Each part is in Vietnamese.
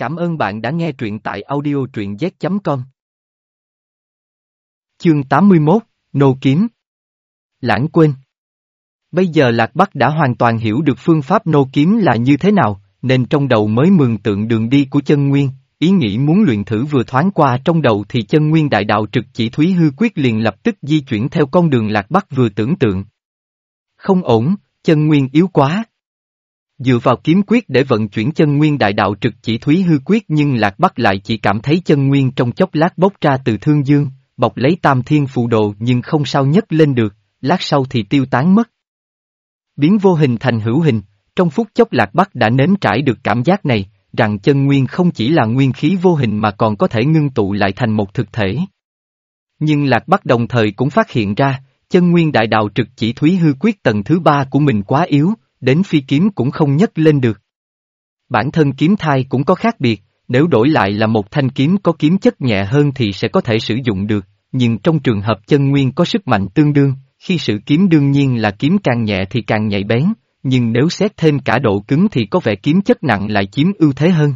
Cảm ơn bạn đã nghe truyện tại audio truyện z.com. Chương 81, Nô Kiếm Lãng quên Bây giờ Lạc Bắc đã hoàn toàn hiểu được phương pháp nô kiếm là như thế nào, nên trong đầu mới mường tượng đường đi của chân nguyên, ý nghĩ muốn luyện thử vừa thoáng qua trong đầu thì chân nguyên đại đạo trực chỉ Thúy Hư Quyết liền lập tức di chuyển theo con đường Lạc Bắc vừa tưởng tượng. Không ổn, chân nguyên yếu quá. Dựa vào kiếm quyết để vận chuyển chân nguyên đại đạo trực chỉ Thúy Hư Quyết nhưng Lạc Bắc lại chỉ cảm thấy chân nguyên trong chốc lát bốc ra từ thương dương, bọc lấy tam thiên phụ đồ nhưng không sao nhấc lên được, lát sau thì tiêu tán mất. Biến vô hình thành hữu hình, trong phút chốc Lạc Bắc đã nếm trải được cảm giác này, rằng chân nguyên không chỉ là nguyên khí vô hình mà còn có thể ngưng tụ lại thành một thực thể. Nhưng Lạc Bắc đồng thời cũng phát hiện ra, chân nguyên đại đạo trực chỉ thúy hư quyết tầng thứ ba của mình quá yếu, đến phi kiếm cũng không nhấc lên được. Bản thân kiếm thai cũng có khác biệt, nếu đổi lại là một thanh kiếm có kiếm chất nhẹ hơn thì sẽ có thể sử dụng được, nhưng trong trường hợp chân nguyên có sức mạnh tương đương, khi sự kiếm đương nhiên là kiếm càng nhẹ thì càng nhạy bén, nhưng nếu xét thêm cả độ cứng thì có vẻ kiếm chất nặng lại chiếm ưu thế hơn.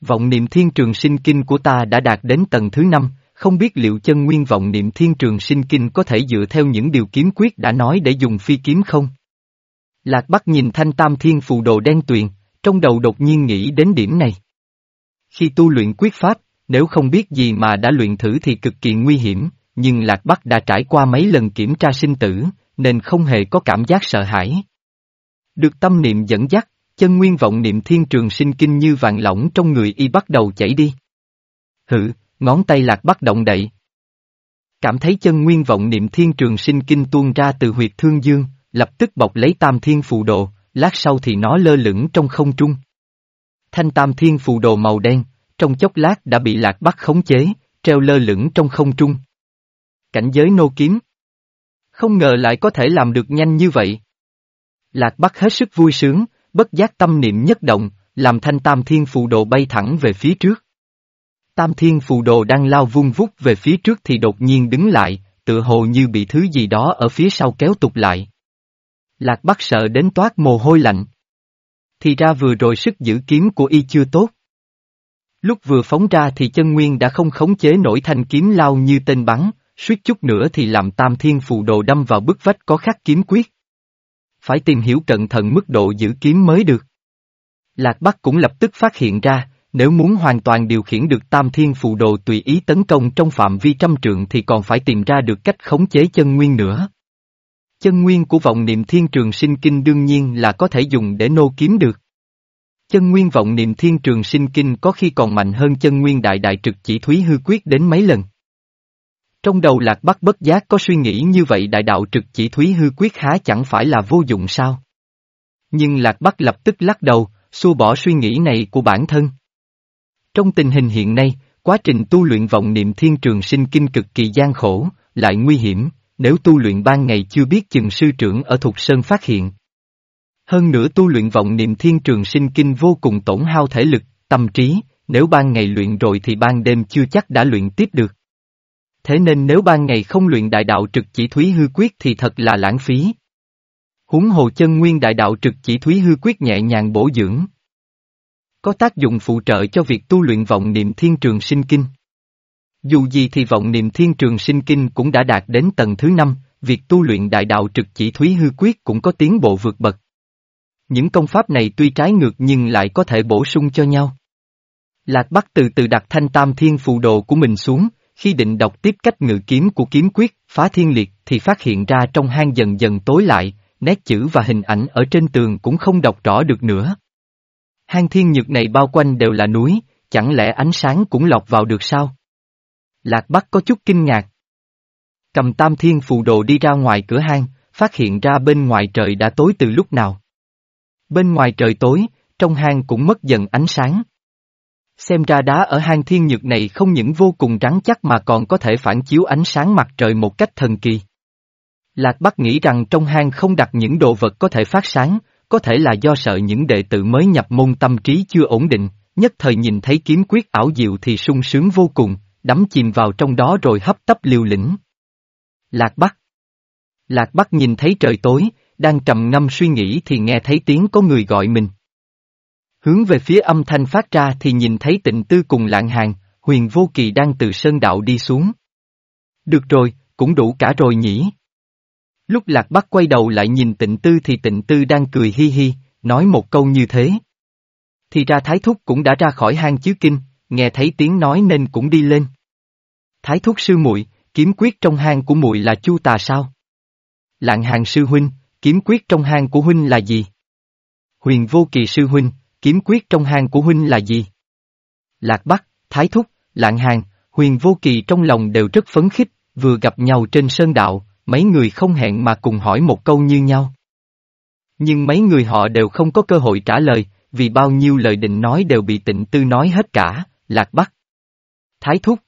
Vọng niệm thiên trường sinh kinh của ta đã đạt đến tầng thứ năm, không biết liệu chân nguyên vọng niệm thiên trường sinh kinh có thể dựa theo những điều kiếm quyết đã nói để dùng phi kiếm không? Lạc Bắc nhìn thanh tam thiên phù đồ đen tuyền, trong đầu đột nhiên nghĩ đến điểm này. Khi tu luyện quyết pháp, nếu không biết gì mà đã luyện thử thì cực kỳ nguy hiểm, nhưng Lạc Bắc đã trải qua mấy lần kiểm tra sinh tử, nên không hề có cảm giác sợ hãi. Được tâm niệm dẫn dắt, chân nguyên vọng niệm thiên trường sinh kinh như vàng lỏng trong người y bắt đầu chảy đi. Hự, ngón tay Lạc Bắc động đậy. Cảm thấy chân nguyên vọng niệm thiên trường sinh kinh tuôn ra từ huyệt thương dương, lập tức bọc lấy tam thiên phù đồ, lát sau thì nó lơ lửng trong không trung. Thanh tam thiên phù đồ màu đen, trong chốc lát đã bị Lạc Bắc khống chế, treo lơ lửng trong không trung cảnh giới nô kiếm. Không ngờ lại có thể làm được nhanh như vậy. Lạc Bắc hết sức vui sướng, bất giác tâm niệm nhất động, làm thanh tam thiên phù đồ bay thẳng về phía trước. Tam thiên phù đồ đang lao vung vút về phía trước thì đột nhiên đứng lại, tựa hồ như bị thứ gì đó ở phía sau kéo tục lại. Lạc Bắc sợ đến toát mồ hôi lạnh. Thì ra vừa rồi sức giữ kiếm của y chưa tốt. Lúc vừa phóng ra thì chân nguyên đã không khống chế nổi thanh kiếm lao như tên bắn, suýt chút nữa thì làm tam thiên phù đồ đâm vào bức vách có khắc kiếm quyết. Phải tìm hiểu cẩn thận mức độ giữ kiếm mới được. Lạc Bắc cũng lập tức phát hiện ra, nếu muốn hoàn toàn điều khiển được tam thiên phù đồ tùy ý tấn công trong phạm vi trăm trượng thì còn phải tìm ra được cách khống chế chân nguyên nữa. Chân nguyên của vọng niệm thiên trường sinh kinh đương nhiên là có thể dùng để nô kiếm được. Chân nguyên vọng niệm thiên trường sinh kinh có khi còn mạnh hơn chân nguyên đại đại trực chỉ thúy hư quyết đến mấy lần. Trong đầu lạc bắc bất giác có suy nghĩ như vậy đại đạo trực chỉ thúy hư quyết há chẳng phải là vô dụng sao? Nhưng lạc bắc lập tức lắc đầu, xua bỏ suy nghĩ này của bản thân. Trong tình hình hiện nay, quá trình tu luyện vọng niệm thiên trường sinh kinh cực kỳ gian khổ, lại nguy hiểm, nếu tu luyện ban ngày chưa biết chừng sư trưởng ở Thục Sơn phát hiện. Hơn nữa tu luyện vọng niệm thiên trường sinh kinh vô cùng tổn hao thể lực, tâm trí, nếu ban ngày luyện rồi thì ban đêm chưa chắc đã luyện tiếp được thế nên nếu ban ngày không luyện đại đạo trực chỉ thúy hư quyết thì thật là lãng phí. Húng hồ chân nguyên đại đạo trực chỉ thúy hư quyết nhẹ nhàng bổ dưỡng. Có tác dụng phụ trợ cho việc tu luyện vọng niệm thiên trường sinh kinh. Dù gì thì vọng niệm thiên trường sinh kinh cũng đã đạt đến tầng thứ năm, việc tu luyện đại đạo trực chỉ thúy hư quyết cũng có tiến bộ vượt bậc. Những công pháp này tuy trái ngược nhưng lại có thể bổ sung cho nhau. Lạc Bắc từ từ đặt thanh tam thiên phù đồ của mình xuống, khi định đọc tiếp cách ngự kiếm của kiếm quyết, phá thiên liệt, thì phát hiện ra trong hang dần dần tối lại, nét chữ và hình ảnh ở trên tường cũng không đọc rõ được nữa. Hang thiên nhược này bao quanh đều là núi, chẳng lẽ ánh sáng cũng lọc vào được sao? Lạc Bắc có chút kinh ngạc. Cầm tam thiên phù đồ đi ra ngoài cửa hang, phát hiện ra bên ngoài trời đã tối từ lúc nào. Bên ngoài trời tối, trong hang cũng mất dần ánh sáng. Xem ra đá ở hang thiên nhược này không những vô cùng rắn chắc mà còn có thể phản chiếu ánh sáng mặt trời một cách thần kỳ. Lạc Bắc nghĩ rằng trong hang không đặt những đồ vật có thể phát sáng, có thể là do sợ những đệ tử mới nhập môn tâm trí chưa ổn định, nhất thời nhìn thấy kiếm quyết ảo diệu thì sung sướng vô cùng, đắm chìm vào trong đó rồi hấp tấp liều lĩnh. Lạc Bắc Lạc Bắc nhìn thấy trời tối, đang trầm ngâm suy nghĩ thì nghe thấy tiếng có người gọi mình. Hướng về phía âm thanh phát ra thì nhìn thấy tịnh tư cùng lạng hàng, huyền vô kỳ đang từ sơn đạo đi xuống. Được rồi, cũng đủ cả rồi nhỉ. Lúc lạc bắc quay đầu lại nhìn tịnh tư thì tịnh tư đang cười hi hi, nói một câu như thế. Thì ra thái thúc cũng đã ra khỏi hang chứa kinh, nghe thấy tiếng nói nên cũng đi lên. Thái thúc sư muội kiếm quyết trong hang của muội là chu tà sao? Lạng hàng sư huynh, kiếm quyết trong hang của huynh là gì? Huyền vô kỳ sư huynh, kiếm quyết trong hang của huynh là gì? Lạc Bắc, Thái Thúc, Lạng Hàng, Huyền Vô Kỳ trong lòng đều rất phấn khích, vừa gặp nhau trên sơn đạo, mấy người không hẹn mà cùng hỏi một câu như nhau. Nhưng mấy người họ đều không có cơ hội trả lời, vì bao nhiêu lời định nói đều bị tịnh tư nói hết cả, Lạc Bắc. Thái Thúc.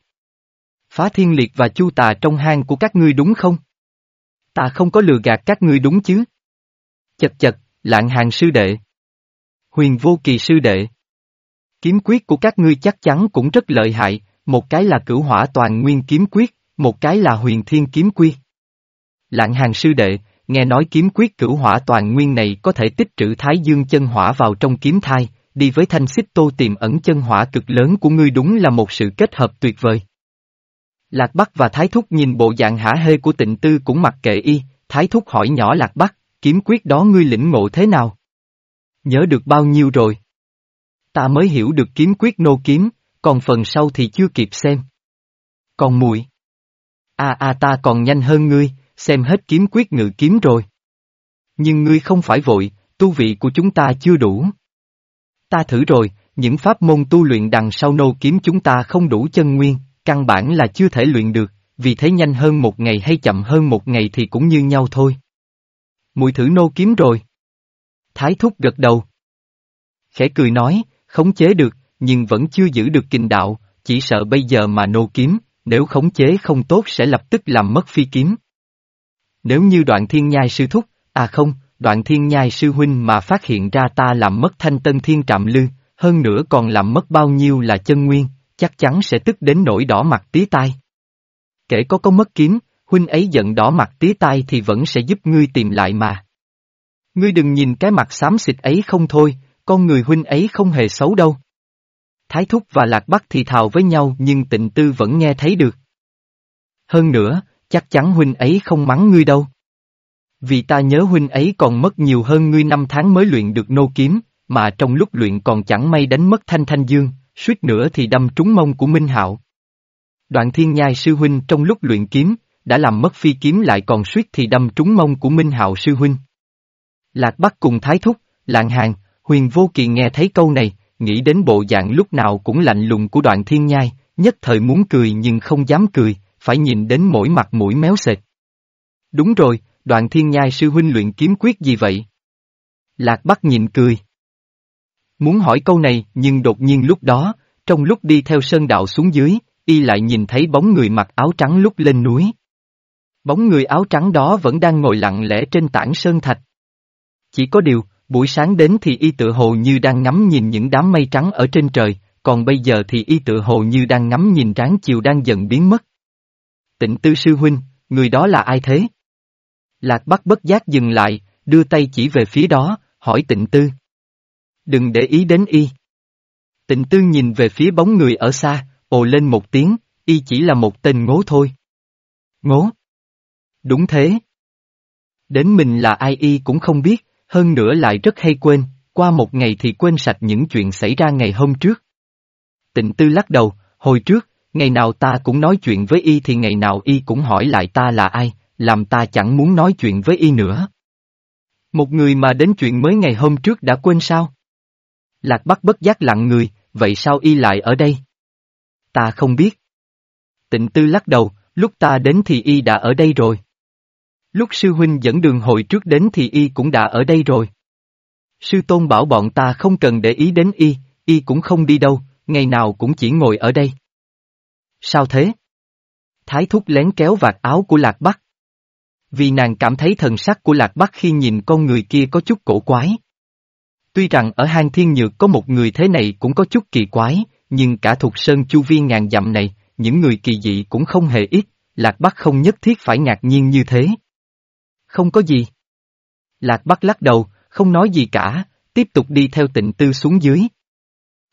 Phá Thiên Liệt và Chu Tà trong hang của các ngươi đúng không? Ta không có lừa gạt các ngươi đúng chứ? Chật chật, lạng hàng sư đệ. Huyền vô kỳ sư đệ. Kiếm quyết của các ngươi chắc chắn cũng rất lợi hại, một cái là cửu hỏa toàn nguyên kiếm quyết, một cái là huyền thiên kiếm quyết. Lạng hàng sư đệ, nghe nói kiếm quyết cửu hỏa toàn nguyên này có thể tích trữ thái dương chân hỏa vào trong kiếm thai, đi với thanh xích tô tiềm ẩn chân hỏa cực lớn của ngươi đúng là một sự kết hợp tuyệt vời. Lạc Bắc và Thái Thúc nhìn bộ dạng hả hê của tịnh tư cũng mặc kệ y, Thái Thúc hỏi nhỏ Lạc Bắc, kiếm quyết đó ngươi lĩnh ngộ thế nào? Nhớ được bao nhiêu rồi? Ta mới hiểu được kiếm quyết nô kiếm, còn phần sau thì chưa kịp xem. Còn mùi? a à, a à, ta còn nhanh hơn ngươi, xem hết kiếm quyết ngự kiếm rồi. Nhưng ngươi không phải vội, tu vị của chúng ta chưa đủ. Ta thử rồi, những pháp môn tu luyện đằng sau nô kiếm chúng ta không đủ chân nguyên, căn bản là chưa thể luyện được, vì thế nhanh hơn một ngày hay chậm hơn một ngày thì cũng như nhau thôi. Mùi thử nô kiếm rồi. Thái thúc gật đầu. Khẽ cười nói, khống chế được, nhưng vẫn chưa giữ được kình đạo, chỉ sợ bây giờ mà nô kiếm, nếu khống chế không tốt sẽ lập tức làm mất phi kiếm. Nếu như đoạn thiên nhai sư thúc, à không, đoạn thiên nhai sư huynh mà phát hiện ra ta làm mất thanh tân thiên trạm lư, hơn nữa còn làm mất bao nhiêu là chân nguyên, chắc chắn sẽ tức đến nỗi đỏ mặt tía tai. Kể có có mất kiếm, huynh ấy giận đỏ mặt tía tai thì vẫn sẽ giúp ngươi tìm lại mà. Ngươi đừng nhìn cái mặt xám xịt ấy không thôi, con người huynh ấy không hề xấu đâu. Thái Thúc và Lạc Bắc thì thào với nhau nhưng tịnh tư vẫn nghe thấy được. Hơn nữa, chắc chắn huynh ấy không mắng ngươi đâu. Vì ta nhớ huynh ấy còn mất nhiều hơn ngươi năm tháng mới luyện được nô kiếm, mà trong lúc luyện còn chẳng may đánh mất thanh thanh dương, suýt nữa thì đâm trúng mông của Minh Hạo. Đoạn thiên nhai sư huynh trong lúc luyện kiếm, đã làm mất phi kiếm lại còn suýt thì đâm trúng mông của Minh Hạo sư huynh. Lạc Bắc cùng Thái Thúc, Lạng Hàng, Huyền Vô Kỳ nghe thấy câu này, nghĩ đến bộ dạng lúc nào cũng lạnh lùng của đoạn thiên nhai, nhất thời muốn cười nhưng không dám cười, phải nhìn đến mỗi mặt mũi méo sệt. Đúng rồi, đoạn thiên nhai sư huynh luyện kiếm quyết gì vậy? Lạc Bắc nhìn cười. Muốn hỏi câu này nhưng đột nhiên lúc đó, trong lúc đi theo sơn đạo xuống dưới, y lại nhìn thấy bóng người mặc áo trắng lúc lên núi. Bóng người áo trắng đó vẫn đang ngồi lặng lẽ trên tảng sơn thạch. Chỉ có điều, buổi sáng đến thì y tự hồ như đang ngắm nhìn những đám mây trắng ở trên trời, còn bây giờ thì y tự hồ như đang ngắm nhìn ráng chiều đang dần biến mất. Tịnh tư sư huynh, người đó là ai thế? Lạc Bắc bất giác dừng lại, đưa tay chỉ về phía đó, hỏi tịnh tư. Đừng để ý đến y. Tịnh tư nhìn về phía bóng người ở xa, ồ lên một tiếng, y chỉ là một tên ngố thôi. Ngố? Đúng thế. Đến mình là ai y cũng không biết, hơn nữa lại rất hay quên, qua một ngày thì quên sạch những chuyện xảy ra ngày hôm trước. Tịnh tư lắc đầu, hồi trước, ngày nào ta cũng nói chuyện với y thì ngày nào y cũng hỏi lại ta là ai, làm ta chẳng muốn nói chuyện với y nữa. Một người mà đến chuyện mới ngày hôm trước đã quên sao? Lạc Bắc bất giác lặng người, vậy sao y lại ở đây? Ta không biết. Tịnh tư lắc đầu, lúc ta đến thì y đã ở đây rồi. Lúc sư huynh dẫn đường hội trước đến thì y cũng đã ở đây rồi. Sư tôn bảo bọn ta không cần để ý đến y, y cũng không đi đâu, ngày nào cũng chỉ ngồi ở đây. Sao thế? Thái thúc lén kéo vạt áo của Lạc Bắc. Vì nàng cảm thấy thần sắc của Lạc Bắc khi nhìn con người kia có chút cổ quái. Tuy rằng ở hang thiên nhược có một người thế này cũng có chút kỳ quái, nhưng cả thuộc sơn chu vi ngàn dặm này, những người kỳ dị cũng không hề ít, Lạc Bắc không nhất thiết phải ngạc nhiên như thế. Không có gì. Lạc Bắc lắc đầu, không nói gì cả, tiếp tục đi theo tịnh tư xuống dưới.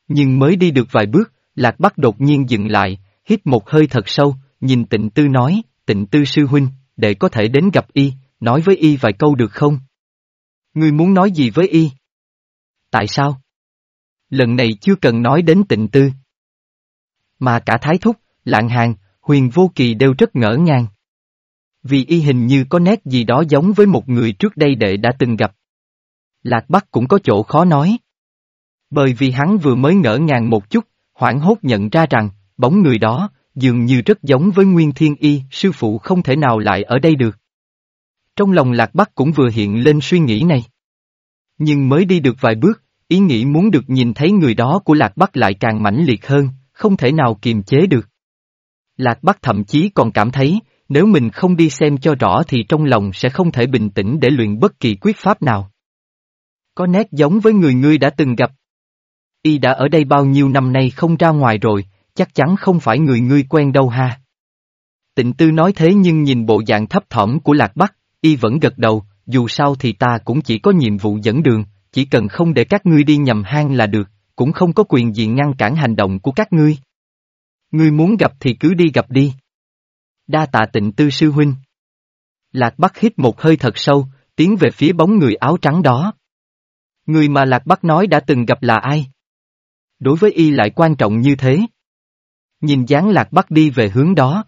Nhưng mới đi được vài bước, Lạc Bắc đột nhiên dừng lại, hít một hơi thật sâu, nhìn tịnh tư nói, tịnh tư sư huynh, để có thể đến gặp y, nói với y vài câu được không? Ngươi muốn nói gì với y? Tại sao? Lần này chưa cần nói đến tịnh tư. Mà cả thái thúc, lạng hàng, huyền vô kỳ đều rất ngỡ ngàng. Vì y hình như có nét gì đó giống với một người trước đây đệ đã từng gặp. Lạc Bắc cũng có chỗ khó nói. Bởi vì hắn vừa mới ngỡ ngàng một chút, hoảng hốt nhận ra rằng, bóng người đó, dường như rất giống với Nguyên Thiên Y, sư phụ không thể nào lại ở đây được. Trong lòng Lạc Bắc cũng vừa hiện lên suy nghĩ này. Nhưng mới đi được vài bước, ý nghĩ muốn được nhìn thấy người đó của Lạc Bắc lại càng mãnh liệt hơn, không thể nào kiềm chế được. Lạc Bắc thậm chí còn cảm thấy, nếu mình không đi xem cho rõ thì trong lòng sẽ không thể bình tĩnh để luyện bất kỳ quyết pháp nào. Có nét giống với người ngươi đã từng gặp. Y đã ở đây bao nhiêu năm nay không ra ngoài rồi, chắc chắn không phải người ngươi quen đâu ha. Tịnh tư nói thế nhưng nhìn bộ dạng thấp thỏm của Lạc Bắc, y vẫn gật đầu, dù sao thì ta cũng chỉ có nhiệm vụ dẫn đường, chỉ cần không để các ngươi đi nhầm hang là được, cũng không có quyền gì ngăn cản hành động của các ngươi. Ngươi muốn gặp thì cứ đi gặp đi. Đa tạ tịnh tư sư huynh. Lạc Bắc hít một hơi thật sâu, tiến về phía bóng người áo trắng đó. Người mà Lạc Bắc nói đã từng gặp là ai? Đối với y lại quan trọng như thế. Nhìn dáng Lạc Bắc đi về hướng đó.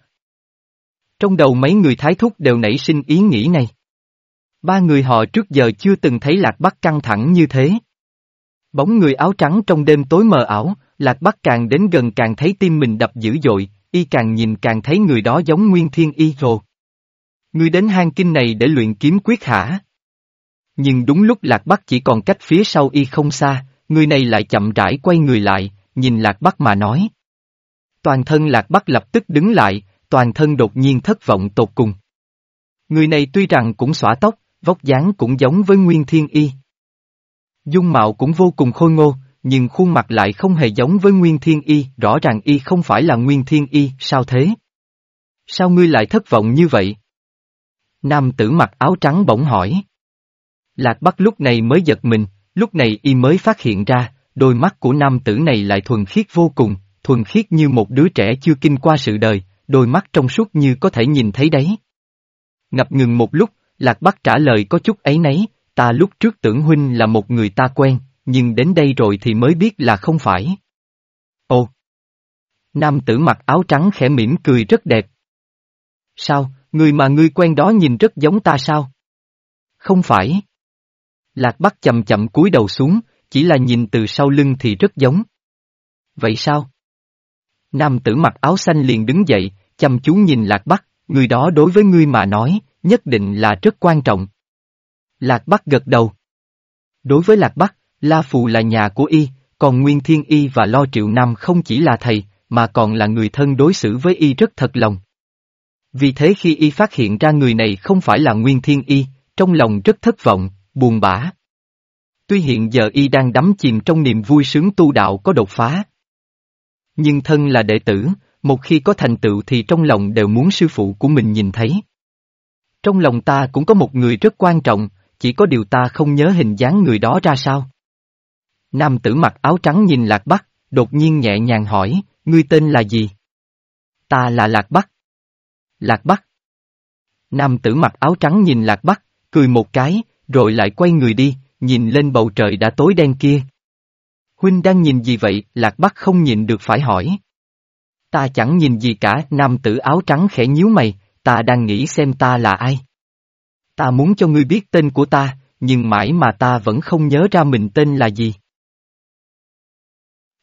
Trong đầu mấy người thái thúc đều nảy sinh ý nghĩ này. Ba người họ trước giờ chưa từng thấy Lạc Bắc căng thẳng như thế. Bóng người áo trắng trong đêm tối mờ ảo, Lạc Bắc càng đến gần càng thấy tim mình đập dữ dội, y càng nhìn càng thấy người đó giống Nguyên Thiên Y rồi người đến hang kinh này để luyện kiếm quyết hả? Nhưng đúng lúc Lạc Bắc chỉ còn cách phía sau y không xa, người này lại chậm rãi quay người lại, nhìn Lạc Bắc mà nói. Toàn thân Lạc Bắc lập tức đứng lại, toàn thân đột nhiên thất vọng tột cùng. Người này tuy rằng cũng xõa tóc, vóc dáng cũng giống với Nguyên Thiên Y. Dung mạo cũng vô cùng khôi ngô, nhưng khuôn mặt lại không hề giống với Nguyên Thiên Y, rõ ràng Y không phải là Nguyên Thiên Y, sao thế? Sao ngươi lại thất vọng như vậy? Nam tử mặc áo trắng bỗng hỏi. Lạc Bắc lúc này mới giật mình, lúc này Y mới phát hiện ra, đôi mắt của nam tử này lại thuần khiết vô cùng, thuần khiết như một đứa trẻ chưa kinh qua sự đời, đôi mắt trong suốt như có thể nhìn thấy đấy. Ngập ngừng một lúc, Lạc Bắc trả lời có chút ấy nấy, ta lúc trước tưởng huynh là một người ta quen, nhưng đến đây rồi thì mới biết là không phải. Ồ! Nam tử mặc áo trắng khẽ mỉm cười rất đẹp. Sao, người mà ngươi quen đó nhìn rất giống ta sao? Không phải. Lạc Bắc chậm chậm cúi đầu xuống, chỉ là nhìn từ sau lưng thì rất giống. Vậy sao? Nam tử mặc áo xanh liền đứng dậy, chăm chú nhìn Lạc Bắc, người đó đối với ngươi mà nói, nhất định là rất quan trọng. Lạc Bắc gật đầu. Đối với Lạc Bắc, La Phù là nhà của y, còn Nguyên Thiên Y và Lo Triệu Nam không chỉ là thầy, mà còn là người thân đối xử với y rất thật lòng. Vì thế khi y phát hiện ra người này không phải là Nguyên Thiên Y, trong lòng rất thất vọng, buồn bã. Tuy hiện giờ y đang đắm chìm trong niềm vui sướng tu đạo có đột phá. Nhưng thân là đệ tử, một khi có thành tựu thì trong lòng đều muốn sư phụ của mình nhìn thấy. Trong lòng ta cũng có một người rất quan trọng, chỉ có điều ta không nhớ hình dáng người đó ra sao. Nam tử mặc áo trắng nhìn Lạc Bắc, đột nhiên nhẹ nhàng hỏi, ngươi tên là gì? Ta là Lạc Bắc. Lạc Bắc. Nam tử mặc áo trắng nhìn Lạc Bắc, cười một cái, rồi lại quay người đi, nhìn lên bầu trời đã tối đen kia. Huynh đang nhìn gì vậy? Lạc Bắc không nhìn được phải hỏi. Ta chẳng nhìn gì cả, nam tử áo trắng khẽ nhíu mày, ta đang nghĩ xem ta là ai. Ta muốn cho ngươi biết tên của ta, nhưng mãi mà ta vẫn không nhớ ra mình tên là gì.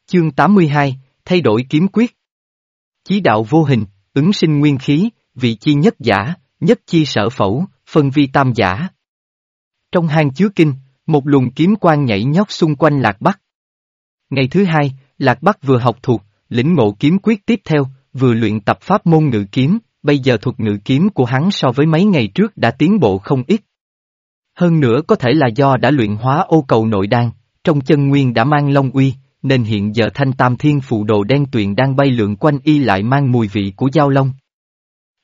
Chương 82, thay đổi kiếm quyết. Chí đạo vô hình, ứng sinh nguyên khí, vị chi nhất giả, nhất chi sở phẫu, phân vi tam giả. Trong hang chứa kinh, một luồng kiếm quang nhảy nhót xung quanh Lạc Bắc. Ngày thứ hai, Lạc Bắc vừa học thuộc, lĩnh ngộ kiếm quyết tiếp theo, vừa luyện tập pháp môn ngự kiếm, bây giờ thuật ngự kiếm của hắn so với mấy ngày trước đã tiến bộ không ít. Hơn nữa có thể là do đã luyện hóa ô cầu nội đan, trong chân nguyên đã mang long uy, nên hiện giờ thanh tam thiên phụ đồ đen tuyền đang bay lượn quanh y lại mang mùi vị của giao long.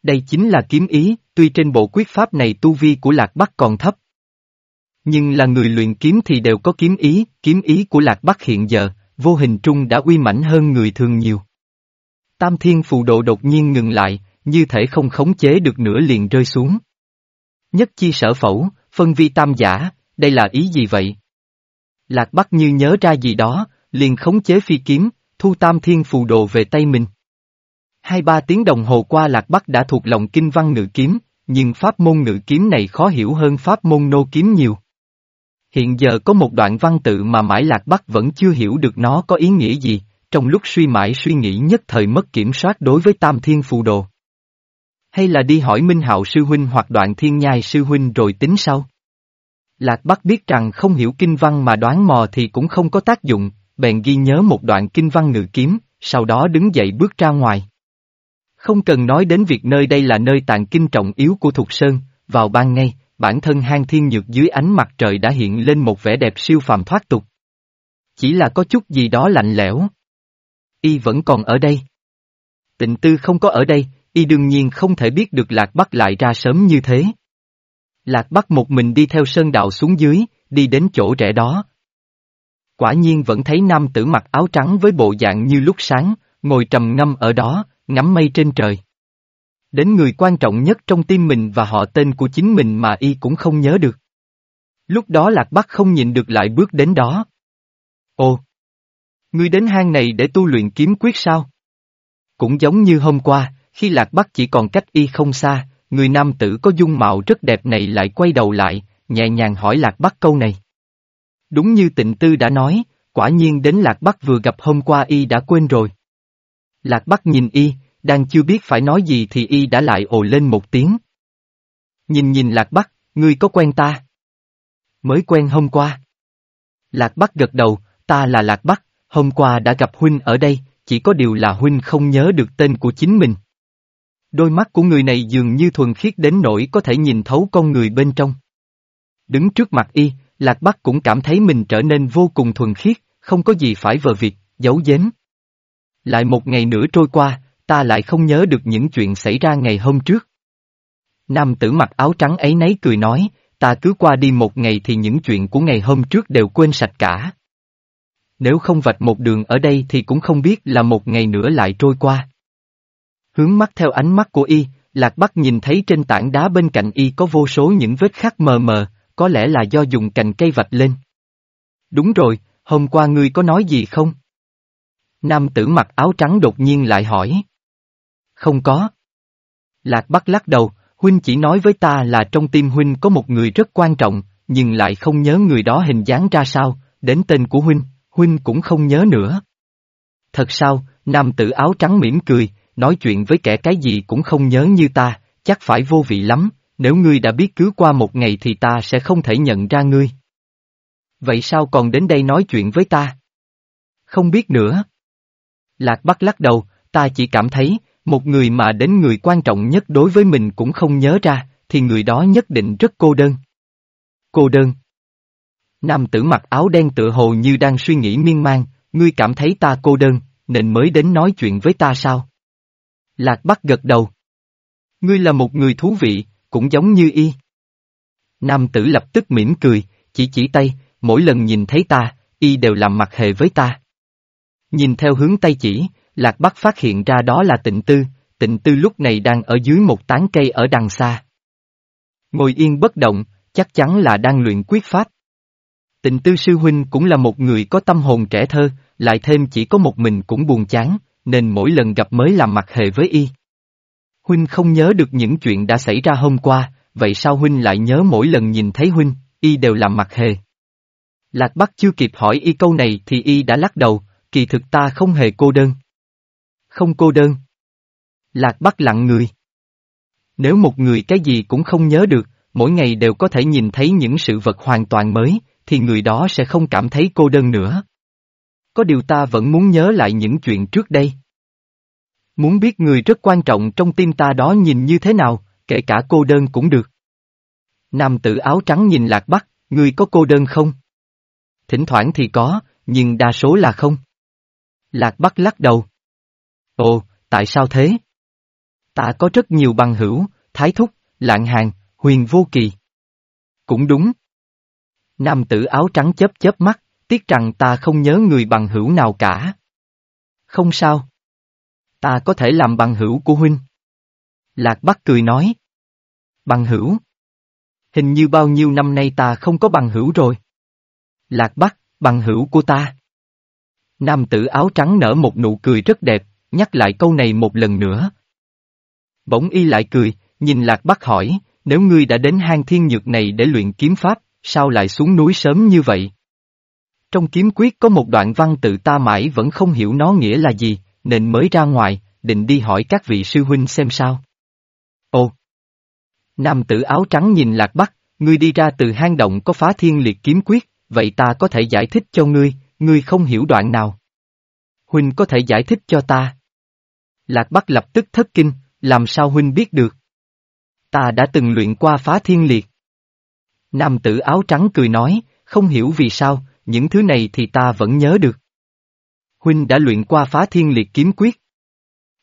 Đây chính là kiếm ý, tuy trên bộ quyết pháp này tu vi của Lạc Bắc còn thấp. Nhưng là người luyện kiếm thì đều có kiếm ý, kiếm ý của Lạc Bắc hiện giờ, vô hình trung đã uy mãnh hơn người thường nhiều. Tam thiên phù độ đột nhiên ngừng lại, như thể không khống chế được nữa liền rơi xuống. Nhất chi sở phẫu, phân vi tam giả, đây là ý gì vậy? Lạc Bắc như nhớ ra gì đó, liền khống chế phi kiếm, thu tam thiên phù đồ về tay mình. Hai ba tiếng đồng hồ qua Lạc Bắc đã thuộc lòng kinh văn ngự kiếm, nhưng pháp môn ngự kiếm này khó hiểu hơn pháp môn nô kiếm nhiều. Hiện giờ có một đoạn văn tự mà mãi Lạc Bắc vẫn chưa hiểu được nó có ý nghĩa gì, trong lúc suy mãi suy nghĩ nhất thời mất kiểm soát đối với tam thiên phù đồ. Hay là đi hỏi Minh Hạo sư huynh hoặc đoạn thiên nhai sư huynh rồi tính sau? Lạc Bắc biết rằng không hiểu kinh văn mà đoán mò thì cũng không có tác dụng, bèn ghi nhớ một đoạn kinh văn ngự kiếm, sau đó đứng dậy bước ra ngoài. Không cần nói đến việc nơi đây là nơi tàn kinh trọng yếu của Thục Sơn, vào ban ngay, bản thân hang thiên nhược dưới ánh mặt trời đã hiện lên một vẻ đẹp siêu phàm thoát tục. Chỉ là có chút gì đó lạnh lẽo. Y vẫn còn ở đây. Tịnh tư không có ở đây, y đương nhiên không thể biết được Lạc Bắc lại ra sớm như thế. Lạc Bắc một mình đi theo sơn đạo xuống dưới, đi đến chỗ rẽ đó. Quả nhiên vẫn thấy nam tử mặc áo trắng với bộ dạng như lúc sáng, ngồi trầm ngâm ở đó, ngắm mây trên trời. Đến người quan trọng nhất trong tim mình và họ tên của chính mình mà y cũng không nhớ được. Lúc đó Lạc Bắc không nhìn được lại bước đến đó. Ồ! Ngươi đến hang này để tu luyện kiếm quyết sao? Cũng giống như hôm qua, khi Lạc Bắc chỉ còn cách y không xa, người nam tử có dung mạo rất đẹp này lại quay đầu lại, nhẹ nhàng hỏi Lạc Bắc câu này. Đúng như tịnh tư đã nói, quả nhiên đến Lạc Bắc vừa gặp hôm qua y đã quên rồi. Lạc Bắc nhìn y, đang chưa biết phải nói gì thì y đã lại ồ lên một tiếng. Nhìn nhìn Lạc Bắc, ngươi có quen ta? Mới quen hôm qua. Lạc Bắc gật đầu, ta là Lạc Bắc, hôm qua đã gặp Huynh ở đây, chỉ có điều là Huynh không nhớ được tên của chính mình. Đôi mắt của người này dường như thuần khiết đến nỗi có thể nhìn thấu con người bên trong. Đứng trước mặt y, Lạc Bắc cũng cảm thấy mình trở nên vô cùng thuần khiết, không có gì phải vờ việc, giấu giếm. Lại một ngày nữa trôi qua, ta lại không nhớ được những chuyện xảy ra ngày hôm trước. Nam tử mặc áo trắng ấy nấy cười nói, ta cứ qua đi một ngày thì những chuyện của ngày hôm trước đều quên sạch cả. Nếu không vạch một đường ở đây thì cũng không biết là một ngày nữa lại trôi qua. Hướng mắt theo ánh mắt của y, Lạc Bắc nhìn thấy trên tảng đá bên cạnh y có vô số những vết khắc mờ mờ, có lẽ là do dùng cành cây vạch lên. Đúng rồi, hôm qua ngươi có nói gì không? Nam tử mặc áo trắng đột nhiên lại hỏi. Không có. Lạc Bắc lắc đầu, Huynh chỉ nói với ta là trong tim Huynh có một người rất quan trọng, nhưng lại không nhớ người đó hình dáng ra sao, đến tên của Huynh, Huynh cũng không nhớ nữa. Thật sao, nam tử áo trắng mỉm cười, nói chuyện với kẻ cái gì cũng không nhớ như ta, chắc phải vô vị lắm, nếu ngươi đã biết cứ qua một ngày thì ta sẽ không thể nhận ra ngươi. Vậy sao còn đến đây nói chuyện với ta? Không biết nữa. Lạc Bắc lắc đầu, ta chỉ cảm thấy, một người mà đến người quan trọng nhất đối với mình cũng không nhớ ra, thì người đó nhất định rất cô đơn. Cô đơn. Nam tử mặc áo đen tựa hồ như đang suy nghĩ miên man, ngươi cảm thấy ta cô đơn, nên mới đến nói chuyện với ta sao? Lạc Bắc gật đầu. Ngươi là một người thú vị, cũng giống như y. Nam tử lập tức mỉm cười, chỉ chỉ tay, mỗi lần nhìn thấy ta, y đều làm mặt hề với ta. Nhìn theo hướng tay chỉ, Lạc Bắc phát hiện ra đó là tịnh tư, tịnh tư lúc này đang ở dưới một tán cây ở đằng xa. Ngồi yên bất động, chắc chắn là đang luyện quyết pháp. Tịnh tư sư huynh cũng là một người có tâm hồn trẻ thơ, lại thêm chỉ có một mình cũng buồn chán, nên mỗi lần gặp mới làm mặt hề với y. Huynh không nhớ được những chuyện đã xảy ra hôm qua, vậy sao Huynh lại nhớ mỗi lần nhìn thấy Huynh, y đều làm mặt hề. Lạc Bắc chưa kịp hỏi y câu này thì y đã lắc đầu, kỳ thực ta không hề cô đơn. Không cô đơn. Lạc Bắc lặng người. Nếu một người cái gì cũng không nhớ được, mỗi ngày đều có thể nhìn thấy những sự vật hoàn toàn mới, thì người đó sẽ không cảm thấy cô đơn nữa. Có điều ta vẫn muốn nhớ lại những chuyện trước đây. Muốn biết người rất quan trọng trong tim ta đó nhìn như thế nào, kể cả cô đơn cũng được. Nam tử áo trắng nhìn Lạc Bắc, người có cô đơn không? Thỉnh thoảng thì có, nhưng đa số là không. Lạc Bắc lắc đầu. Ồ, tại sao thế? Ta có rất nhiều bằng hữu, thái thúc, lạng hàng, huyền vô kỳ. Cũng đúng. Nam tử áo trắng chớp chớp mắt, tiếc rằng ta không nhớ người bằng hữu nào cả. Không sao. Ta có thể làm bằng hữu của huynh. Lạc Bắc cười nói. Bằng hữu. Hình như bao nhiêu năm nay ta không có bằng hữu rồi. Lạc Bắc, bằng hữu của ta. Nam tử áo trắng nở một nụ cười rất đẹp, nhắc lại câu này một lần nữa. Bỗng y lại cười, nhìn Lạc Bắc hỏi, nếu ngươi đã đến hang thiên nhược này để luyện kiếm pháp, sao lại xuống núi sớm như vậy? Trong kiếm quyết có một đoạn văn tự ta mãi vẫn không hiểu nó nghĩa là gì, nên mới ra ngoài, định đi hỏi các vị sư huynh xem sao. Ồ! Nam tử áo trắng nhìn Lạc Bắc, ngươi đi ra từ hang động có phá thiên liệt kiếm quyết, vậy ta có thể giải thích cho ngươi, ngươi không hiểu đoạn nào. Huynh có thể giải thích cho ta. Lạc Bắc lập tức thất kinh, làm sao Huynh biết được? Ta đã từng luyện qua phá thiên liệt. Nam tử áo trắng cười nói, không hiểu vì sao, những thứ này thì ta vẫn nhớ được. Huynh đã luyện qua phá thiên liệt kiếm quyết.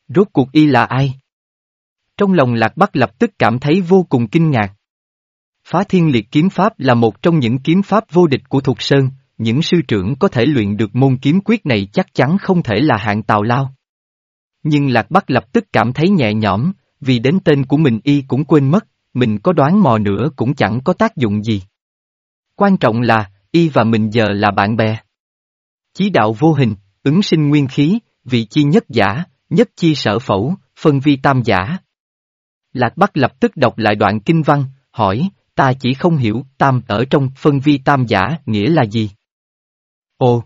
Rốt cuộc y là ai? Trong lòng Lạc Bắc lập tức cảm thấy vô cùng kinh ngạc. Phá thiên liệt kiếm pháp là một trong những kiếm pháp vô địch của Thục Sơn, những sư trưởng có thể luyện được môn kiếm quyết này chắc chắn không thể là hạng tào lao. Nhưng Lạc Bắc lập tức cảm thấy nhẹ nhõm, vì đến tên của mình y cũng quên mất, mình có đoán mò nữa cũng chẳng có tác dụng gì. Quan trọng là, y và mình giờ là bạn bè. Chí đạo vô hình, ứng sinh nguyên khí, vị chi nhất giả, nhất chi sở phẫu, phân vi tam giả. Lạc Bắc lập tức đọc lại đoạn kinh văn, hỏi, ta chỉ không hiểu tam ở trong phân vi tam giả nghĩa là gì. Ồ!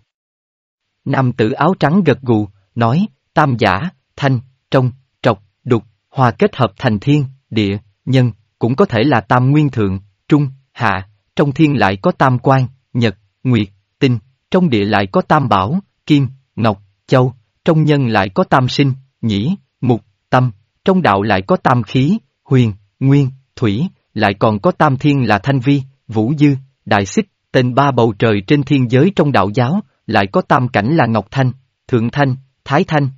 Nam tử áo trắng gật gù, nói, tam giả, thanh, trong, trọc, đục, hòa kết hợp thành thiên, địa, nhân, cũng có thể là tam nguyên thượng, trung, hạ, trong thiên lại có tam quan, nhật, nguyệt, tinh, trong địa lại có tam bảo, kim, ngọc, châu, trong nhân lại có tam sinh, nhĩ, mục, tâm, trong đạo lại có tam khí, huyền, nguyên, thủy, lại còn có tam thiên là thanh vi, vũ dư, đại xích, tên ba bầu trời trên thiên giới trong đạo giáo, lại có tam cảnh là Ngọc Thanh, Thượng Thanh, Thái Thanh.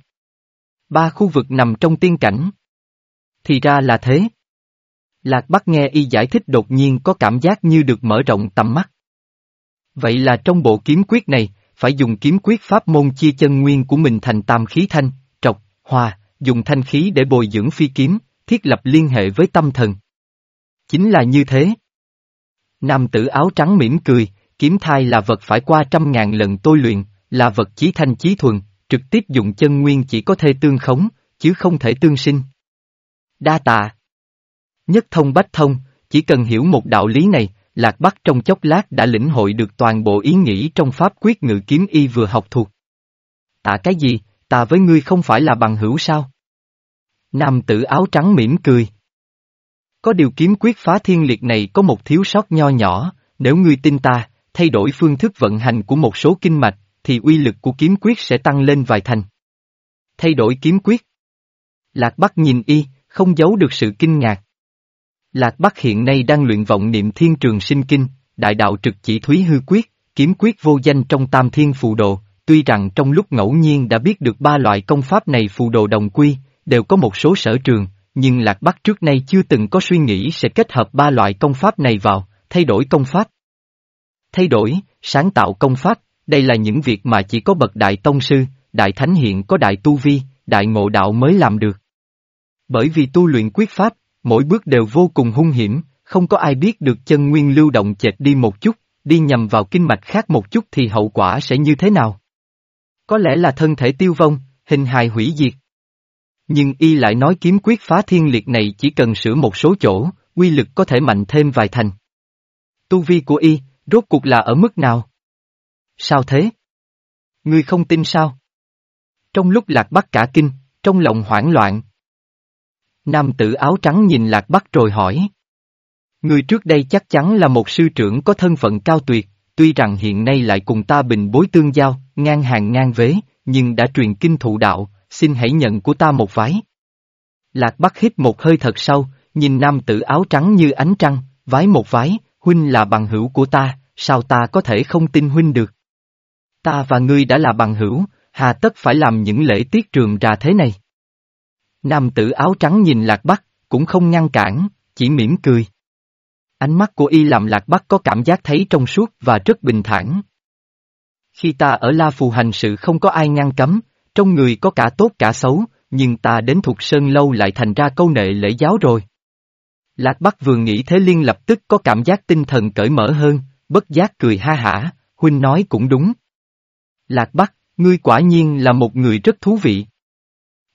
Ba khu vực nằm trong tiên cảnh. Thì ra là thế. Lạc Bắc nghe y giải thích đột nhiên có cảm giác như được mở rộng tầm mắt. Vậy là trong bộ kiếm quyết này, phải dùng kiếm quyết pháp môn chia chân nguyên của mình thành tam khí thanh, trọc, hòa, dùng thanh khí để bồi dưỡng phi kiếm, thiết lập liên hệ với tâm thần. Chính là như thế. Nam tử áo trắng mỉm cười, kiếm thai là vật phải qua trăm ngàn lần tôi luyện, là vật chí thanh chí thuần, trực tiếp dùng chân nguyên chỉ có thể tương khống, chứ không thể tương sinh. Đa tạ. Nhất thông bách thông, chỉ cần hiểu một đạo lý này, Lạc Bắc trong chốc lát đã lĩnh hội được toàn bộ ý nghĩ trong pháp quyết ngự kiếm y vừa học thuộc. Tạ cái gì, ta với ngươi không phải là bằng hữu sao? Nam tử áo trắng mỉm cười. Có điều kiếm quyết phá thiên liệt này có một thiếu sót nho nhỏ, nếu ngươi tin ta, thay đổi phương thức vận hành của một số kinh mạch, thì uy lực của kiếm quyết sẽ tăng lên vài thành. Thay đổi kiếm quyết. Lạc Bắc nhìn y, không giấu được sự kinh ngạc. Lạc Bắc hiện nay đang luyện vọng niệm thiên trường sinh kinh, đại đạo trực chỉ thúy hư quyết, kiếm quyết vô danh trong tam thiên phù đồ, tuy rằng trong lúc ngẫu nhiên đã biết được ba loại công pháp này phù đồ đồng quy, đều có một số sở trường, nhưng Lạc Bắc trước nay chưa từng có suy nghĩ sẽ kết hợp ba loại công pháp này vào, thay đổi công pháp. Thay đổi, sáng tạo công pháp, đây là những việc mà chỉ có bậc đại tông sư, đại thánh hiện có đại tu vi, đại ngộ đạo mới làm được. Bởi vì tu luyện quyết pháp, mỗi bước đều vô cùng hung hiểm, không có ai biết được chân nguyên lưu động chệch đi một chút, đi nhầm vào kinh mạch khác một chút thì hậu quả sẽ như thế nào? Có lẽ là thân thể tiêu vong, hình hài hủy diệt. Nhưng y lại nói kiếm quyết phá thiên liệt này chỉ cần sửa một số chỗ, quy lực có thể mạnh thêm vài thành. Tu vi của y, rốt cuộc là ở mức nào? Sao thế? Ngươi không tin sao? Trong lúc lạc bắt cả kinh, trong lòng hoảng loạn. Nam tử áo trắng nhìn lạc bắc rồi hỏi. Người trước đây chắc chắn là một sư trưởng có thân phận cao tuyệt, tuy rằng hiện nay lại cùng ta bình bối tương giao, ngang hàng ngang vế, nhưng đã truyền kinh thụ đạo, xin hãy nhận của ta một vái. Lạc Bắc hít một hơi thật sâu, nhìn nam tử áo trắng như ánh trăng, vái một vái, huynh là bằng hữu của ta, sao ta có thể không tin huynh được? Ta và ngươi đã là bằng hữu, hà tất phải làm những lễ tiết trường ra thế này. Nam tử áo trắng nhìn Lạc Bắc, cũng không ngăn cản, chỉ mỉm cười. Ánh mắt của y làm Lạc Bắc có cảm giác thấy trong suốt và rất bình thản. Khi ta ở La Phù hành sự không có ai ngăn cấm, trong người có cả tốt cả xấu, nhưng ta đến thuộc sơn lâu lại thành ra câu nệ lễ giáo rồi. Lạc Bắc vừa nghĩ thế liên lập tức có cảm giác tinh thần cởi mở hơn, bất giác cười ha hả, huynh nói cũng đúng. Lạc Bắc, ngươi quả nhiên là một người rất thú vị.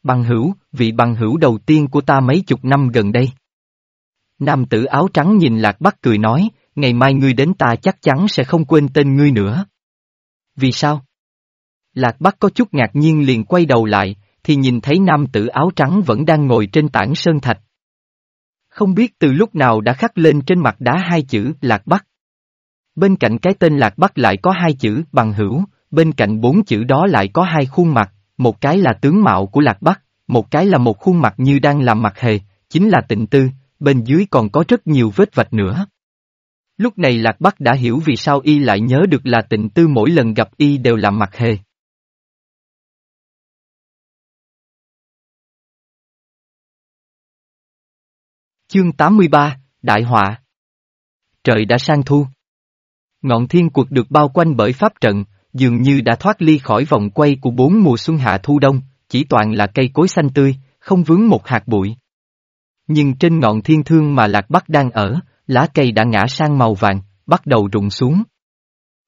Bằng hữu, vị bằng hữu đầu tiên của ta mấy chục năm gần đây. Nam tử áo trắng nhìn Lạc Bắc cười nói, ngày mai ngươi đến ta chắc chắn sẽ không quên tên ngươi nữa. Vì sao? Lạc Bắc có chút ngạc nhiên liền quay đầu lại, thì nhìn thấy nam tử áo trắng vẫn đang ngồi trên tảng sơn thạch. Không biết từ lúc nào đã khắc lên trên mặt đá hai chữ Lạc Bắc. Bên cạnh cái tên Lạc Bắc lại có hai chữ bằng hữu, bên cạnh bốn chữ đó lại có hai khuôn mặt, một cái là tướng mạo của Lạc Bắc, một cái là một khuôn mặt như đang làm mặt hề, chính là tịnh tư, bên dưới còn có rất nhiều vết vạch nữa. Lúc này Lạc Bắc đã hiểu vì sao y lại nhớ được là tịnh tư mỗi lần gặp y đều làm mặt hề. Chương 83, Đại họa Trời đã sang thu. Ngọn thiên quật được bao quanh bởi pháp trận, dường như đã thoát ly khỏi vòng quay của bốn mùa xuân hạ thu đông, chỉ toàn là cây cối xanh tươi, không vướng một hạt bụi. Nhưng trên ngọn thiên thương mà Lạc Bắc đang ở, lá cây đã ngã sang màu vàng, bắt đầu rụng xuống.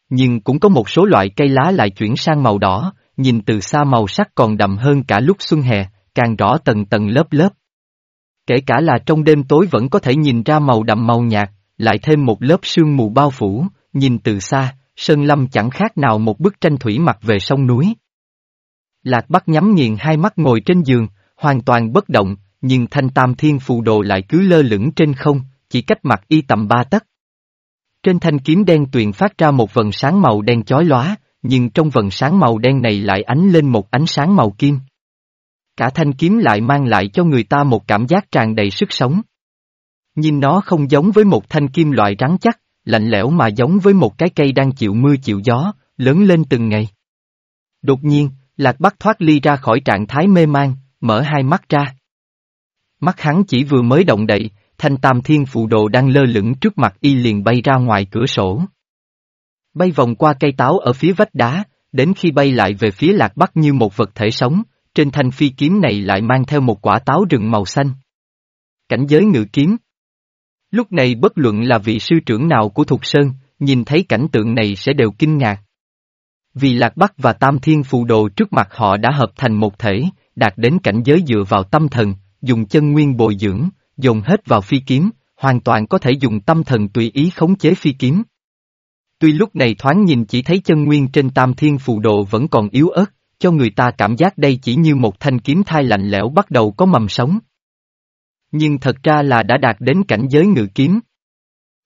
Nhưng cũng có một số loại cây lá lại chuyển sang màu đỏ, nhìn từ xa màu sắc còn đậm hơn cả lúc xuân hè, càng rõ tầng tầng lớp lớp. Kể cả là trong đêm tối vẫn có thể nhìn ra màu đậm màu nhạt, lại thêm một lớp sương mù bao phủ, nhìn từ xa, Sơn Lâm chẳng khác nào một bức tranh thủy mặc về sông núi. Lạc Bắc nhắm nghiền hai mắt ngồi trên giường, hoàn toàn bất động, nhưng thanh tam thiên phù đồ lại cứ lơ lửng trên không, chỉ cách mặt y tầm ba tấc. Trên thanh kiếm đen tuyền phát ra một vần sáng màu đen chói lóa, nhưng trong vần sáng màu đen này lại ánh lên một ánh sáng màu kim. Cả thanh kiếm lại mang lại cho người ta một cảm giác tràn đầy sức sống. Nhìn nó không giống với một thanh kim loại rắn chắc, lạnh lẽo mà giống với một cái cây đang chịu mưa chịu gió, lớn lên từng ngày. Đột nhiên, Lạc Bắc thoát ly ra khỏi trạng thái mê man, mở hai mắt ra. Mắt hắn chỉ vừa mới động đậy, thanh tam thiên phụ đồ đang lơ lửng trước mặt y liền bay ra ngoài cửa sổ. Bay vòng qua cây táo ở phía vách đá, đến khi bay lại về phía lạc bắc như một vật thể sống, trên thanh phi kiếm này lại mang theo một quả táo rừng màu xanh. Cảnh giới ngự kiếm Lúc này bất luận là vị sư trưởng nào của Thục Sơn, nhìn thấy cảnh tượng này sẽ đều kinh ngạc. Vì Lạc Bắc và Tam Thiên Phù Đồ trước mặt họ đã hợp thành một thể, đạt đến cảnh giới dựa vào tâm thần, dùng chân nguyên bồi dưỡng, dồn hết vào phi kiếm, hoàn toàn có thể dùng tâm thần tùy ý khống chế phi kiếm. Tuy lúc này thoáng nhìn chỉ thấy chân nguyên trên tam thiên phù đồ vẫn còn yếu ớt, cho người ta cảm giác đây chỉ như một thanh kiếm thai lạnh lẽo bắt đầu có mầm sống. Nhưng thật ra là đã đạt đến cảnh giới ngự kiếm.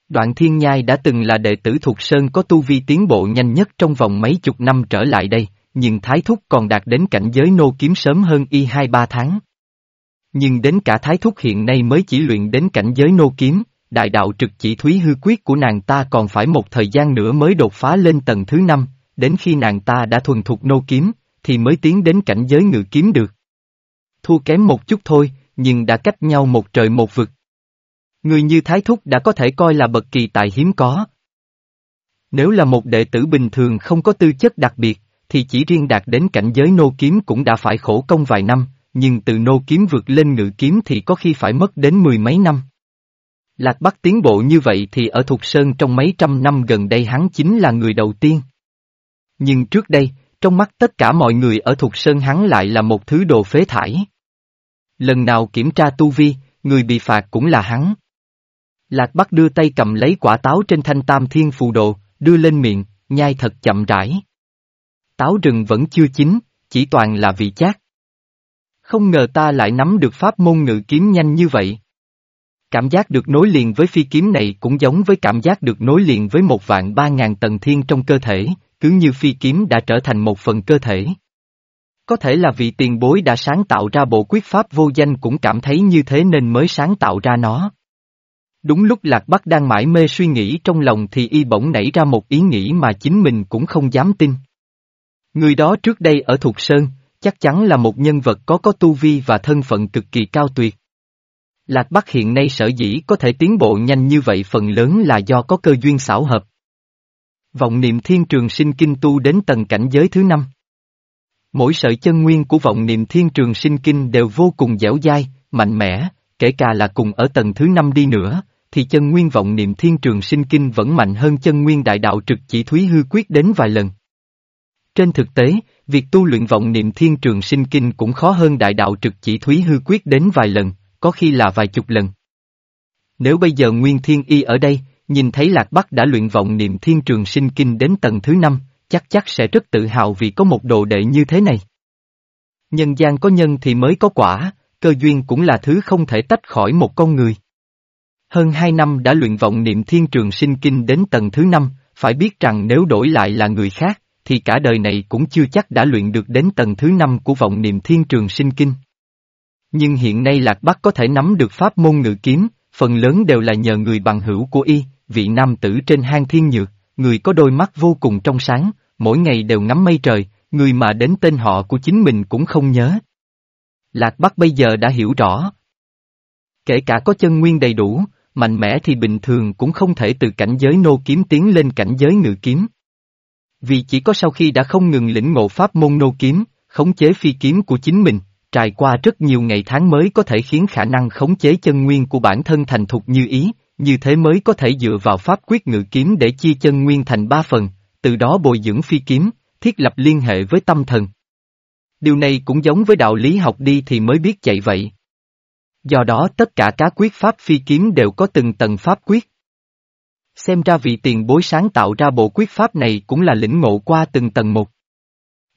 Đoạn thiên nhai đã từng là đệ tử thuộc Sơn có tu vi tiến bộ nhanh nhất trong vòng mấy chục năm trở lại đây, nhưng Thái Thúc còn đạt đến cảnh giới nô kiếm sớm hơn y hai ba tháng. Nhưng đến cả thái thúc hiện nay mới chỉ luyện đến cảnh giới nô kiếm, đại đạo trực chỉ thúy hư quyết của nàng ta còn phải một thời gian nữa mới đột phá lên tầng thứ năm, đến khi nàng ta đã thuần thục nô kiếm, thì mới tiến đến cảnh giới ngự kiếm được. Thua kém một chút thôi, nhưng đã cách nhau một trời một vực. Người như Thái Thúc đã có thể coi là bậc kỳ tài hiếm có. Nếu là một đệ tử bình thường không có tư chất đặc biệt, thì chỉ riêng đạt đến cảnh giới nô kiếm cũng đã phải khổ công vài năm, nhưng từ nô kiếm vượt lên ngự kiếm thì có khi phải mất đến mười mấy năm. Lạc Bắc tiến bộ như vậy thì ở Thục Sơn trong mấy trăm năm gần đây hắn chính là người đầu tiên. Nhưng trước đây, trong mắt tất cả mọi người ở Thục Sơn hắn lại là một thứ đồ phế thải. Lần nào kiểm tra tu vi, người bị phạt cũng là hắn. Lạc Bắc đưa tay cầm lấy quả táo trên thanh tam thiên phù đồ, đưa lên miệng, nhai thật chậm rãi. Táo rừng vẫn chưa chín, chỉ toàn là vị chát. Không ngờ ta lại nắm được pháp môn ngự kiếm nhanh như vậy. Cảm giác được nối liền với phi kiếm này cũng giống với cảm giác được nối liền với một vạn ba ngàn tầng thiên trong cơ thể, cứ như phi kiếm đã trở thành một phần cơ thể. Có thể là vị tiền bối đã sáng tạo ra bộ quyết pháp vô danh cũng cảm thấy như thế nên mới sáng tạo ra nó. Đúng lúc Lạc Bắc đang mãi mê suy nghĩ trong lòng thì y bỗng nảy ra một ý nghĩ mà chính mình cũng không dám tin. Người đó trước đây ở Thục Sơn, chắc chắn là một nhân vật có có tu vi và thân phận cực kỳ cao tuyệt. Lạc Bắc hiện nay sở dĩ có thể tiến bộ nhanh như vậy phần lớn là do có cơ duyên xảo hợp. Vọng niệm thiên trường sinh kinh tu đến tầng cảnh giới thứ năm. Mỗi sợi chân nguyên của vọng niệm thiên trường sinh kinh đều vô cùng dẻo dai, mạnh mẽ, kể cả là cùng ở tầng thứ năm đi nữa, thì chân nguyên vọng niệm thiên trường sinh kinh vẫn mạnh hơn chân nguyên đại đạo trực chỉ thúy hư quyết đến vài lần. Trên thực tế, việc tu luyện vọng niệm thiên trường sinh kinh cũng khó hơn đại đạo trực chỉ thúy hư quyết đến vài lần, có khi là vài chục lần. Nếu bây giờ Nguyên Thiên Y ở đây, nhìn thấy Lạc Bắc đã luyện vọng niệm thiên trường sinh kinh đến tầng thứ năm, chắc chắc sẽ rất tự hào vì có một đồ đệ như thế này. Nhân gian có nhân thì mới có quả, cơ duyên cũng là thứ không thể tách khỏi một con người. Hơn hai năm đã luyện vọng niệm thiên trường sinh kinh đến tầng thứ năm, phải biết rằng nếu đổi lại là người khác, thì cả đời này cũng chưa chắc đã luyện được đến tầng thứ năm của vọng niệm thiên trường sinh kinh. Nhưng hiện nay Lạc Bắc có thể nắm được pháp môn ngự kiếm, phần lớn đều là nhờ người bằng hữu của y, vị nam tử trên hang thiên nhược, người có đôi mắt vô cùng trong sáng, mỗi ngày đều ngắm mây trời, người mà đến tên họ của chính mình cũng không nhớ. Lạc Bắc bây giờ đã hiểu rõ. Kể cả có chân nguyên đầy đủ, mạnh mẽ thì bình thường cũng không thể từ cảnh giới nô kiếm tiến lên cảnh giới ngự kiếm. Vì chỉ có sau khi đã không ngừng lĩnh ngộ pháp môn nô kiếm, khống chế phi kiếm của chính mình, trải qua rất nhiều ngày tháng mới có thể khiến khả năng khống chế chân nguyên của bản thân thành thục như ý, như thế mới có thể dựa vào pháp quyết ngự kiếm để chia chân nguyên thành ba phần, từ đó bồi dưỡng phi kiếm, thiết lập liên hệ với tâm thần. Điều này cũng giống với đạo lý học đi thì mới biết chạy vậy. Do đó tất cả các quyết pháp phi kiếm đều có từng tầng pháp quyết. Xem ra vị tiền bối sáng tạo ra bộ quyết pháp này cũng là lĩnh ngộ qua từng tầng một.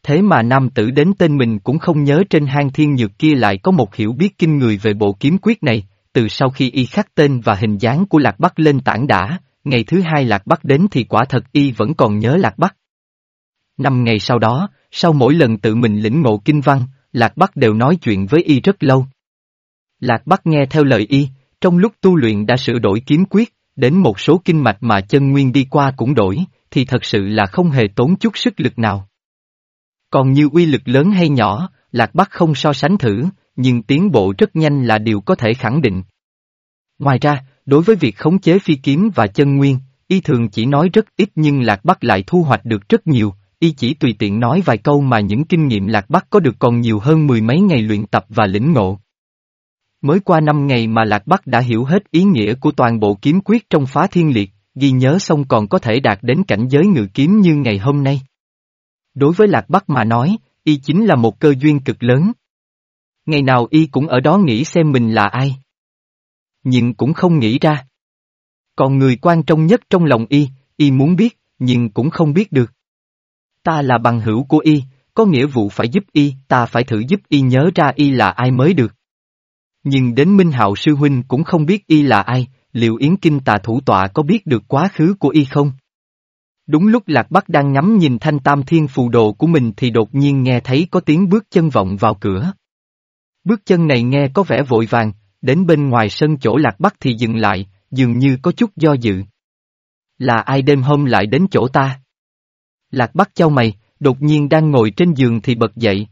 Thế mà nam tử đến tên mình cũng không nhớ trên hang thiên nhược kia lại có một hiểu biết kinh người về bộ kiếm quyết này, từ sau khi y khắc tên và hình dáng của Lạc Bắc lên tảng đã, ngày thứ hai Lạc Bắc đến thì quả thật y vẫn còn nhớ Lạc Bắc. Năm ngày sau đó, sau mỗi lần tự mình lĩnh ngộ kinh văn, Lạc Bắc đều nói chuyện với y rất lâu. Lạc Bắc nghe theo lời y, trong lúc tu luyện đã sửa đổi kiếm quyết, đến một số kinh mạch mà chân nguyên đi qua cũng đổi, thì thật sự là không hề tốn chút sức lực nào. Còn như uy lực lớn hay nhỏ, Lạc Bắc không so sánh thử, nhưng tiến bộ rất nhanh là điều có thể khẳng định. Ngoài ra, đối với việc khống chế phi kiếm và chân nguyên, y thường chỉ nói rất ít nhưng Lạc Bắc lại thu hoạch được rất nhiều, y chỉ tùy tiện nói vài câu mà những kinh nghiệm Lạc Bắc có được còn nhiều hơn mười mấy ngày luyện tập và lĩnh ngộ. Mới qua năm ngày mà Lạc Bắc đã hiểu hết ý nghĩa của toàn bộ kiếm quyết trong phá thiên liệt, ghi nhớ xong còn có thể đạt đến cảnh giới ngự kiếm như ngày hôm nay. Đối với Lạc Bắc mà nói, y chính là một cơ duyên cực lớn. Ngày nào y cũng ở đó nghĩ xem mình là ai. Nhưng cũng không nghĩ ra. Còn người quan trọng nhất trong lòng y, y muốn biết, nhưng cũng không biết được. Ta là bằng hữu của y, có nghĩa vụ phải giúp y, ta phải thử giúp y nhớ ra y là ai mới được. Nhưng đến Minh Hạo sư huynh cũng không biết y là ai, liệu Yến Kinh tà thủ tọa có biết được quá khứ của y không? Đúng lúc Lạc Bắc đang ngắm nhìn thanh tam thiên phù đồ của mình thì đột nhiên nghe thấy có tiếng bước chân vọng vào cửa. Bước chân này nghe có vẻ vội vàng, đến bên ngoài sân chỗ Lạc Bắc thì dừng lại, dường như có chút do dự. Là ai đêm hôm lại đến chỗ ta? Lạc Bắc châu mày, đột nhiên đang ngồi trên giường thì bật dậy.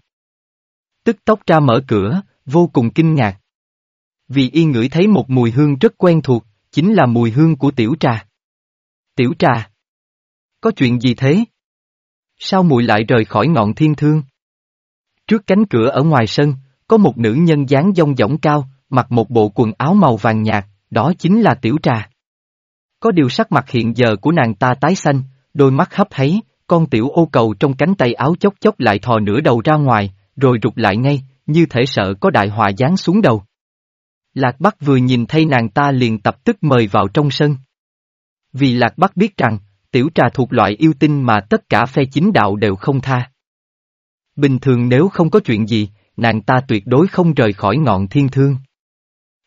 Tức tốc ra mở cửa, vô cùng kinh ngạc. Vì y ngửi thấy một mùi hương rất quen thuộc, chính là mùi hương của tiểu trà. Tiểu trà. Có chuyện gì thế? Sao mùi lại rời khỏi ngọn thiên thương? Trước cánh cửa ở ngoài sân, có một nữ nhân dáng dông dỏng cao, mặc một bộ quần áo màu vàng nhạt, đó chính là tiểu trà. Có điều sắc mặt hiện giờ của nàng ta tái xanh, đôi mắt hấp háy, con tiểu ô cầu trong cánh tay áo chốc chốc lại thò nửa đầu ra ngoài, rồi rụt lại ngay, như thể sợ có đại họa giáng xuống đầu. Lạc Bắc vừa nhìn thấy nàng ta liền tập tức mời vào trong sân. Vì Lạc Bắc biết rằng, tiểu trà thuộc loại yêu tinh mà tất cả phe chính đạo đều không tha. Bình thường nếu không có chuyện gì, nàng ta tuyệt đối không rời khỏi ngọn thiên thương.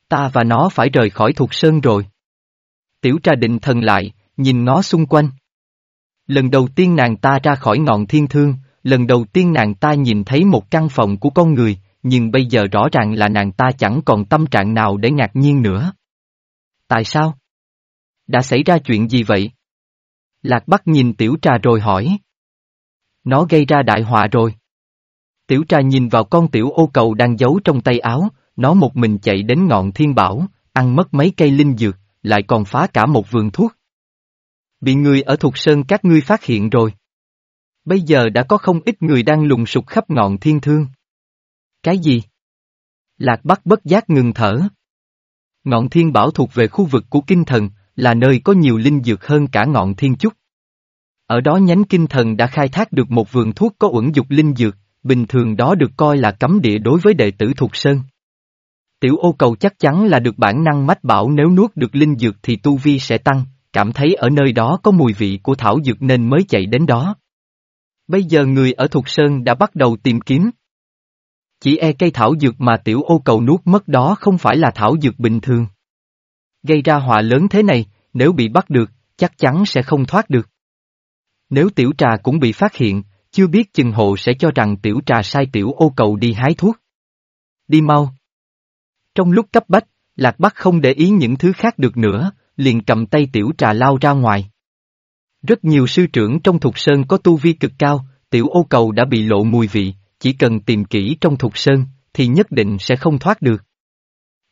Ta và nó phải rời khỏi thuộc sơn rồi. Tiểu trà định thần lại, nhìn ngó xung quanh. Lần đầu tiên nàng ta ra khỏi ngọn thiên thương, lần đầu tiên nàng ta nhìn thấy một căn phòng của con người, nhưng bây giờ rõ ràng là nàng ta chẳng còn tâm trạng nào để ngạc nhiên nữa. Tại sao? Đã xảy ra chuyện gì vậy? Lạc Bắc nhìn tiểu trà rồi hỏi. Nó gây ra đại họa rồi. Tiểu trà nhìn vào con tiểu ô cầu đang giấu trong tay áo, nó một mình chạy đến ngọn thiên bảo, ăn mất mấy cây linh dược, lại còn phá cả một vườn thuốc. Bị người ở Thục Sơn các ngươi phát hiện rồi. Bây giờ đã có không ít người đang lùng sục khắp ngọn thiên thương. Cái gì? Lạc Bắc bất giác ngừng thở. Ngọn thiên bảo thuộc về khu vực của kinh thần, là nơi có nhiều linh dược hơn cả ngọn thiên trúc. Ở đó nhánh kinh thần đã khai thác được một vườn thuốc có uẩn dục linh dược, bình thường đó được coi là cấm địa đối với đệ tử thuộc sơn. Tiểu ô cầu chắc chắn là được bản năng mách bảo nếu nuốt được linh dược thì tu vi sẽ tăng, cảm thấy ở nơi đó có mùi vị của thảo dược nên mới chạy đến đó. Bây giờ người ở Thục Sơn đã bắt đầu tìm kiếm. Chỉ e cây thảo dược mà tiểu ô cầu nuốt mất đó không phải là thảo dược bình thường. Gây ra họa lớn thế này, nếu bị bắt được, chắc chắn sẽ không thoát được. Nếu tiểu trà cũng bị phát hiện, chưa biết chừng hộ sẽ cho rằng tiểu trà sai tiểu ô cầu đi hái thuốc. Đi mau. Trong lúc cấp bách, Lạc Bắc không để ý những thứ khác được nữa, liền cầm tay tiểu trà lao ra ngoài. Rất nhiều sư trưởng trong Thục Sơn có tu vi cực cao, tiểu ô cầu đã bị lộ mùi vị, chỉ cần tìm kỹ trong Thục Sơn, thì nhất định sẽ không thoát được.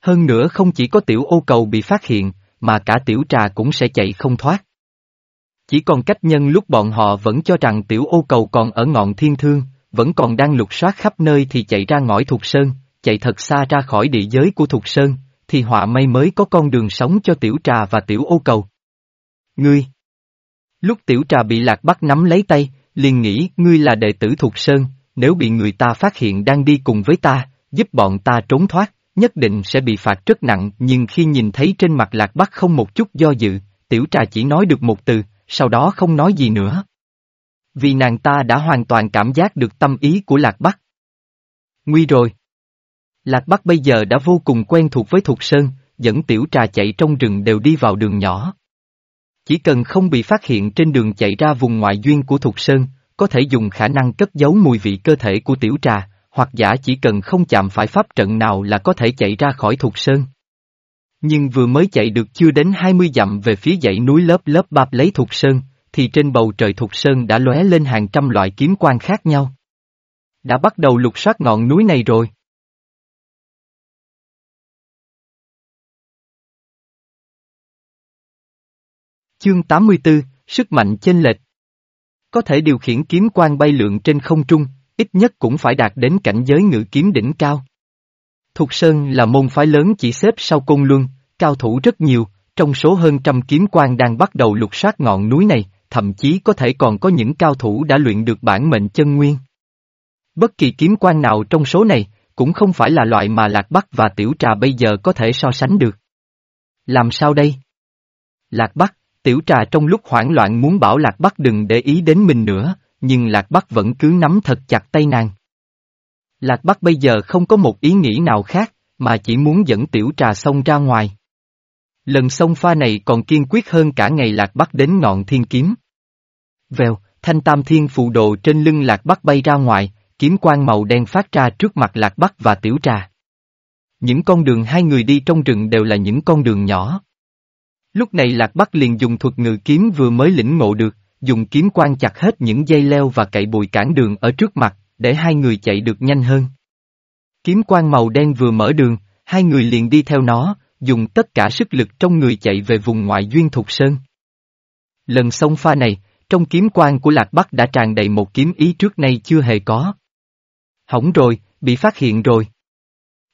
Hơn nữa không chỉ có tiểu ô cầu bị phát hiện, mà cả tiểu trà cũng sẽ chạy không thoát. Chỉ còn cách nhân lúc bọn họ vẫn cho rằng tiểu ô cầu còn ở ngọn thiên thương, vẫn còn đang lục soát khắp nơi thì chạy ra ngõi Thục Sơn, chạy thật xa ra khỏi địa giới của Thục Sơn, thì họa may mới có con đường sống cho tiểu trà và tiểu ô cầu. Ngươi! Lúc tiểu trà bị lạc bắt nắm lấy tay, liền nghĩ ngươi là đệ tử Thục Sơn, nếu bị người ta phát hiện đang đi cùng với ta, giúp bọn ta trốn thoát, nhất định sẽ bị phạt rất nặng nhưng khi nhìn thấy trên mặt lạc bắc không một chút do dự, tiểu trà chỉ nói được một từ, sau đó không nói gì nữa. Vì nàng ta đã hoàn toàn cảm giác được tâm ý của lạc bắc. Nguy rồi. Lạc Bắc bây giờ đã vô cùng quen thuộc với Thục Sơn, dẫn tiểu trà chạy trong rừng đều đi vào đường nhỏ. Chỉ cần không bị phát hiện trên đường chạy ra vùng ngoại duyên của Thục Sơn, có thể dùng khả năng cất giấu mùi vị cơ thể của tiểu trà, hoặc giả chỉ cần không chạm phải pháp trận nào là có thể chạy ra khỏi Thục Sơn. Nhưng vừa mới chạy được chưa đến 20 dặm về phía dãy núi lớp lớp bạp lấy Thục Sơn, thì trên bầu trời Thục Sơn đã lóe lên hàng trăm loại kiếm quan khác nhau. Đã bắt đầu lục soát ngọn núi này rồi. Chương 84, Sức mạnh chênh lệch. Có thể điều khiển kiếm quan bay lượn trên không trung, ít nhất cũng phải đạt đến cảnh giới ngự kiếm đỉnh cao. Thục Sơn là môn phái lớn chỉ xếp sau Côn Luân, cao thủ rất nhiều, trong số hơn trăm kiếm quan đang bắt đầu lục soát ngọn núi này, thậm chí có thể còn có những cao thủ đã luyện được bản mệnh chân nguyên. Bất kỳ kiếm quan nào trong số này, cũng không phải là loại mà Lạc Bắc và Tiểu Trà bây giờ có thể so sánh được. Làm sao đây? Lạc Bắc, Tiểu trà trong lúc hoảng loạn muốn bảo Lạc Bắc đừng để ý đến mình nữa, nhưng Lạc Bắc vẫn cứ nắm thật chặt tay nàng. Lạc Bắc bây giờ không có một ý nghĩ nào khác, mà chỉ muốn dẫn tiểu trà xông ra ngoài. Lần xông pha này còn kiên quyết hơn cả ngày Lạc Bắc đến ngọn thiên kiếm. Vèo, thanh tam thiên phụ đồ trên lưng Lạc Bắc bay ra ngoài, kiếm quang màu đen phát ra trước mặt Lạc Bắc và tiểu trà. Những con đường hai người đi trong rừng đều là những con đường nhỏ. Lúc này Lạc Bắc liền dùng thuật ngự kiếm vừa mới lĩnh ngộ được, dùng kiếm quan chặt hết những dây leo và cậy bùi cản đường ở trước mặt, để hai người chạy được nhanh hơn. Kiếm quan màu đen vừa mở đường, hai người liền đi theo nó, dùng tất cả sức lực trong người chạy về vùng ngoại duyên Thục Sơn. Lần sông pha này, trong kiếm quan của Lạc Bắc đã tràn đầy một kiếm ý trước nay chưa hề có. Hỏng rồi, bị phát hiện rồi.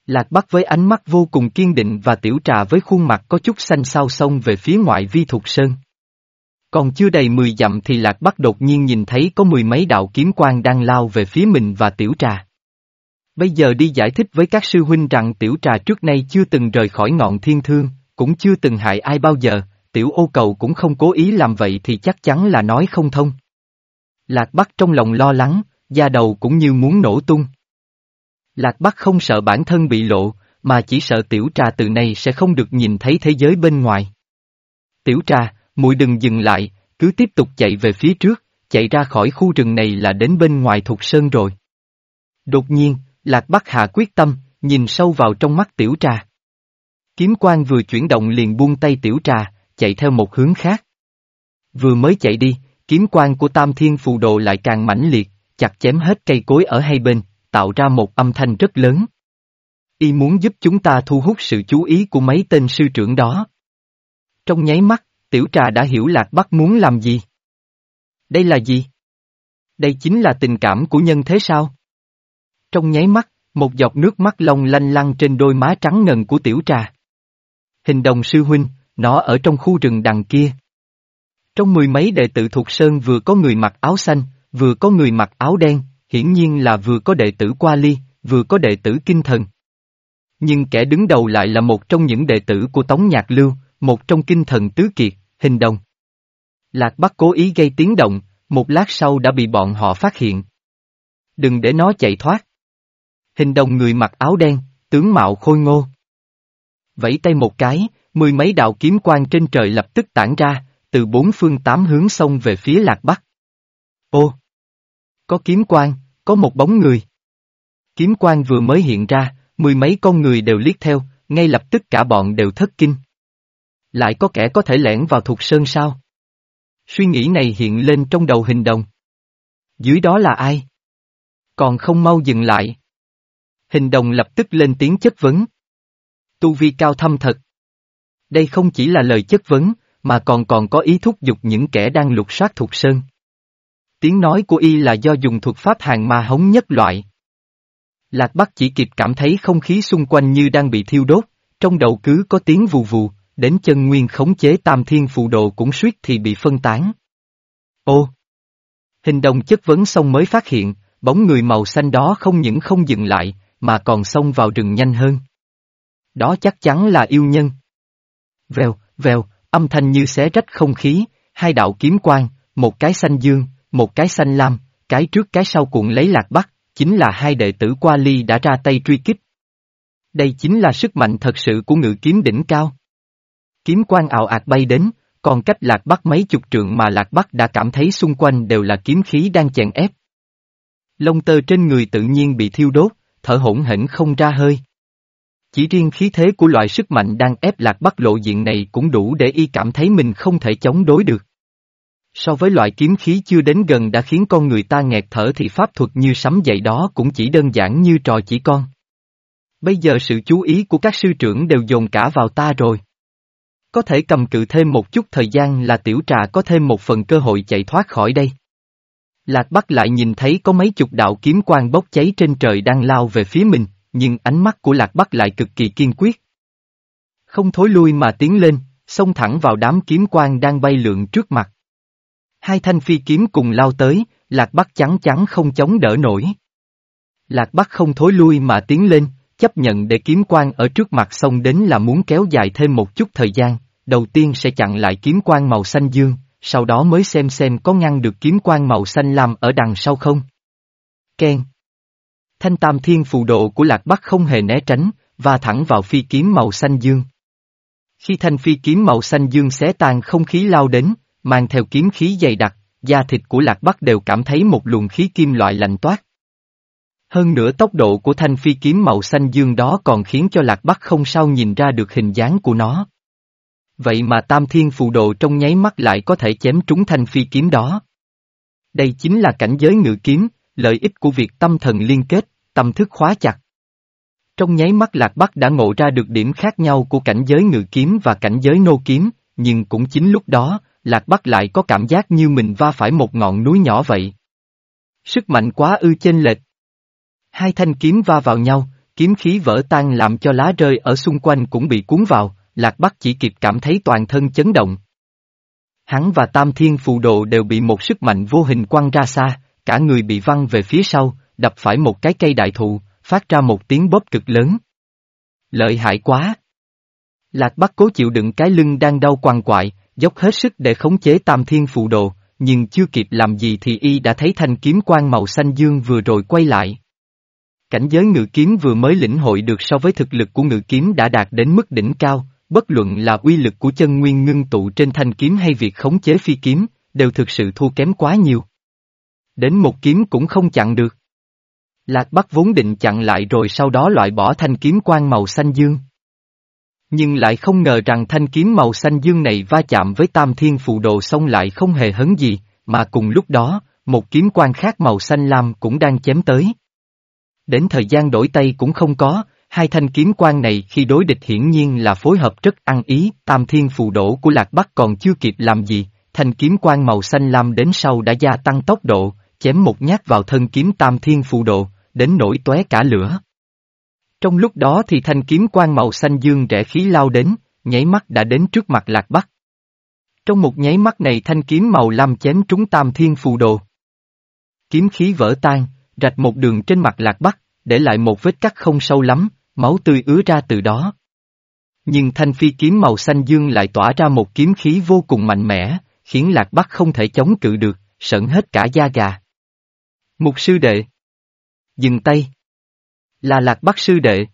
Lạc Bắc với ánh mắt vô cùng kiên định và tiểu trà với khuôn mặt có chút xanh xao xông về phía ngoại vi thục sơn. Còn chưa đầy mười dặm thì Lạc Bắc đột nhiên nhìn thấy có mười mấy đạo kiếm quang đang lao về phía mình và tiểu trà. Bây giờ đi giải thích với các sư huynh rằng tiểu trà trước nay chưa từng rời khỏi ngọn thiên thương, cũng chưa từng hại ai bao giờ, tiểu ô cầu cũng không cố ý làm vậy thì chắc chắn là nói không thông. Lạc Bắc trong lòng lo lắng, da đầu cũng như muốn nổ tung. Lạc Bắc không sợ bản thân bị lộ, mà chỉ sợ tiểu trà từ nay sẽ không được nhìn thấy thế giới bên ngoài. Tiểu trà, muội đừng dừng lại, cứ tiếp tục chạy về phía trước, chạy ra khỏi khu rừng này là đến bên ngoài thuộc sơn rồi. Đột nhiên, Lạc Bắc hà quyết tâm, nhìn sâu vào trong mắt tiểu trà. Kiếm quan vừa chuyển động liền buông tay tiểu trà, chạy theo một hướng khác. Vừa mới chạy đi, kiếm quan của Tam Thiên Phù Đồ lại càng mãnh liệt, chặt chém hết cây cối ở hai bên, tạo ra một âm thanh rất lớn. Y muốn giúp chúng ta thu hút sự chú ý của mấy tên sư trưởng đó. Trong nháy mắt, tiểu trà đã hiểu Lạc Bắc muốn làm gì. Đây là gì? Đây chính là tình cảm của nhân thế sao? Trong nháy mắt, một giọt nước mắt long lanh lăng trên đôi má trắng ngần của tiểu trà. Hình đồng sư huynh, nó ở trong khu rừng đằng kia. Trong mười mấy đệ tử thuộc Sơn vừa có người mặc áo xanh, vừa có người mặc áo đen, hiển nhiên là vừa có đệ tử qua ly, vừa có đệ tử kinh thần. Nhưng kẻ đứng đầu lại là một trong những đệ tử của Tống Nhạc Lưu, một trong kinh thần tứ kiệt, hình đồng. Lạc Bắc cố ý gây tiếng động, một lát sau đã bị bọn họ phát hiện. Đừng để nó chạy thoát. Hình đồng người mặc áo đen, tướng mạo khôi ngô. Vẫy tay một cái, mười mấy đạo kiếm quang trên trời lập tức tản ra, từ bốn phương tám hướng xông về phía lạc bắc. Ô! Có kiếm quang, có một bóng người. Kiếm quang vừa mới hiện ra, mười mấy con người đều liếc theo, ngay lập tức cả bọn đều thất kinh. Lại có kẻ có thể lẻn vào thuộc sơn sao? Suy nghĩ này hiện lên trong đầu hình đồng. Dưới đó là ai? Còn không mau dừng lại. Hình đồng lập tức lên tiếng chất vấn. Tu vi cao thâm thật. Đây không chỉ là lời chất vấn, mà còn còn có ý thúc giục những kẻ đang lục soát thuộc sơn. Tiếng nói của y là do dùng thuật pháp hàng ma hống nhất loại. Lạc Bắc chỉ kịp cảm thấy không khí xung quanh như đang bị thiêu đốt, trong đầu cứ có tiếng vù vù, đến chân nguyên khống chế tam thiên phù đồ cũng suýt thì bị phân tán. Ô! Hình đồng chất vấn xong mới phát hiện, bóng người màu xanh đó không những không dừng lại, mà còn xông vào rừng nhanh hơn. Đó chắc chắn là yêu nhân. Vèo, vèo, âm thanh như xé rách không khí, hai đạo kiếm quang, một cái xanh dương, một cái xanh lam, cái trước cái sau cuộn lấy lạc bắc, chính là hai đệ tử qua ly đã ra tay truy kích. Đây chính là sức mạnh thật sự của ngự kiếm đỉnh cao. Kiếm quang ảo ạt bay đến, còn cách lạc bắc mấy chục trượng mà lạc bắc đã cảm thấy xung quanh đều là kiếm khí đang chèn ép. Lông tơ trên người tự nhiên bị thiêu đốt, thở hỗn hển không ra hơi. Chỉ riêng khí thế của loại sức mạnh đang ép lạc bắc lộ diện này cũng đủ để y cảm thấy mình không thể chống đối được. So với loại kiếm khí chưa đến gần đã khiến con người ta nghẹt thở thì pháp thuật như sấm dậy đó cũng chỉ đơn giản như trò chỉ con. Bây giờ sự chú ý của các sư trưởng đều dồn cả vào ta rồi. Có thể cầm cự thêm một chút thời gian là tiểu trà có thêm một phần cơ hội chạy thoát khỏi đây. Lạc Bắc lại nhìn thấy có mấy chục đạo kiếm quang bốc cháy trên trời đang lao về phía mình, nhưng ánh mắt của Lạc Bắc lại cực kỳ kiên quyết. Không thối lui mà tiến lên, xông thẳng vào đám kiếm quang đang bay lượn trước mặt. Hai thanh phi kiếm cùng lao tới, Lạc Bắc chắn chắn không chống đỡ nổi. Lạc Bắc không thối lui mà tiến lên, chấp nhận để kiếm quang ở trước mặt xông đến là muốn kéo dài thêm một chút thời gian, đầu tiên sẽ chặn lại kiếm quan màu xanh dương, sau đó mới xem xem có ngăn được kiếm quan màu xanh lam ở đằng sau không. Ken Thanh tam thiên phù độ của Lạc Bắc không hề né tránh, và thẳng vào phi kiếm màu xanh dương. Khi thanh phi kiếm màu xanh dương xé tan không khí lao đến, mang theo kiếm khí dày đặc, da thịt của Lạc Bắc đều cảm thấy một luồng khí kim loại lạnh toát. Hơn nữa tốc độ của thanh phi kiếm màu xanh dương đó còn khiến cho Lạc Bắc không sao nhìn ra được hình dáng của nó. Vậy mà tam thiên phù đồ trong nháy mắt lại có thể chém trúng thanh phi kiếm đó. Đây chính là cảnh giới ngự kiếm, lợi ích của việc tâm thần liên kết, tâm thức khóa chặt. Trong nháy mắt Lạc Bắc đã ngộ ra được điểm khác nhau của cảnh giới ngự kiếm và cảnh giới nô kiếm, nhưng cũng chính lúc đó, Lạc Bắc lại có cảm giác như mình va phải một ngọn núi nhỏ vậy. Sức mạnh quá ư chênh lệch. Hai thanh kiếm va vào nhau, kiếm khí vỡ tan làm cho lá rơi ở xung quanh cũng bị cuốn vào, Lạc Bắc chỉ kịp cảm thấy toàn thân chấn động. Hắn và Tam Thiên Phù Độ đều bị một sức mạnh vô hình quăng ra xa, cả người bị văng về phía sau, đập phải một cái cây đại thụ, phát ra một tiếng bóp cực lớn. Lợi hại quá! Lạc Bắc cố chịu đựng cái lưng đang đau quằn quại, dốc hết sức để khống chế Tam Thiên Phù Độ, nhưng chưa kịp làm gì thì y đã thấy thanh kiếm quang màu xanh dương vừa rồi quay lại. Cảnh giới ngự kiếm vừa mới lĩnh hội được so với thực lực của ngự kiếm đã đạt đến mức đỉnh cao, bất luận là uy lực của chân nguyên ngưng tụ trên thanh kiếm hay việc khống chế phi kiếm, đều thực sự thua kém quá nhiều. Đến một kiếm cũng không chặn được. Lạc Bắc vốn định chặn lại rồi sau đó loại bỏ thanh kiếm quang màu xanh dương. Nhưng lại không ngờ rằng thanh kiếm màu xanh dương này va chạm với tam thiên phù đồ xong lại không hề hấn gì, mà cùng lúc đó, một kiếm quang khác màu xanh lam cũng đang chém tới. Đến thời gian đổi tay cũng không có, Hai thanh kiếm quan này khi đối địch hiển nhiên là phối hợp rất ăn ý, tam thiên phù đổ của Lạc Bắc còn chưa kịp làm gì, thanh kiếm quan màu xanh lam đến sau đã gia tăng tốc độ, chém một nhát vào thân kiếm tam thiên phù độ, đến nổi tóe cả lửa. Trong lúc đó thì thanh kiếm quan màu xanh dương rẽ khí lao đến, nháy mắt đã đến trước mặt Lạc Bắc. Trong một nháy mắt này thanh kiếm màu lam chém trúng tam thiên phù đồ. Kiếm khí vỡ tan, rạch một đường trên mặt Lạc Bắc, để lại một vết cắt không sâu lắm, máu tươi ứa ra từ đó. Nhưng thanh phi kiếm màu xanh dương lại tỏa ra một kiếm khí vô cùng mạnh mẽ, khiến Lạc Bắc không thể chống cự được, sợn hết cả da gà. Mục sư đệ. Dừng tay. Là Lạc Bắc sư đệ.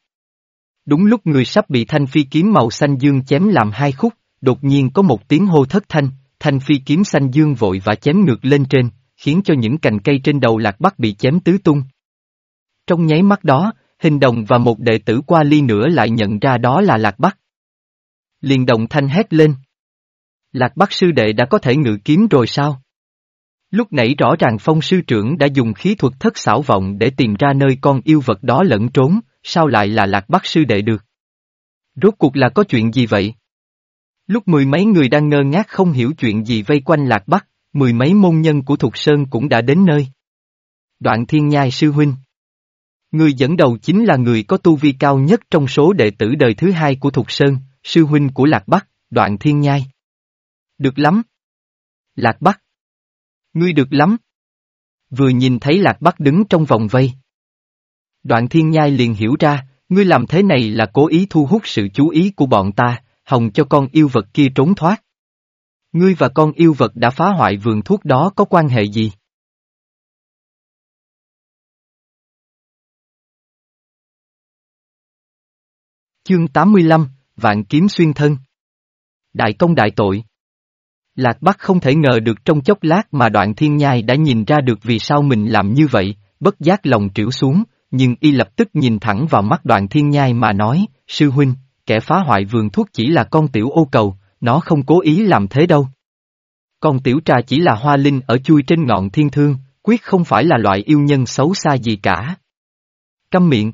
Đúng lúc người sắp bị thanh phi kiếm màu xanh dương chém làm hai khúc, đột nhiên có một tiếng hô thất thanh, thanh phi kiếm xanh dương vội và chém ngược lên trên, khiến cho những cành cây trên đầu Lạc Bắc bị chém tứ tung. Trong nháy mắt đó, hình đồng và một đệ tử qua ly nữa lại nhận ra đó là Lạc Bắc. Liền đồng thanh hét lên. Lạc Bắc sư đệ đã có thể ngự kiếm rồi sao? Lúc nãy rõ ràng phong sư trưởng đã dùng khí thuật thất xảo vọng để tìm ra nơi con yêu vật đó lẫn trốn, sao lại là Lạc Bắc sư đệ được? Rốt cuộc là có chuyện gì vậy? Lúc mười mấy người đang ngơ ngác không hiểu chuyện gì vây quanh Lạc Bắc, mười mấy môn nhân của Thục Sơn cũng đã đến nơi. Đoạn Thiên Nhai sư huynh Người dẫn đầu chính là người có tu vi cao nhất trong số đệ tử đời thứ hai của Thục Sơn, sư huynh của Lạc Bắc, Đoạn Thiên Nhai. Được lắm. Lạc Bắc. Ngươi được lắm. Vừa nhìn thấy Lạc Bắc đứng trong vòng vây. Đoạn Thiên Nhai liền hiểu ra, ngươi làm thế này là cố ý thu hút sự chú ý của bọn ta, hòng cho con yêu vật kia trốn thoát. Ngươi và con yêu vật đã phá hoại vườn thuốc đó có quan hệ gì? Chương 85, Vạn Kiếm Xuyên Thân Đại công đại tội Lạc Bắc không thể ngờ được trong chốc lát mà đoạn thiên nhai đã nhìn ra được vì sao mình làm như vậy, bất giác lòng trĩu xuống, nhưng y lập tức nhìn thẳng vào mắt đoạn thiên nhai mà nói, sư huynh, kẻ phá hoại vườn thuốc chỉ là con tiểu ô cầu, nó không cố ý làm thế đâu. Con tiểu trà chỉ là hoa linh ở chui trên ngọn thiên thương, quyết không phải là loại yêu nhân xấu xa gì cả. Câm miệng.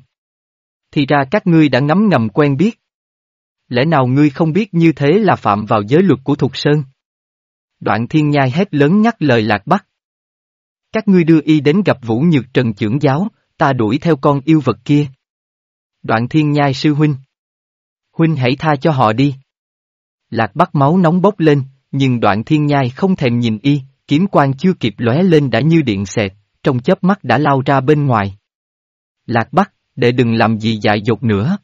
Thì ra các ngươi đã ngấm ngầm quen biết. Lẽ nào ngươi không biết như thế là phạm vào giới luật của Thục Sơn? Đoạn thiên nhai hét lớn nhắc lời lạc bắc. Các ngươi đưa y đến gặp Vũ Nhược Trần trưởng giáo, ta đuổi theo con yêu vật kia. Đoạn thiên nhai sư huynh. Huynh hãy tha cho họ đi. Lạc bắc máu nóng bốc lên, nhưng đoạn thiên nhai không thèm nhìn y, kiếm quan chưa kịp lóe lên đã như điện xẹt, trong chớp mắt đã lao ra bên ngoài. Lạc bắc, để đừng làm gì dại dột nữa.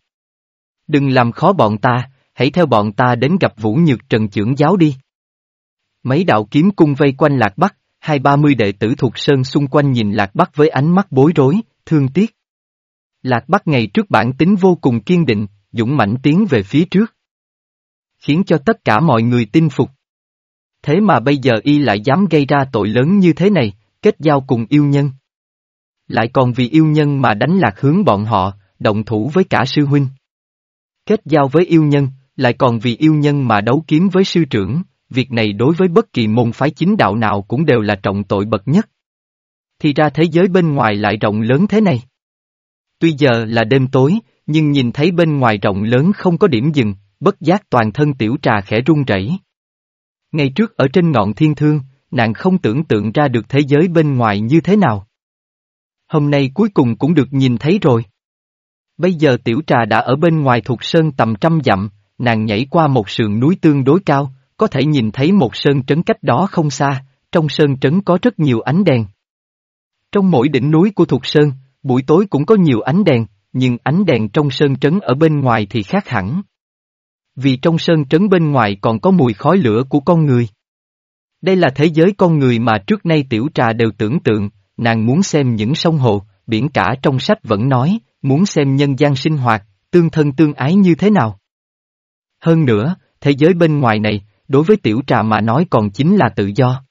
Đừng làm khó bọn ta, hãy theo bọn ta đến gặp Vũ Nhược Trần trưởng giáo đi. Mấy đạo kiếm cung vây quanh Lạc Bắc, hai ba mươi đệ tử thuộc sơn xung quanh nhìn Lạc Bắc với ánh mắt bối rối, thương tiếc. Lạc Bắc ngày trước bản tính vô cùng kiên định, dũng mãnh tiến về phía trước. Khiến cho tất cả mọi người tin phục. Thế mà bây giờ y lại dám gây ra tội lớn như thế này, kết giao cùng yêu nhân. Lại còn vì yêu nhân mà đánh lạc hướng bọn họ, động thủ với cả sư huynh. Kết giao với yêu nhân, lại còn vì yêu nhân mà đấu kiếm với sư trưởng, việc này đối với bất kỳ môn phái chính đạo nào cũng đều là trọng tội bậc nhất. Thì ra thế giới bên ngoài lại rộng lớn thế này. Tuy giờ là đêm tối, nhưng nhìn thấy bên ngoài rộng lớn không có điểm dừng, bất giác toàn thân tiểu trà khẽ run rẩy. Ngày trước ở trên ngọn thiên thương, nàng không tưởng tượng ra được thế giới bên ngoài như thế nào. Hôm nay cuối cùng cũng được nhìn thấy rồi. Bây giờ tiểu trà đã ở bên ngoài thuộc sơn tầm trăm dặm, nàng nhảy qua một sườn núi tương đối cao, có thể nhìn thấy một sơn trấn cách đó không xa, trong sơn trấn có rất nhiều ánh đèn. Trong mỗi đỉnh núi của thuộc Sơn, buổi tối cũng có nhiều ánh đèn, nhưng ánh đèn trong sơn trấn ở bên ngoài thì khác hẳn. Vì trong sơn trấn bên ngoài còn có mùi khói lửa của con người. Đây là thế giới con người mà trước nay tiểu trà đều tưởng tượng, nàng muốn xem những sông hồ, biển cả trong sách vẫn nói, muốn xem nhân gian sinh hoạt, tương thân tương ái như thế nào. Hơn nữa, thế giới bên ngoài này, đối với tiểu trà mà nói còn chính là tự do.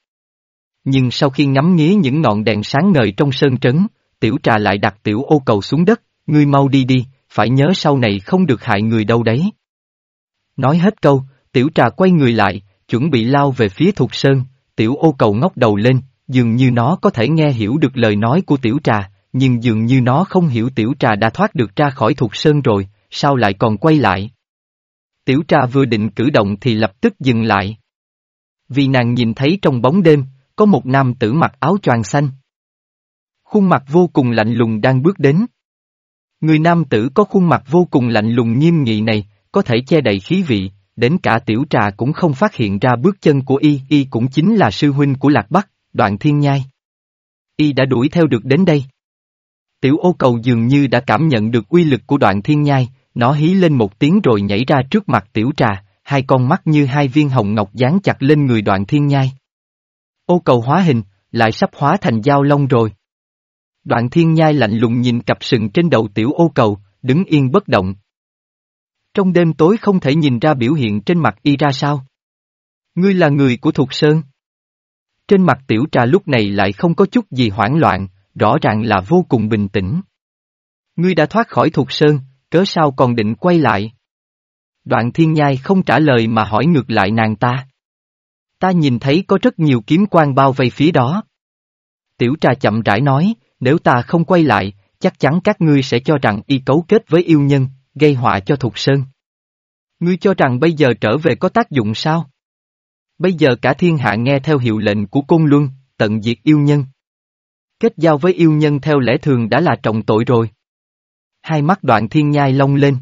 Nhưng sau khi ngắm nghía những ngọn đèn sáng ngời trong sơn trấn, tiểu trà lại đặt tiểu ô cầu xuống đất, ngươi mau đi đi, phải nhớ sau này không được hại người đâu đấy. Nói hết câu, tiểu trà quay người lại, chuẩn bị lao về phía thuộc sơn, tiểu ô cầu ngóc đầu lên, dường như nó có thể nghe hiểu được lời nói của tiểu trà, nhưng dường như nó không hiểu tiểu trà đã thoát được ra khỏi thuộc sơn rồi, sao lại còn quay lại. Tiểu trà vừa định cử động thì lập tức dừng lại. Vì nàng nhìn thấy trong bóng đêm, có một nam tử mặc áo choàng xanh. Khuôn mặt vô cùng lạnh lùng đang bước đến. Người nam tử có khuôn mặt vô cùng lạnh lùng nghiêm nghị này, có thể che đậy khí vị, đến cả tiểu trà cũng không phát hiện ra bước chân của y, y cũng chính là sư huynh của Lạc Bắc, đoạn thiên nhai. Y đã đuổi theo được đến đây. Tiểu ô cầu dường như đã cảm nhận được uy lực của đoạn thiên nhai, nó hí lên một tiếng rồi nhảy ra trước mặt tiểu trà, hai con mắt như hai viên hồng ngọc dán chặt lên người đoạn thiên nhai. Ô cầu hóa hình, lại sắp hóa thành dao long rồi. Đoạn thiên nhai lạnh lùng nhìn cặp sừng trên đầu tiểu ô cầu, đứng yên bất động. Trong đêm tối không thể nhìn ra biểu hiện trên mặt y ra sao. Ngươi là người của Thục Sơn. Trên mặt tiểu trà lúc này lại không có chút gì hoảng loạn, rõ ràng là vô cùng bình tĩnh. Ngươi đã thoát khỏi Thục Sơn, cớ sao còn định quay lại? Đoạn thiên nhai không trả lời mà hỏi ngược lại nàng ta. Ta nhìn thấy có rất nhiều kiếm quan bao vây phía đó. Tiểu trà chậm rãi nói, nếu ta không quay lại, chắc chắn các ngươi sẽ cho rằng y cấu kết với yêu nhân, gây họa cho Thục Sơn. Ngươi cho rằng bây giờ trở về có tác dụng sao? Bây giờ cả thiên hạ nghe theo hiệu lệnh của Côn Luân, tận diệt yêu nhân. Kết giao với yêu nhân theo lẽ thường đã là trọng tội rồi. Hai mắt đoạn thiên nhai long lên.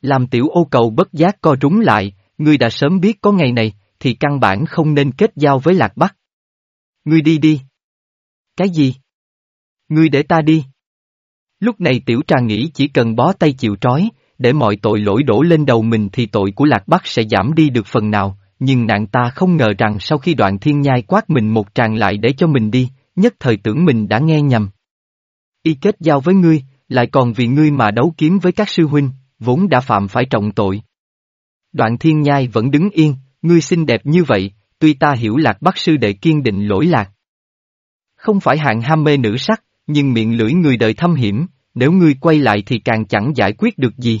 Làm tiểu ô cầu bất giác co rúng lại, ngươi đã sớm biết có ngày này, thì căn bản không nên kết giao với Lạc Bắc. Ngươi đi đi. Cái gì? Ngươi để ta đi. Lúc này tiểu trà nghĩ chỉ cần bó tay chịu trói, để mọi tội lỗi đổ lên đầu mình thì tội của Lạc Bắc sẽ giảm đi được phần nào, nhưng nạn ta không ngờ rằng sau khi đoạn thiên nhai quát mình một tràng lại để cho mình đi, nhất thời tưởng mình đã nghe nhầm. Y kết giao với ngươi, lại còn vì ngươi mà đấu kiếm với các sư huynh, vốn đã phạm phải trọng tội. Đoạn thiên nhai vẫn đứng yên, ngươi xinh đẹp như vậy, tuy ta hiểu lạc bác sư đệ kiên định lỗi lạc. Không phải hạng ham mê nữ sắc, nhưng miệng lưỡi người đời thâm hiểm, nếu ngươi quay lại thì càng chẳng giải quyết được gì.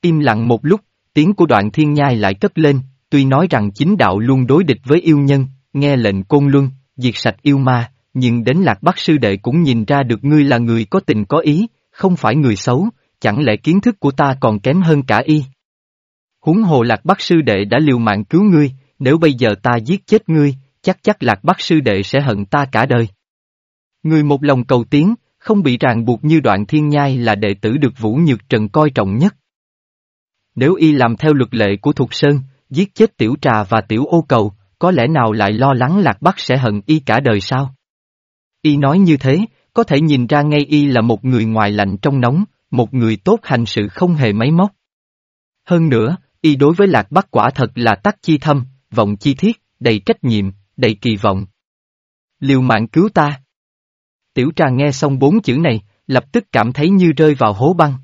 Im lặng một lúc, tiếng của đoạn thiên nhai lại cất lên, tuy nói rằng chính đạo luôn đối địch với yêu nhân, nghe lệnh côn luân, diệt sạch yêu ma, nhưng đến lạc bắc sư đệ cũng nhìn ra được ngươi là người có tình có ý, không phải người xấu, chẳng lẽ kiến thức của ta còn kém hơn cả y. Huống hồ lạc bắc sư đệ đã liều mạng cứu ngươi, nếu bây giờ ta giết chết ngươi, chắc chắc lạc bắc sư đệ sẽ hận ta cả đời. Người một lòng cầu tiến, không bị ràng buộc như đoạn thiên nhai là đệ tử được Vũ Nhược Trần coi trọng nhất. Nếu y làm theo luật lệ của Thục Sơn, giết chết tiểu trà và tiểu ô cầu, có lẽ nào lại lo lắng lạc bắc sẽ hận y cả đời sao? Y nói như thế, có thể nhìn ra ngay y là một người ngoài lạnh trong nóng, một người tốt hành sự không hề máy móc. Hơn nữa, y đối với lạc bắc quả thật là tắc chi thâm, vọng chi thiết, đầy trách nhiệm, đầy kỳ vọng. Liều mạng cứu ta. Tiểu trà nghe xong bốn chữ này, lập tức cảm thấy như rơi vào hố băng.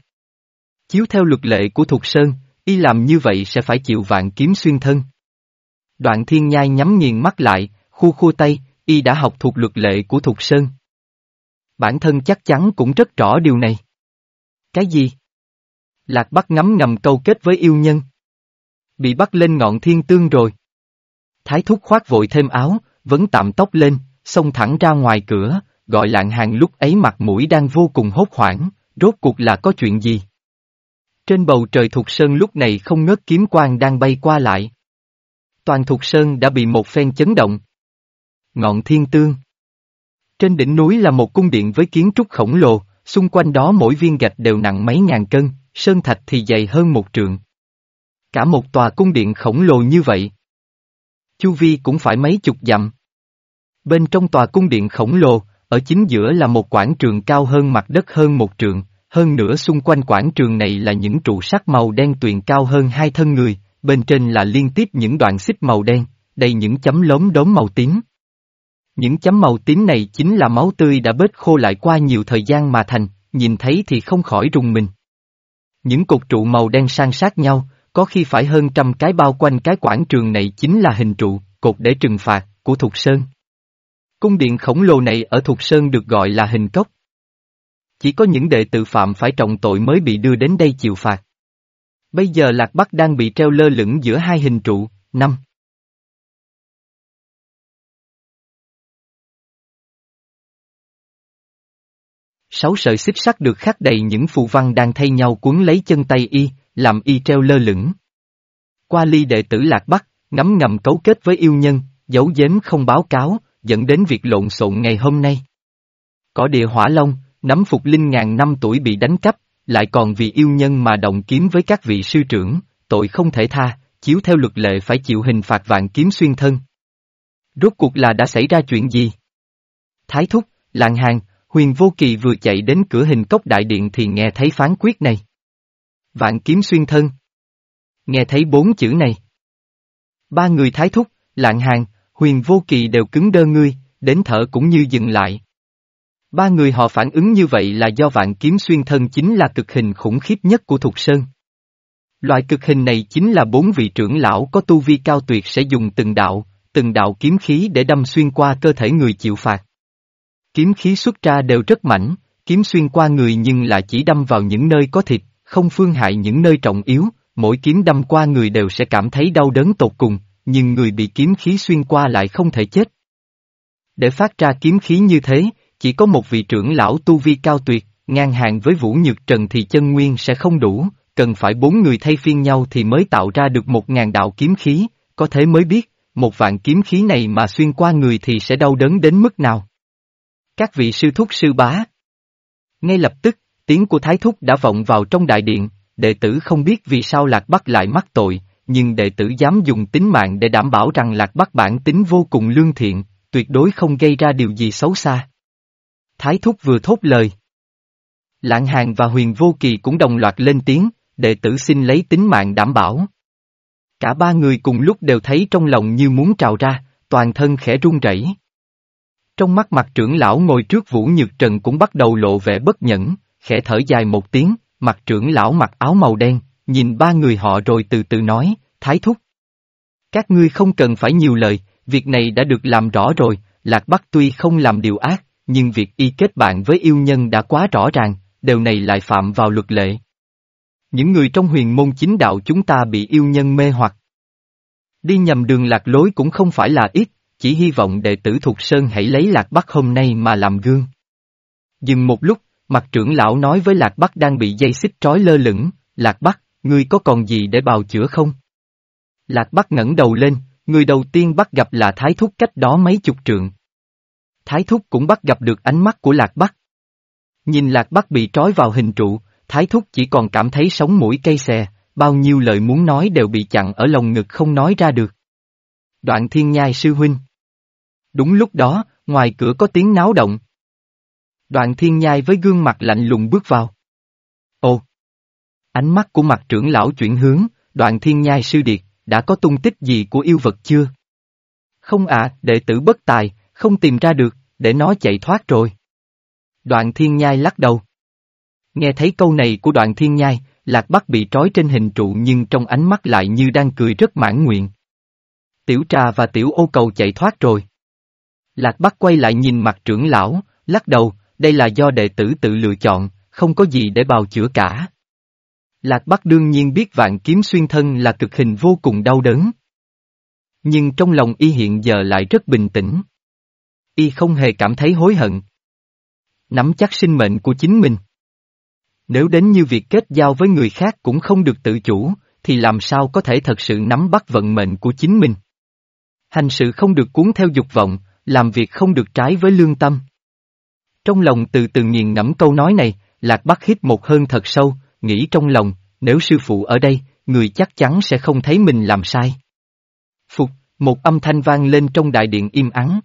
Chiếu theo luật lệ của Thục Sơn, y làm như vậy sẽ phải chịu vạn kiếm xuyên thân. Đoạn thiên nhai nhắm nghiền mắt lại, khu khu tay, y đã học thuộc luật lệ của Thục Sơn. Bản thân chắc chắn cũng rất rõ điều này. Cái gì? Lạc Bắc ngắm ngầm câu kết với yêu nhân. Bị bắt lên ngọn thiên tương rồi. Thái thúc khoát vội thêm áo, vấn tạm tóc lên, xông thẳng ra ngoài cửa, gọi lạng hàng lúc ấy mặt mũi đang vô cùng hốt hoảng, rốt cuộc là có chuyện gì? Trên bầu trời Thục Sơn lúc này không ngớt kiếm quang đang bay qua lại. Toàn Thục Sơn đã bị một phen chấn động. Ngọn Thiên Tương Trên đỉnh núi là một cung điện với kiến trúc khổng lồ, xung quanh đó mỗi viên gạch đều nặng mấy ngàn cân, sơn thạch thì dày hơn một trượng. Cả một tòa cung điện khổng lồ như vậy. Chu vi cũng phải mấy chục dặm. Bên trong tòa cung điện khổng lồ, ở chính giữa là một quảng trường cao hơn mặt đất hơn một trượng, hơn nữa xung quanh quảng trường này là những trụ sắt màu đen tuyền cao hơn hai thân người, bên trên là liên tiếp những đoạn xích màu đen, đầy những chấm lốm đốm màu tím. Những chấm màu tím này chính là máu tươi đã bết khô lại qua nhiều thời gian mà thành, nhìn thấy thì không khỏi rùng mình. Những cột trụ màu đen san sát nhau, có khi phải hơn trăm cái bao quanh cái quảng trường này chính là hình trụ, cột để trừng phạt, của Thục Sơn. Cung điện khổng lồ này ở Thục Sơn được gọi là hình cốc. Chỉ có những đệ tử phạm phải trọng tội mới bị đưa đến đây chịu phạt. Bây giờ Lạc Bắc đang bị treo lơ lửng giữa hai hình trụ, năm. Sáu sợi xích sắt được khắc đầy những phù văn đang thay nhau cuốn lấy chân tay y, làm y treo lơ lửng. Qua ly đệ tử Lạc Bắc, ngấm ngầm cấu kết với yêu nhân, giấu giếm không báo cáo, dẫn đến việc lộn xộn ngày hôm nay. Cỏ địa hỏa long, nắm phục linh ngàn năm tuổi bị đánh cắp, lại còn vì yêu nhân mà động kiếm với các vị sư trưởng, tội không thể tha, chiếu theo luật lệ phải chịu hình phạt vạn kiếm xuyên thân. Rốt cuộc là đã xảy ra chuyện gì? Thái thúc, lạng hàng, huyền vô kỳ vừa chạy đến cửa hình cốc đại điện thì nghe thấy phán quyết này. Vạn kiếm xuyên thân. Nghe thấy bốn chữ này. Ba người thái thúc, lạng hàng, huyền vô kỳ đều cứng đơ ngươi, đến thở cũng như dừng lại. Ba người họ phản ứng như vậy là do vạn kiếm xuyên thân chính là cực hình khủng khiếp nhất của Thục Sơn. Loại cực hình này chính là bốn vị trưởng lão có tu vi cao tuyệt sẽ dùng từng đạo, từng đạo kiếm khí để đâm xuyên qua cơ thể người chịu phạt. Kiếm khí xuất ra đều rất mảnh, kiếm xuyên qua người nhưng lại chỉ đâm vào những nơi có thịt, không phương hại những nơi trọng yếu, mỗi kiếm đâm qua người đều sẽ cảm thấy đau đớn tột cùng, nhưng người bị kiếm khí xuyên qua lại không thể chết. Để phát ra kiếm khí như thế, chỉ có một vị trưởng lão tu vi cao tuyệt, ngang hàng với Vũ Nhược Trần thì chân nguyên sẽ không đủ, cần phải bốn người thay phiên nhau thì mới tạo ra được một ngàn đạo kiếm khí, có thế mới biết, một vạn kiếm khí này mà xuyên qua người thì sẽ đau đớn đến mức nào. Các vị sư thúc sư bá. Ngay lập tức, tiếng của Thái Thúc đã vọng vào trong đại điện, đệ tử không biết vì sao Lạc Bắc lại mắc tội, nhưng đệ tử dám dùng tính mạng để đảm bảo rằng Lạc Bắc bản tính vô cùng lương thiện, tuyệt đối không gây ra điều gì xấu xa. Thái Thúc vừa thốt lời. Lạng Hàng và Huyền Vô Kỳ cũng đồng loạt lên tiếng, đệ tử xin lấy tính mạng đảm bảo. Cả ba người cùng lúc đều thấy trong lòng như muốn trào ra, toàn thân khẽ run rẩy. Trong mắt mặt trưởng lão ngồi trước Vũ Nhược Trần cũng bắt đầu lộ vẻ bất nhẫn, khẽ thở dài một tiếng, mặt trưởng lão mặc áo màu đen, nhìn ba người họ rồi từ từ nói, thái thúc. Các ngươi không cần phải nhiều lời, việc này đã được làm rõ rồi, Lạc Bắc tuy không làm điều ác, nhưng việc y kết bạn với yêu nhân đã quá rõ ràng, điều này lại phạm vào luật lệ. Những người trong huyền môn chính đạo chúng ta bị yêu nhân mê hoặc. Đi nhầm đường lạc lối cũng không phải là ít, chỉ hy vọng đệ tử Thục Sơn hãy lấy Lạc Bắc hôm nay mà làm gương. Dừng một lúc, mặt trưởng lão nói với Lạc Bắc đang bị dây xích trói lơ lửng, Lạc Bắc, ngươi có còn gì để bào chữa không? Lạc Bắc ngẩng đầu lên, người đầu tiên bắt gặp là Thái Thúc cách đó mấy chục trượng. Thái Thúc cũng bắt gặp được ánh mắt của Lạc Bắc. Nhìn Lạc Bắc bị trói vào hình trụ, Thái Thúc chỉ còn cảm thấy sống mũi cây xè, bao nhiêu lời muốn nói đều bị chặn ở lồng ngực không nói ra được. Đoạn thiên nhai sư huynh. Đúng lúc đó, ngoài cửa có tiếng náo động. Đoạn thiên nhai với gương mặt lạnh lùng bước vào. Ồ! Ánh mắt của mặt trưởng lão chuyển hướng, đoạn thiên nhai sư điệt, đã có tung tích gì của yêu vật chưa? Không ạ, đệ tử bất tài, không tìm ra được, để nó chạy thoát rồi. Đoạn thiên nhai lắc đầu. Nghe thấy câu này của đoạn thiên nhai, lạc bắc bị trói trên hình trụ nhưng trong ánh mắt lại như đang cười rất mãn nguyện. Tiểu trà và tiểu ô cầu chạy thoát rồi. Lạc bắc quay lại nhìn mặt trưởng lão, lắc đầu, đây là do đệ tử tự lựa chọn, không có gì để bào chữa cả. Lạc Bắc đương nhiên biết vạn kiếm xuyên thân là cực hình vô cùng đau đớn. Nhưng trong lòng y hiện giờ lại rất bình tĩnh. Y không hề cảm thấy hối hận. Nắm chắc sinh mệnh của chính mình. Nếu đến như việc kết giao với người khác cũng không được tự chủ, thì làm sao có thể thật sự nắm bắt vận mệnh của chính mình. Hành sự không được cuốn theo dục vọng, làm việc không được trái với lương tâm. Trong lòng từ từ nghiền ngẫm câu nói này, Lạc Bắc hít một hơi thật sâu, nghĩ trong lòng, nếu sư phụ ở đây, người chắc chắn sẽ không thấy mình làm sai. Phục, một âm thanh vang lên trong đại điện im ắng.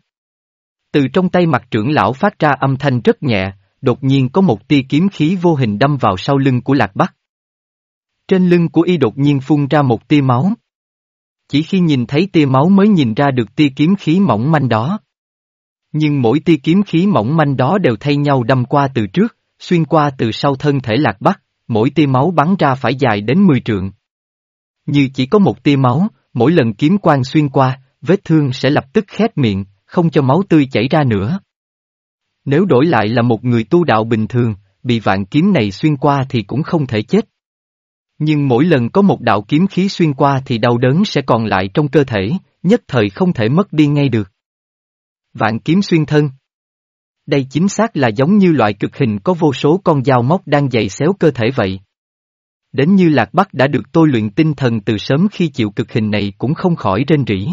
Từ trong tay mặt trưởng lão phát ra âm thanh rất nhẹ, đột nhiên có một tia kiếm khí vô hình đâm vào sau lưng của Lạc Bắc. Trên lưng của y đột nhiên phun ra một tia máu. Chỉ khi nhìn thấy tia máu mới nhìn ra được tia kiếm khí mỏng manh đó. Nhưng mỗi tia kiếm khí mỏng manh đó đều thay nhau đâm qua từ trước, xuyên qua từ sau thân thể Lạc Bắc, mỗi tia máu bắn ra phải dài đến 10 trượng. Như chỉ có một tia máu, mỗi lần kiếm quang xuyên qua, vết thương sẽ lập tức khép miệng, không cho máu tươi chảy ra nữa. Nếu đổi lại là một người tu đạo bình thường, bị vạn kiếm này xuyên qua thì cũng không thể chết. Nhưng mỗi lần có một đạo kiếm khí xuyên qua thì đau đớn sẽ còn lại trong cơ thể, nhất thời không thể mất đi ngay được. Vạn kiếm xuyên thân. Đây chính xác là giống như loại cực hình có vô số con dao móc đang dày xéo cơ thể vậy. Đến như Lạc Bắc đã được tôi luyện tinh thần từ sớm khi chịu cực hình này cũng không khỏi rên rỉ.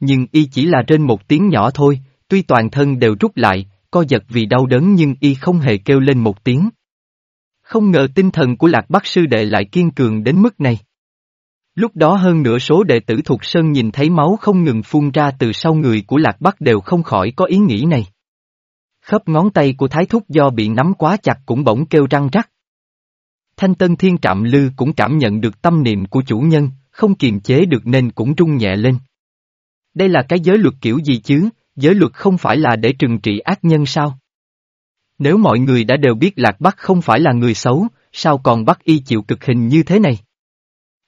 Nhưng y chỉ là trên một tiếng nhỏ thôi, tuy toàn thân đều rút lại, co giật vì đau đớn nhưng y không hề kêu lên một tiếng. Không ngờ tinh thần của Lạc Bắc sư đệ lại kiên cường đến mức này. Lúc đó hơn nửa số đệ tử thuộc Sơn nhìn thấy máu không ngừng phun ra từ sau người của Lạc Bắc đều không khỏi có ý nghĩ này. Khớp ngón tay của Thái Thúc do bị nắm quá chặt cũng bỗng kêu răng rắc. Thanh Tân Thiên Trạm Lư cũng cảm nhận được tâm niệm của chủ nhân, không kiềm chế được nên cũng rung nhẹ lên. Đây là cái giới luật kiểu gì chứ, giới luật không phải là để trừng trị ác nhân sao? Nếu mọi người đã đều biết Lạc Bắc không phải là người xấu, sao còn bắt y chịu cực hình như thế này?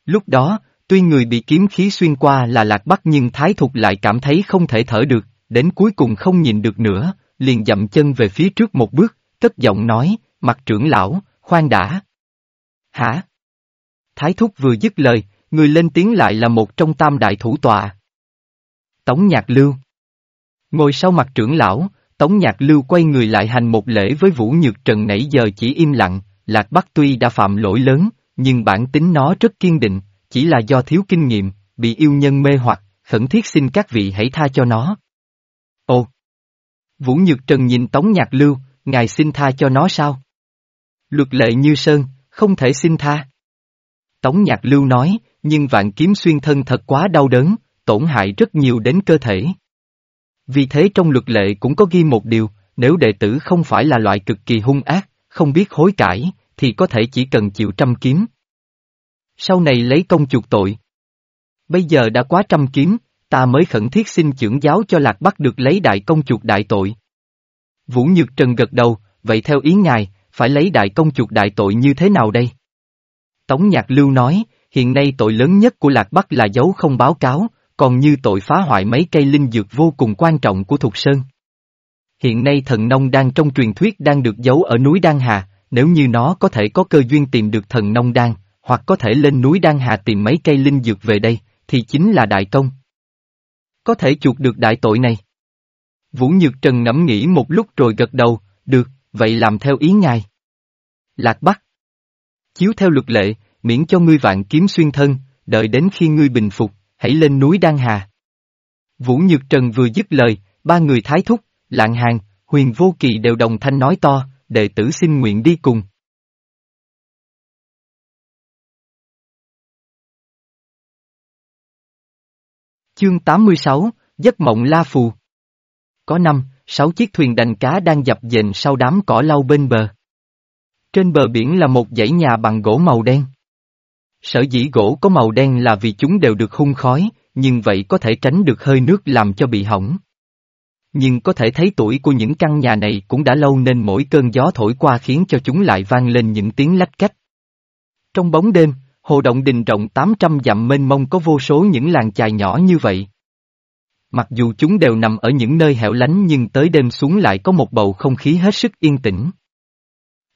Lúc đó, tuy người bị kiếm khí xuyên qua là Lạc Bắc nhưng Thái Thục lại cảm thấy không thể thở được, đến cuối cùng không nhìn được nữa, liền dậm chân về phía trước một bước, cất giọng nói, mặt trưởng lão, khoan đã. Hả? Thái Thúc vừa dứt lời, người lên tiếng lại là một trong tam đại thủ tọa. Tống Nhạc Lưu Ngồi sau mặt trưởng lão, Tống Nhạc Lưu quay người lại hành một lễ với Vũ Nhược Trần nãy giờ chỉ im lặng, Lạc Bắc tuy đã phạm lỗi lớn, nhưng bản tính nó rất kiên định, chỉ là do thiếu kinh nghiệm, bị yêu nhân mê hoặc, khẩn thiết xin các vị hãy tha cho nó. Ồ! Vũ Nhược Trần nhìn Tống Nhạc Lưu, ngài xin tha cho nó sao? Luật lệ như sơn, không thể xin tha. Tống Nhạc Lưu nói, nhưng vạn kiếm xuyên thân thật quá đau đớn, tổn hại rất nhiều đến cơ thể. Vì thế trong luật lệ cũng có ghi một điều, nếu đệ tử không phải là loại cực kỳ hung ác, không biết hối cải, thì có thể chỉ cần chịu trăm kiếm. Sau này lấy công chuộc tội. Bây giờ đã quá trăm kiếm, ta mới khẩn thiết xin trưởng giáo cho Lạc Bắc được lấy đại công chuộc đại tội. Vũ Nhược Trần gật đầu, vậy theo ý ngài, phải lấy đại công chuộc đại tội như thế nào đây? Tống Nhạc Lưu nói, hiện nay tội lớn nhất của Lạc Bắc là giấu không báo cáo, còn như tội phá hoại mấy cây linh dược vô cùng quan trọng của Thục Sơn. Hiện nay thần nông đang trong truyền thuyết đang được giấu ở núi Đan Hà, nếu như nó có thể có cơ duyên tìm được thần nông đan, hoặc có thể lên núi Đan Hà tìm mấy cây linh dược về đây, thì chính là đại công. Có thể chuộc được đại tội này. Vũ Nhược Trần ngẫm nghĩ một lúc rồi gật đầu, được, vậy làm theo ý ngài. Lạc Bắc. Chiếu theo luật lệ, miễn cho ngươi vạn kiếm xuyên thân, đợi đến khi ngươi bình phục, hãy lên núi Đan Hà. Vũ Nhược Trần vừa dứt lời, ba người thái thúc, lạng hàng, huyền vô kỳ đều đồng thanh nói to, đệ tử xin nguyện đi cùng. Chương 86, Giấc mộng La Phù Có năm, sáu chiếc thuyền đành cá đang dập dềnh sau đám cỏ lau bên bờ. Trên bờ biển là một dãy nhà bằng gỗ màu đen. Sở dĩ gỗ có màu đen là vì chúng đều được hung khói, nhưng vậy có thể tránh được hơi nước làm cho bị hỏng. Nhưng có thể thấy tuổi của những căn nhà này cũng đã lâu nên mỗi cơn gió thổi qua khiến cho chúng lại vang lên những tiếng lách cách. Trong bóng đêm, hồ động đình rộng 800 dặm mênh mông có vô số những làng chài nhỏ như vậy. Mặc dù chúng đều nằm ở những nơi hẻo lánh nhưng tới đêm xuống lại có một bầu không khí hết sức yên tĩnh.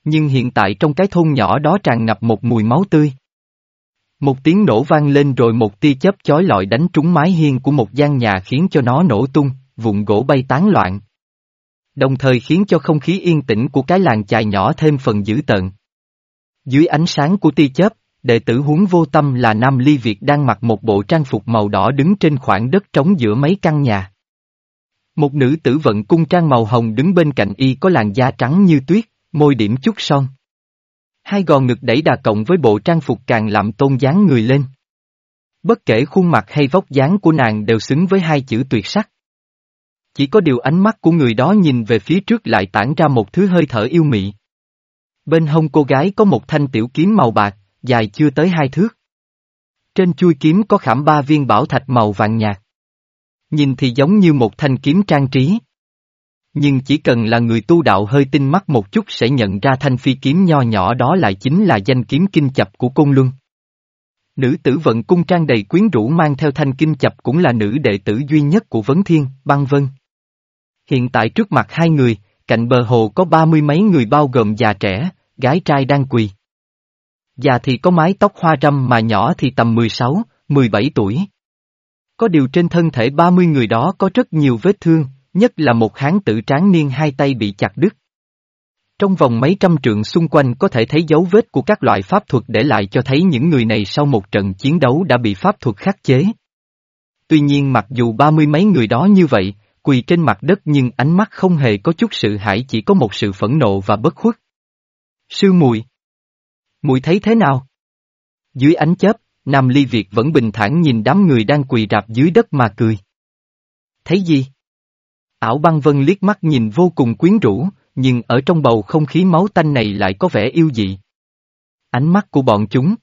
Nhưng hiện tại trong cái thôn nhỏ đó tràn ngập một mùi máu tươi. Một tiếng nổ vang lên rồi một tia chớp chói lọi đánh trúng mái hiên của một gian nhà khiến cho nó nổ tung, vụn gỗ bay tán loạn. Đồng thời khiến cho không khí yên tĩnh của cái làng chài nhỏ thêm phần dữ tợn. Dưới ánh sáng của tia chớp, đệ tử huống vô tâm là Nam Ly Việt đang mặc một bộ trang phục màu đỏ đứng trên khoảng đất trống giữa mấy căn nhà. Một nữ tử vận cung trang màu hồng đứng bên cạnh y có làn da trắng như tuyết, môi điểm chút son. Hai gò ngực đẩy đà cộng với bộ trang phục càng làm tôn dáng người lên. Bất kể khuôn mặt hay vóc dáng của nàng đều xứng với hai chữ tuyệt sắc. Chỉ có điều ánh mắt của người đó nhìn về phía trước lại tản ra một thứ hơi thở yêu mị. Bên hông cô gái có một thanh tiểu kiếm màu bạc, dài chưa tới hai thước. Trên chui kiếm có khảm ba viên bảo thạch màu vàng nhạt. Nhìn thì giống như một thanh kiếm trang trí. Nhưng chỉ cần là người tu đạo hơi tinh mắt một chút sẽ nhận ra thanh phi kiếm nho nhỏ đó lại chính là danh kiếm kinh chập của Côn Luân. Nữ tử vận cung trang đầy quyến rũ mang theo thanh kinh chập cũng là nữ đệ tử duy nhất của Vấn Thiên, Băng Vân. Hiện tại trước mặt hai người, cạnh bờ hồ có ba mươi mấy người bao gồm già trẻ, gái trai đang quỳ. Già thì có mái tóc hoa râm mà nhỏ thì tầm 16, 17 tuổi. Có điều trên thân thể 30 người đó có rất nhiều vết thương, nhất là một hán tử tráng niên hai tay bị chặt đứt. Trong vòng mấy trăm trượng xung quanh có thể thấy dấu vết của các loại pháp thuật để lại cho thấy những người này sau một trận chiến đấu đã bị pháp thuật khắc chế. Tuy nhiên mặc dù ba mươi mấy người đó như vậy, quỳ trên mặt đất nhưng ánh mắt không hề có chút sự hãi chỉ có một sự phẫn nộ và bất khuất. Sư mùi. Mùi thấy thế nào? Dưới ánh chớp, Nam Ly Việt vẫn bình thản nhìn đám người đang quỳ rạp dưới đất mà cười. Thấy gì? Ảo băng vân liếc mắt nhìn vô cùng quyến rũ, nhưng ở trong bầu không khí máu tanh này lại có vẻ yêu dị. Ánh mắt của bọn chúng.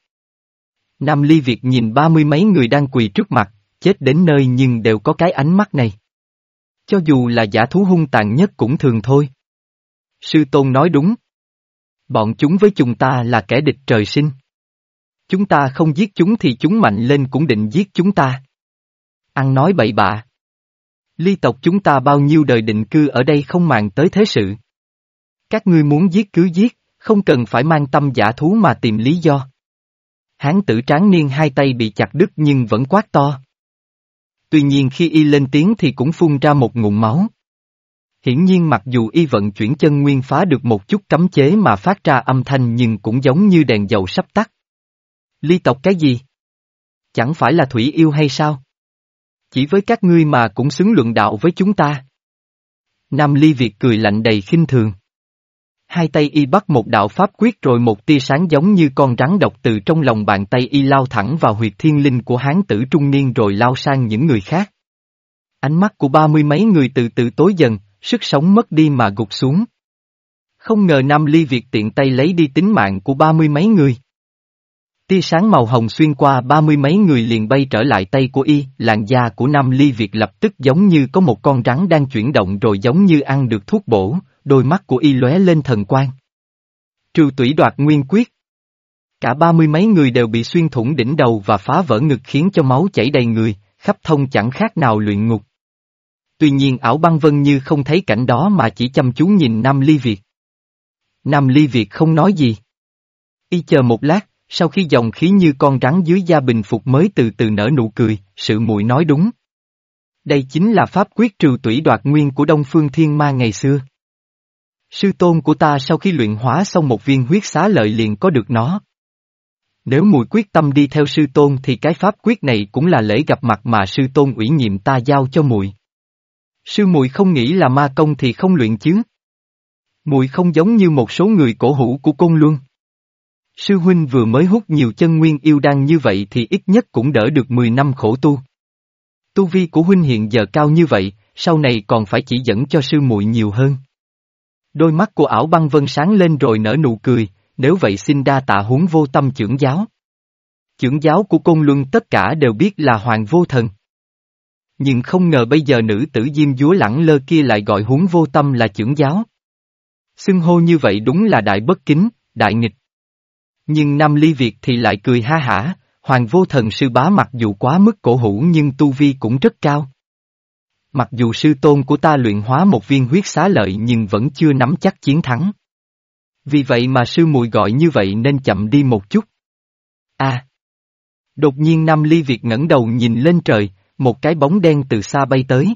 Nam Ly Việt nhìn ba mươi mấy người đang quỳ trước mặt, chết đến nơi nhưng đều có cái ánh mắt này. Cho dù là giả thú hung tàn nhất cũng thường thôi. Sư Tôn nói đúng. Bọn chúng với chúng ta là kẻ địch trời sinh. Chúng ta không giết chúng thì chúng mạnh lên cũng định giết chúng ta. Ăn nói bậy bạ. Ly tộc chúng ta bao nhiêu đời định cư ở đây không màng tới thế sự. Các ngươi muốn giết cứ giết, không cần phải mang tâm giả thú mà tìm lý do. Hán tử tráng niên hai tay bị chặt đứt nhưng vẫn quát to. Tuy nhiên khi y lên tiếng thì cũng phun ra một ngụm máu. Hiển nhiên mặc dù y vận chuyển chân nguyên phá được một chút cấm chế mà phát ra âm thanh nhưng cũng giống như đèn dầu sắp tắt. Ly tộc cái gì? Chẳng phải là thủy yêu hay sao? Chỉ với các ngươi mà cũng xứng luận đạo với chúng ta. Nam Ly Việt cười lạnh đầy khinh thường. Hai tay y bắt một đạo pháp quyết rồi một tia sáng giống như con rắn độc từ trong lòng bàn tay y lao thẳng vào huyệt thiên linh của hán tử trung niên rồi lao sang những người khác. Ánh mắt của ba mươi mấy người từ từ tối dần, sức sống mất đi mà gục xuống. Không ngờ Nam Ly Việt tiện tay lấy đi tính mạng của ba mươi mấy người. Tia sáng màu hồng xuyên qua ba mươi mấy người liền bay trở lại tay của y, làn da của Nam Ly Việt lập tức giống như có một con rắn đang chuyển động rồi giống như ăn được thuốc bổ, đôi mắt của y lóe lên thần quang. Trừ tủy đoạt nguyên quyết. Cả ba mươi mấy người đều bị xuyên thủng đỉnh đầu và phá vỡ ngực khiến cho máu chảy đầy người, khắp thông chẳng khác nào luyện ngục. Tuy nhiên ảo băng vân như không thấy cảnh đó mà chỉ chăm chú nhìn Nam Ly Việt. Nam Ly Việt không nói gì. Y chờ một lát, sau khi dòng khí như con rắn dưới da bình phục mới từ từ nở nụ cười, sự muội nói đúng. Đây chính là pháp quyết trừ tủy đoạt nguyên của Đông Phương Thiên Ma ngày xưa. Sư tôn của ta sau khi luyện hóa xong một viên huyết xá lợi liền có được nó. Nếu mùi quyết tâm đi theo sư tôn thì cái pháp quyết này cũng là lễ gặp mặt mà sư tôn ủy nhiệm ta giao cho mùi. Sư mùi không nghĩ là ma công thì không luyện chứ. Mùi không giống như một số người cổ hủ của côn luân. Sư huynh vừa mới hút nhiều chân nguyên yêu đan như vậy thì ít nhất cũng đỡ được 10 năm khổ tu. Tu vi của huynh hiện giờ cao như vậy, sau này còn phải chỉ dẫn cho sư muội nhiều hơn. Đôi mắt của ảo băng vân sáng lên rồi nở nụ cười, nếu vậy xin đa tạ huống vô tâm trưởng giáo. Trưởng giáo của công Luân tất cả đều biết là hoàng vô thần. Nhưng không ngờ bây giờ nữ tử diêm dúa lẳng lơ kia lại gọi huống vô tâm là trưởng giáo. Xưng hô như vậy đúng là đại bất kính, đại nghịch. Nhưng Nam Ly Việt thì lại cười ha hả, hoàng vô thần sư bá mặc dù quá mức cổ hủ nhưng tu vi cũng rất cao. Mặc dù sư tôn của ta luyện hóa một viên huyết xá lợi nhưng vẫn chưa nắm chắc chiến thắng. Vì vậy mà sư mùi gọi như vậy nên chậm đi một chút. a à! Đột nhiên Nam Ly Việt ngẩng đầu nhìn lên trời, một cái bóng đen từ xa bay tới.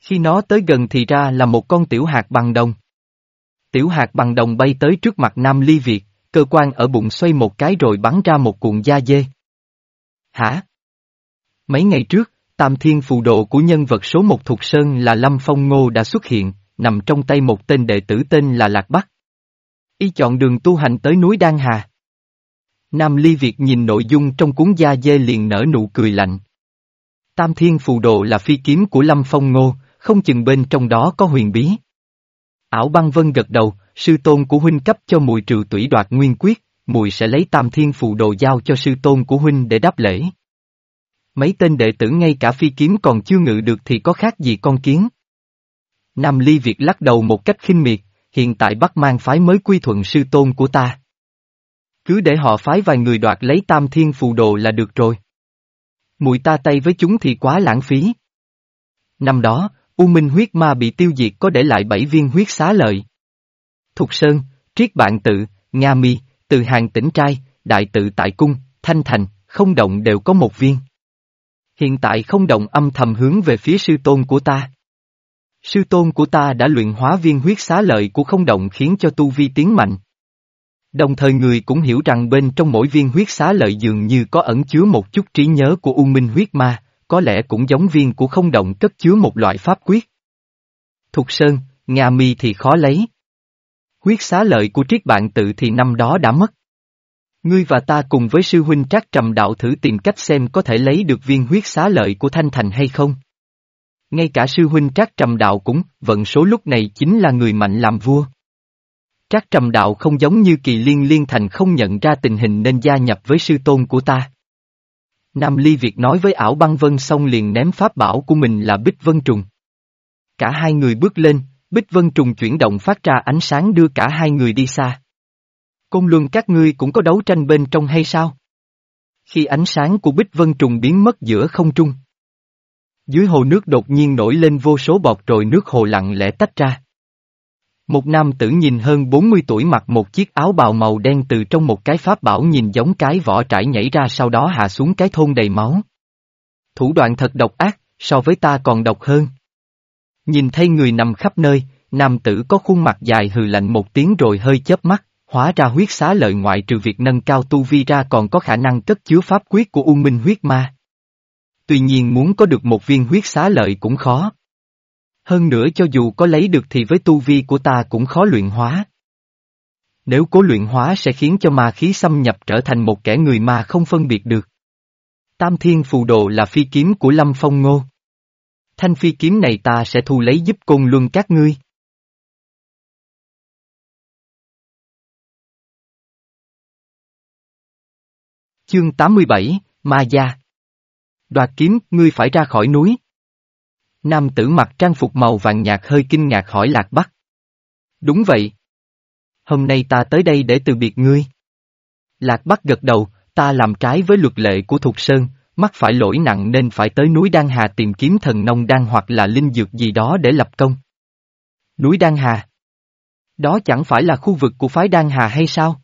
Khi nó tới gần thì ra là một con tiểu hạt bằng đồng. Tiểu hạt bằng đồng bay tới trước mặt Nam Ly Việt, cơ quan ở bụng xoay một cái rồi bắn ra một cuộn da dê. Hả? Mấy ngày trước, tam thiên phù độ của nhân vật số một thuộc Sơn là Lâm Phong Ngô đã xuất hiện, nằm trong tay một tên đệ tử tên là Lạc Bắc. Y chọn đường tu hành tới núi Đan Hà. Nam Ly Việt nhìn nội dung trong cuốn da dê liền nở nụ cười lạnh. Tam thiên phù độ là phi kiếm của Lâm Phong Ngô, không chừng bên trong đó có huyền bí. Ảo băng vân gật đầu, sư tôn của huynh cấp cho mùi trừ tủy đoạt nguyên quyết, mùi sẽ lấy tam thiên phù đồ giao cho sư tôn của huynh để đáp lễ. Mấy tên đệ tử ngay cả phi kiếm còn chưa ngự được thì có khác gì con kiến. Nam Ly Việt lắc đầu một cách khinh miệt, hiện tại Bắc mang phái mới quy thuận sư tôn của ta. Cứ để họ phái vài người đoạt lấy tam thiên phù đồ là được rồi. Mùi ta tay với chúng thì quá lãng phí. Năm đó, U Minh huyết ma bị tiêu diệt có để lại bảy viên huyết xá lợi. Thục Sơn, Triết Bạn Tự, Nga Mi, Từ Hàng Tỉnh Trai, Đại Tự Tại Cung, Thanh Thành, không động đều có một viên. Hiện tại không động âm thầm hướng về phía sư tôn của ta. Sư tôn của ta đã luyện hóa viên huyết xá lợi của không động khiến cho tu vi tiến mạnh. Đồng thời người cũng hiểu rằng bên trong mỗi viên huyết xá lợi dường như có ẩn chứa một chút trí nhớ của U Minh huyết ma, có lẽ cũng giống viên của không động cất chứa một loại pháp quyết. Thục Sơn, Nga mi thì khó lấy. Huyết xá lợi của triết bạn tự thì năm đó đã mất. Ngươi và ta cùng với sư huynh Trác Trầm Đạo thử tìm cách xem có thể lấy được viên huyết xá lợi của Thanh Thành hay không. Ngay cả sư huynh Trác Trầm Đạo cũng, vận số lúc này chính là người mạnh làm vua. Trác Trầm Đạo không giống như kỳ liên liên thành không nhận ra tình hình nên gia nhập với sư tôn của ta. Nam Ly Việt nói với ảo băng vân xong liền ném pháp bảo của mình là Bích Vân Trùng. Cả hai người bước lên, Bích Vân Trùng chuyển động phát ra ánh sáng đưa cả hai người đi xa. Côn luân các ngươi cũng có đấu tranh bên trong hay sao? Khi ánh sáng của Bích Vân Trùng biến mất giữa không trung. Dưới hồ nước đột nhiên nổi lên vô số bọt rồi nước hồ lặng lẽ tách ra. Một nam tử nhìn hơn 40 tuổi mặc một chiếc áo bào màu đen từ trong một cái pháp bảo nhìn giống cái vỏ trải nhảy ra sau đó hạ xuống cái thôn đầy máu. Thủ đoạn thật độc ác, so với ta còn độc hơn. Nhìn thấy người nằm khắp nơi, nam tử có khuôn mặt dài hừ lạnh một tiếng rồi hơi chớp mắt, hóa ra huyết xá lợi ngoại trừ việc nâng cao tu vi ra còn có khả năng cất chứa pháp quyết của U Minh huyết ma. Tuy nhiên muốn có được một viên huyết xá lợi cũng khó. Hơn nữa cho dù có lấy được thì với tu vi của ta cũng khó luyện hóa. Nếu cố luyện hóa sẽ khiến cho ma khí xâm nhập trở thành một kẻ người ma không phân biệt được. Tam thiên phù đồ là phi kiếm của Lâm Phong Ngô. Thanh phi kiếm này ta sẽ thu lấy giúp côn luân các ngươi. Chương 87, Ma Gia Đoạt kiếm, ngươi phải ra khỏi núi. Nam tử mặc trang phục màu vàng nhạt hơi kinh ngạc hỏi Lạc Bắc. Đúng vậy. Hôm nay ta tới đây để từ biệt ngươi. Lạc Bắc gật đầu, ta làm trái với luật lệ của Thục Sơn, mắc phải lỗi nặng nên phải tới núi Đan Hà tìm kiếm thần nông đan hoặc là linh dược gì đó để lập công. Núi Đan Hà. Đó chẳng phải là khu vực của phái Đan Hà hay sao?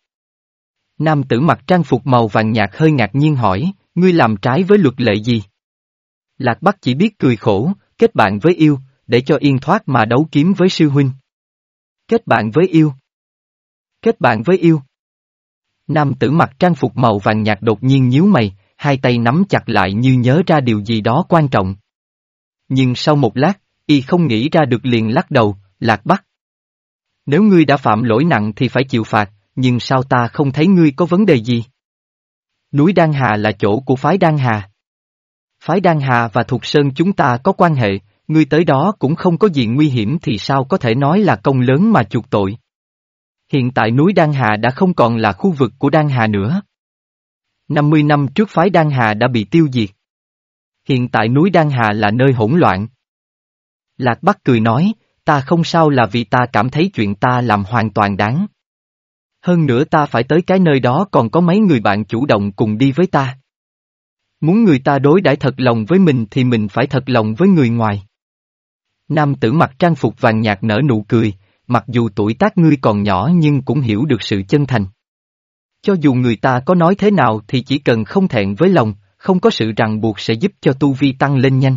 Nam tử mặc trang phục màu vàng nhạt hơi ngạc nhiên hỏi, ngươi làm trái với luật lệ gì? Lạc Bắc chỉ biết cười khổ, kết bạn với yêu, để cho yên thoát mà đấu kiếm với sư huynh. Kết bạn với yêu. Kết bạn với yêu. Nam tử mặc trang phục màu vàng nhạt đột nhiên nhíu mày, hai tay nắm chặt lại như nhớ ra điều gì đó quan trọng. Nhưng sau một lát, y không nghĩ ra được liền lắc đầu, lạc bắt. Nếu ngươi đã phạm lỗi nặng thì phải chịu phạt, nhưng sao ta không thấy ngươi có vấn đề gì? Núi Đan Hà là chỗ của phái Đan Hà. Phái Đan Hà và Thục Sơn chúng ta có quan hệ, ngươi tới đó cũng không có gì nguy hiểm thì sao có thể nói là công lớn mà chuộc tội. Hiện tại núi Đan Hà đã không còn là khu vực của Đan Hà nữa. 50 năm trước phái Đan Hà đã bị tiêu diệt. Hiện tại núi Đan Hà là nơi hỗn loạn. Lạc Bắc cười nói, ta không sao là vì ta cảm thấy chuyện ta làm hoàn toàn đáng. Hơn nữa ta phải tới cái nơi đó còn có mấy người bạn chủ động cùng đi với ta. Muốn người ta đối đãi thật lòng với mình thì mình phải thật lòng với người ngoài. Nam tử mặc trang phục vàng nhạt nở nụ cười, mặc dù tuổi tác ngươi còn nhỏ nhưng cũng hiểu được sự chân thành. Cho dù người ta có nói thế nào thì chỉ cần không thẹn với lòng, không có sự ràng buộc sẽ giúp cho tu vi tăng lên nhanh.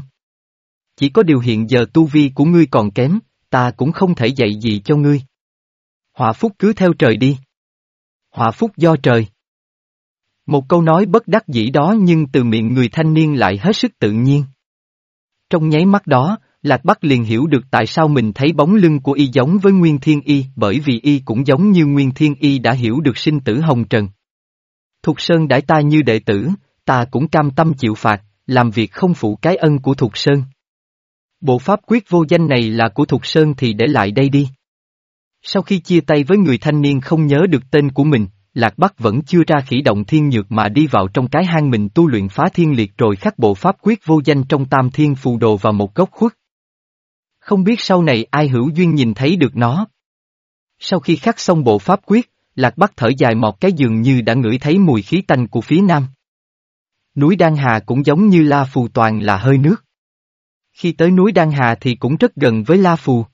Chỉ có điều hiện giờ tu vi của ngươi còn kém, ta cũng không thể dạy gì cho ngươi. Họa phúc cứ theo trời đi. Họa phúc do trời. Một câu nói bất đắc dĩ đó nhưng từ miệng người thanh niên lại hết sức tự nhiên. Trong nháy mắt đó, Lạc Bắc liền hiểu được tại sao mình thấy bóng lưng của y giống với Nguyên Thiên Y bởi vì y cũng giống như Nguyên Thiên Y đã hiểu được sinh tử hồng trần. Thục Sơn đãi ta như đệ tử, ta cũng cam tâm chịu phạt, làm việc không phụ cái ân của Thục Sơn. Bộ pháp quyết vô danh này là của Thục Sơn thì để lại đây đi. Sau khi chia tay với người thanh niên không nhớ được tên của mình, Lạc Bắc vẫn chưa ra khỉ động thiên nhược mà đi vào trong cái hang mình tu luyện phá thiên liệt rồi khắc bộ pháp quyết vô danh trong tam thiên phù đồ vào một góc khuất. Không biết sau này ai hữu duyên nhìn thấy được nó. Sau khi khắc xong bộ pháp quyết, Lạc Bắc thở dài một cái dường như đã ngửi thấy mùi khí tanh của phía nam. Núi Đan Hà cũng giống như La Phù toàn là hơi nước. Khi tới núi Đan Hà thì cũng rất gần với La Phù.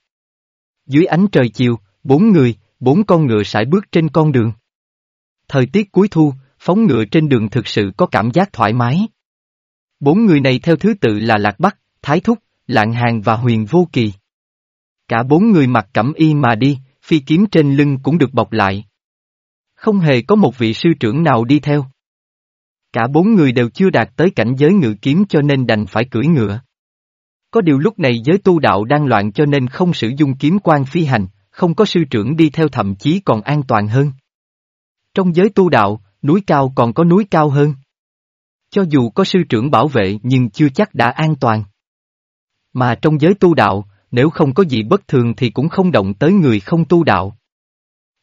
Dưới ánh trời chiều, bốn người, bốn con ngựa sải bước trên con đường. Thời tiết cuối thu, phóng ngựa trên đường thực sự có cảm giác thoải mái. Bốn người này theo thứ tự là Lạc Bắc, Thái Thúc, Lạng Hàng và Huyền Vô Kỳ. Cả bốn người mặc cẩm y mà đi, phi kiếm trên lưng cũng được bọc lại. Không hề có một vị sư trưởng nào đi theo. Cả bốn người đều chưa đạt tới cảnh giới ngự kiếm cho nên đành phải cưỡi ngựa. Có điều lúc này giới tu đạo đang loạn cho nên không sử dụng kiếm quan phi hành, không có sư trưởng đi theo thậm chí còn an toàn hơn. Trong giới tu đạo, núi cao còn có núi cao hơn. Cho dù có sư trưởng bảo vệ nhưng chưa chắc đã an toàn. Mà trong giới tu đạo, nếu không có gì bất thường thì cũng không động tới người không tu đạo.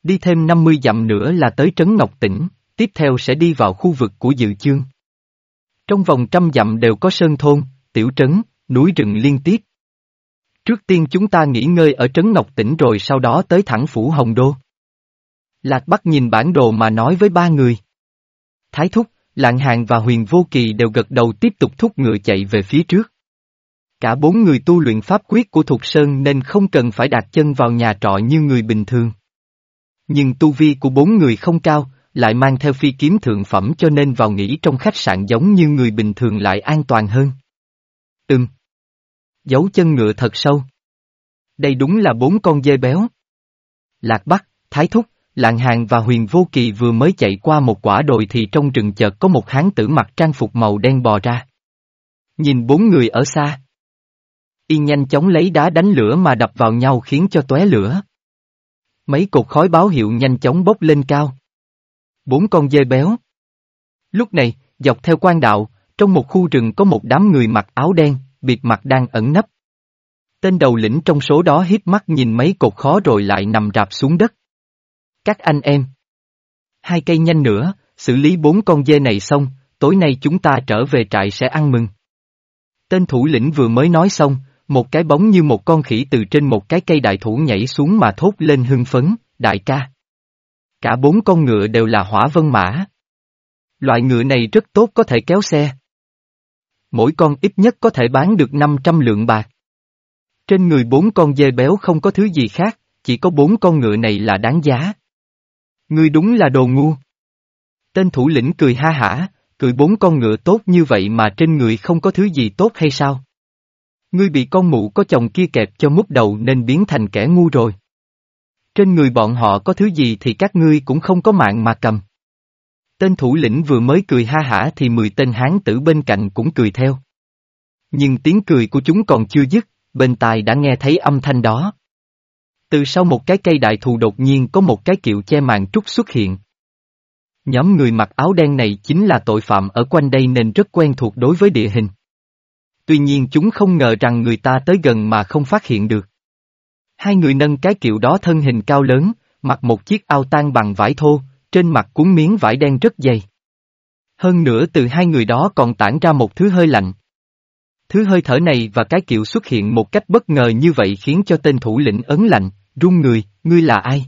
Đi thêm 50 dặm nữa là tới Trấn Ngọc Tỉnh, tiếp theo sẽ đi vào khu vực của dự chương. Trong vòng trăm dặm đều có sơn thôn, tiểu trấn, núi rừng liên tiếp. Trước tiên chúng ta nghỉ ngơi ở Trấn Ngọc Tỉnh rồi sau đó tới thẳng Phủ Hồng Đô. Lạc Bắc nhìn bản đồ mà nói với ba người. Thái Thúc, Lạng Hàng và Huyền Vô Kỳ đều gật đầu tiếp tục thúc ngựa chạy về phía trước. Cả bốn người tu luyện pháp quyết của Thục Sơn nên không cần phải đặt chân vào nhà trọ như người bình thường. Nhưng tu vi của bốn người không cao, lại mang theo phi kiếm thượng phẩm cho nên vào nghỉ trong khách sạn giống như người bình thường lại an toàn hơn. Ừm. Giấu chân ngựa thật sâu. Đây đúng là bốn con dê béo. Lạc Bắc, Thái Thúc, Lạng Hàng và Huyền Vô Kỳ vừa mới chạy qua một quả đồi thì trong rừng chợt có một hán tử mặc trang phục màu đen bò ra. Nhìn bốn người ở xa. Y nhanh chóng lấy đá đánh lửa mà đập vào nhau khiến cho tóe lửa. Mấy cột khói báo hiệu nhanh chóng bốc lên cao. Bốn con dê béo. Lúc này, dọc theo quan đạo, trong một khu rừng có một đám người mặc áo đen, biệt mặt đang ẩn nấp. Tên đầu lĩnh trong số đó hiếp mắt nhìn mấy cột khó rồi lại nằm rạp xuống đất. Các anh em. Hai cây nhanh nữa, xử lý bốn con dê này xong, tối nay chúng ta trở về trại sẽ ăn mừng. Tên thủ lĩnh vừa mới nói xong, một cái bóng như một con khỉ từ trên một cái cây đại thủ nhảy xuống mà thốt lên hưng phấn, đại ca. Cả bốn con ngựa đều là hỏa vân mã. Loại ngựa này rất tốt có thể kéo xe. Mỗi con ít nhất có thể bán được 500 lượng bạc. Trên người bốn con dê béo không có thứ gì khác, chỉ có bốn con ngựa này là đáng giá. Ngươi đúng là đồ ngu. Tên thủ lĩnh cười ha hả, cười bốn con ngựa tốt như vậy mà trên người không có thứ gì tốt hay sao? Ngươi bị con mụ có chồng kia kẹp cho mút đầu nên biến thành kẻ ngu rồi. Trên người bọn họ có thứ gì thì các ngươi cũng không có mạng mà cầm. Tên thủ lĩnh vừa mới cười ha hả thì mười tên hán tử bên cạnh cũng cười theo. Nhưng tiếng cười của chúng còn chưa dứt, bên tai đã nghe thấy âm thanh đó. Từ sau một cái cây đại thụ đột nhiên có một cái kiệu che màn trúc xuất hiện. Nhóm người mặc áo đen này chính là tội phạm ở quanh đây nên rất quen thuộc đối với địa hình. Tuy nhiên chúng không ngờ rằng người ta tới gần mà không phát hiện được. Hai người nâng cái kiệu đó thân hình cao lớn, mặc một chiếc ao tan bằng vải thô, trên mặt cuốn miếng vải đen rất dày. Hơn nữa từ hai người đó còn tản ra một thứ hơi lạnh. Thứ hơi thở này và cái kiệu xuất hiện một cách bất ngờ như vậy khiến cho tên thủ lĩnh ấn lạnh, run người, ngươi là ai?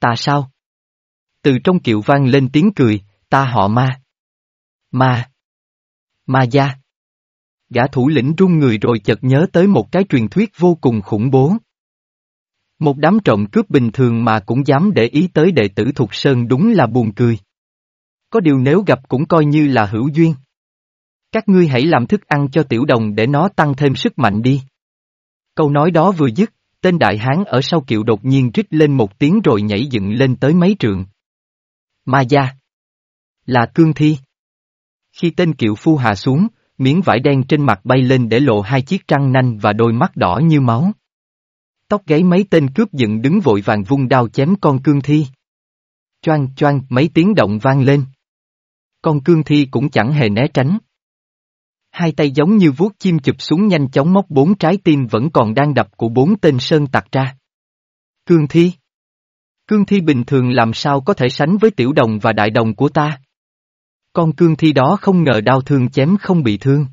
Ta sao? Từ trong kiệu vang lên tiếng cười, ta họ ma. Ma. Ma gia. Gã thủ lĩnh run người rồi chợt nhớ tới một cái truyền thuyết vô cùng khủng bố. Một đám trộm cướp bình thường mà cũng dám để ý tới đệ tử Thục Sơn đúng là buồn cười. Có điều nếu gặp cũng coi như là hữu duyên. Các ngươi hãy làm thức ăn cho tiểu đồng để nó tăng thêm sức mạnh đi. Câu nói đó vừa dứt, tên đại hán ở sau kiệu đột nhiên rít lên một tiếng rồi nhảy dựng lên tới mấy trượng. Ma gia. Là cương thi. Khi tên kiệu phu hạ xuống, miếng vải đen trên mặt bay lên để lộ hai chiếc răng nanh và đôi mắt đỏ như máu. Tóc gáy mấy tên cướp dựng đứng vội vàng vung đao chém con cương thi. Choang choang, mấy tiếng động vang lên. Con cương thi cũng chẳng hề né tránh. Hai tay giống như vuốt chim chụp xuống nhanh chóng móc bốn trái tim vẫn còn đang đập của bốn tên sơn tặc ra. Cương thi. Cương thi bình thường làm sao có thể sánh với tiểu đồng và đại đồng của ta? Con cương thi đó không ngờ đau thương chém không bị thương.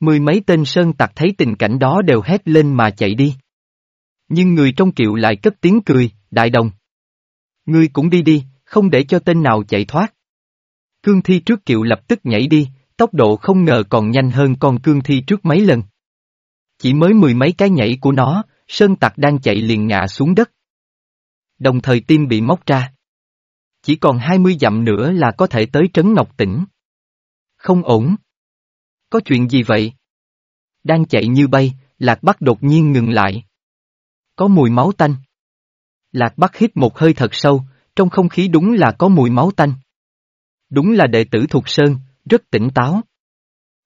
Mười mấy tên sơn tặc thấy tình cảnh đó đều hét lên mà chạy đi. Nhưng người trong kiệu lại cất tiếng cười, đại đồng. Ngươi cũng đi đi, không để cho tên nào chạy thoát. Cương thi trước kiệu lập tức nhảy đi, tốc độ không ngờ còn nhanh hơn con cương thi trước mấy lần. Chỉ mới mười mấy cái nhảy của nó, sơn tặc đang chạy liền ngã xuống đất. Đồng thời tim bị móc ra. Chỉ còn hai mươi dặm nữa là có thể tới Trấn Ngọc Tỉnh. Không ổn. Có chuyện gì vậy? Đang chạy như bay, Lạc Bắc đột nhiên ngừng lại. Có mùi máu tanh. Lạc Bắc hít một hơi thật sâu, trong không khí đúng là có mùi máu tanh. Đúng là đệ tử Thục Sơn, rất tỉnh táo.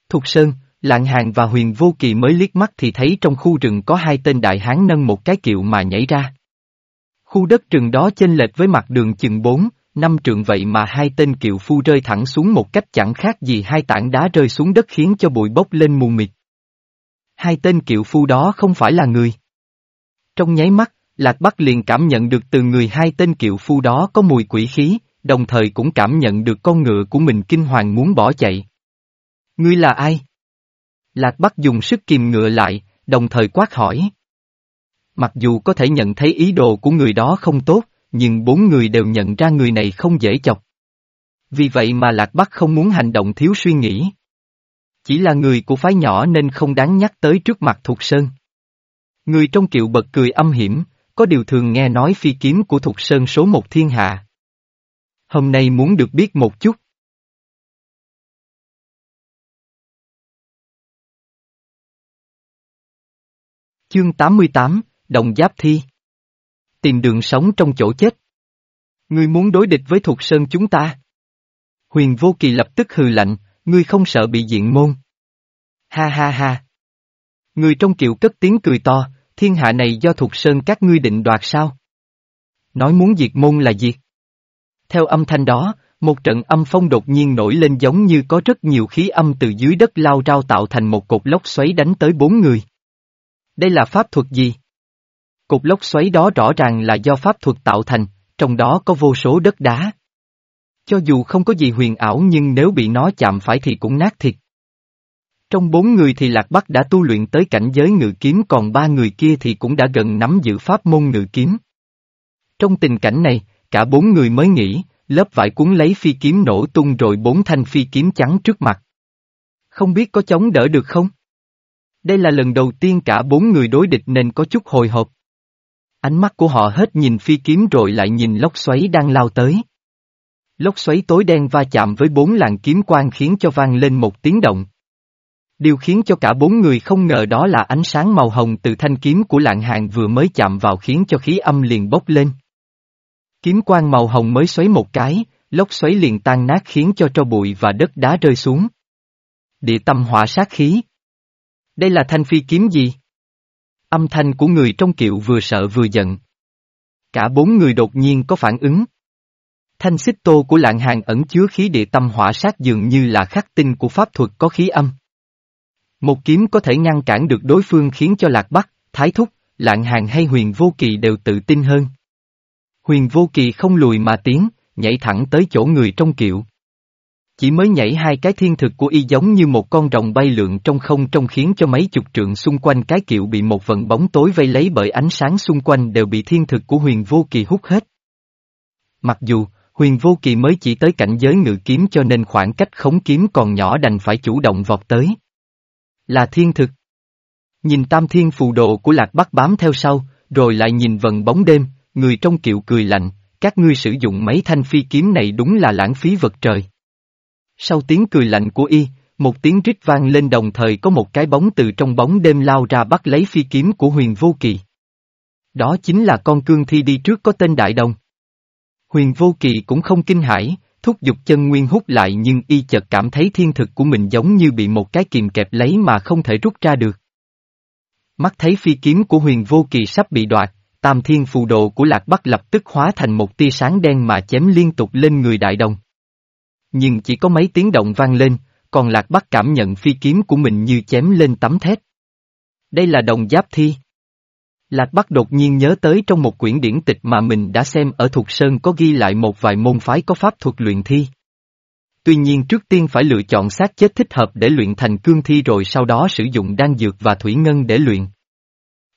Thục Sơn, Lạng Hàng và Huyền Vô Kỳ mới liếc mắt thì thấy trong khu rừng có hai tên đại hán nâng một cái kiệu mà nhảy ra. Khu đất rừng đó chênh lệch với mặt đường chừng bốn, năm trượng vậy mà hai tên kiệu phu rơi thẳng xuống một cách chẳng khác gì hai tảng đá rơi xuống đất khiến cho bụi bốc lên mù mịt. Hai tên kiệu phu đó không phải là người. Trong nháy mắt, Lạc Bắc liền cảm nhận được từ người hai tên kiệu phu đó có mùi quỷ khí, đồng thời cũng cảm nhận được con ngựa của mình kinh hoàng muốn bỏ chạy. Ngươi là ai? Lạc Bắc dùng sức kìm ngựa lại, đồng thời quát hỏi. Mặc dù có thể nhận thấy ý đồ của người đó không tốt, nhưng bốn người đều nhận ra người này không dễ chọc. Vì vậy mà Lạc Bắc không muốn hành động thiếu suy nghĩ. Chỉ là người của phái nhỏ nên không đáng nhắc tới trước mặt Thục Sơn. Người trong kiệu bật cười âm hiểm, có điều thường nghe nói phi kiếm của Thục Sơn số một thiên hạ. Hôm nay muốn được biết một chút. Chương 88, Đồng Giáp Thi Tìm đường sống trong chỗ chết. Ngươi muốn đối địch với thuộc Sơn chúng ta. Huyền Vô Kỳ lập tức hừ lạnh, ngươi không sợ bị diện môn. Ha ha ha. Người trong kiệu cất tiếng cười to, thiên hạ này do thuộc Sơn các ngươi định đoạt sao? Nói muốn diệt môn là diệt. Theo âm thanh đó, một trận âm phong đột nhiên nổi lên giống như có rất nhiều khí âm từ dưới đất lao rao tạo thành một cột lốc xoáy đánh tới bốn người. Đây là pháp thuật gì? Cột lốc xoáy đó rõ ràng là do pháp thuật tạo thành, trong đó có vô số đất đá. Cho dù không có gì huyền ảo nhưng nếu bị nó chạm phải thì cũng nát thịt. Trong bốn người thì Lạc Bắc đã tu luyện tới cảnh giới ngự kiếm còn ba người kia thì cũng đã gần nắm giữ pháp môn ngự kiếm. Trong tình cảnh này, cả bốn người mới nghĩ, lớp vải cuốn lấy phi kiếm nổ tung rồi bốn thanh phi kiếm trắng trước mặt. Không biết có chống đỡ được không? Đây là lần đầu tiên cả bốn người đối địch nên có chút hồi hộp. Ánh mắt của họ hết nhìn phi kiếm rồi lại nhìn lốc xoáy đang lao tới. Lốc xoáy tối đen va chạm với bốn làn kiếm quang khiến cho vang lên một tiếng động. Điều khiến cho cả bốn người không ngờ đó là ánh sáng màu hồng từ thanh kiếm của lạng hàng vừa mới chạm vào khiến cho khí âm liền bốc lên. Kiếm quang màu hồng mới xoáy một cái, lốc xoáy liền tan nát khiến cho tro bụi và đất đá rơi xuống. Địa tâm hỏa sát khí. Đây là thanh phi kiếm gì? Âm thanh của người trong kiệu vừa sợ vừa giận. Cả bốn người đột nhiên có phản ứng. Thanh xích tô của lạng hàng ẩn chứa khí địa tâm hỏa sát dường như là khắc tinh của pháp thuật có khí âm. Một kiếm có thể ngăn cản được đối phương khiến cho Lạc Bắc, Thái Thúc, Lạng Hàng hay Huyền Vô Kỳ đều tự tin hơn. Huyền Vô Kỳ không lùi mà tiến, nhảy thẳng tới chỗ người trong kiệu. Chỉ mới nhảy hai cái thiên thực của y giống như một con rồng bay lượn trong không trông khiến cho mấy chục trượng xung quanh cái kiệu bị một vận bóng tối vây lấy bởi ánh sáng xung quanh đều bị thiên thực của huyền vô kỳ hút hết. Mặc dù, huyền vô kỳ mới chỉ tới cảnh giới ngự kiếm cho nên khoảng cách khống kiếm còn nhỏ đành phải chủ động vọt tới. Là thiên thực. Nhìn tam thiên phù độ của lạc bắc bám theo sau, rồi lại nhìn vần bóng đêm, người trong kiệu cười lạnh, các ngươi sử dụng mấy thanh phi kiếm này đúng là lãng phí vật trời. Sau tiếng cười lạnh của y, một tiếng rít vang lên đồng thời có một cái bóng từ trong bóng đêm lao ra bắt lấy phi kiếm của huyền vô kỳ. Đó chính là con cương thi đi trước có tên Đại Đồng. Huyền vô kỳ cũng không kinh hãi, thúc giục chân nguyên hút lại nhưng y chợt cảm thấy thiên thực của mình giống như bị một cái kìm kẹp lấy mà không thể rút ra được. Mắt thấy phi kiếm của huyền vô kỳ sắp bị đoạt, tam thiên phù độ của lạc bắc lập tức hóa thành một tia sáng đen mà chém liên tục lên người đại đồng. Nhưng chỉ có mấy tiếng động vang lên, còn lạc bắc cảm nhận phi kiếm của mình như chém lên tấm thép. Đây là đồng giáp thi. Lạc Bắc đột nhiên nhớ tới trong một quyển điển tịch mà mình đã xem ở Thục Sơn có ghi lại một vài môn phái có pháp thuật luyện thi. Tuy nhiên trước tiên phải lựa chọn xác chết thích hợp để luyện thành cương thi rồi sau đó sử dụng đan dược và thủy ngân để luyện.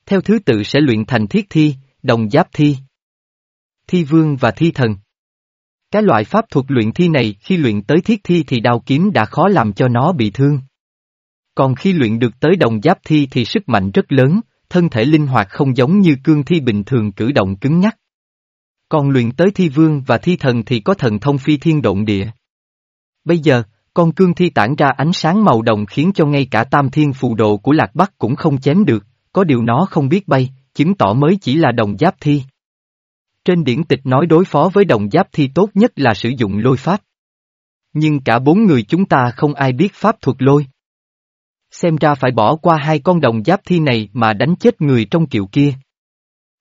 Theo thứ tự sẽ luyện thành thiết thi, đồng giáp thi, thi vương và thi thần. Cái loại pháp thuật luyện thi này khi luyện tới thiết thi thì đao kiếm đã khó làm cho nó bị thương. Còn khi luyện được tới đồng giáp thi thì sức mạnh rất lớn, thân thể linh hoạt không giống như cương thi bình thường cử động cứng nhắc. Còn luyện tới thi vương và thi thần thì có thần thông phi thiên động địa. Bây giờ, con cương thi tản ra ánh sáng màu đồng khiến cho ngay cả tam thiên phù độ của lạc bắc cũng không chém được, có điều nó không biết bay, chứng tỏ mới chỉ là đồng giáp thi. Trên điển tịch nói đối phó với đồng giáp thi tốt nhất là sử dụng lôi pháp. Nhưng cả bốn người chúng ta không ai biết pháp thuật lôi. Xem ra phải bỏ qua hai con đồng giáp thi này mà đánh chết người trong kiệu kia.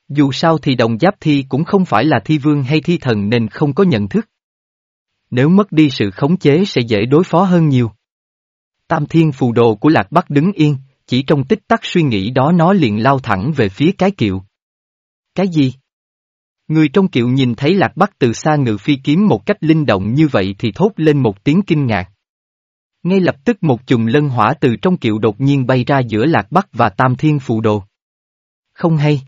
Dù sao thì đồng giáp thi cũng không phải là thi vương hay thi thần nên không có nhận thức. Nếu mất đi sự khống chế sẽ dễ đối phó hơn nhiều. Tam thiên phù đồ của Lạc Bắc đứng yên, chỉ trong tích tắc suy nghĩ đó nó liền lao thẳng về phía cái kiệu. Cái gì? Người trong kiệu nhìn thấy Lạc Bắc từ xa ngự phi kiếm một cách linh động như vậy thì thốt lên một tiếng kinh ngạc. Ngay lập tức một chùm lân hỏa từ trong kiệu đột nhiên bay ra giữa Lạc Bắc và Tam Thiên Phù Đồ. Không hay.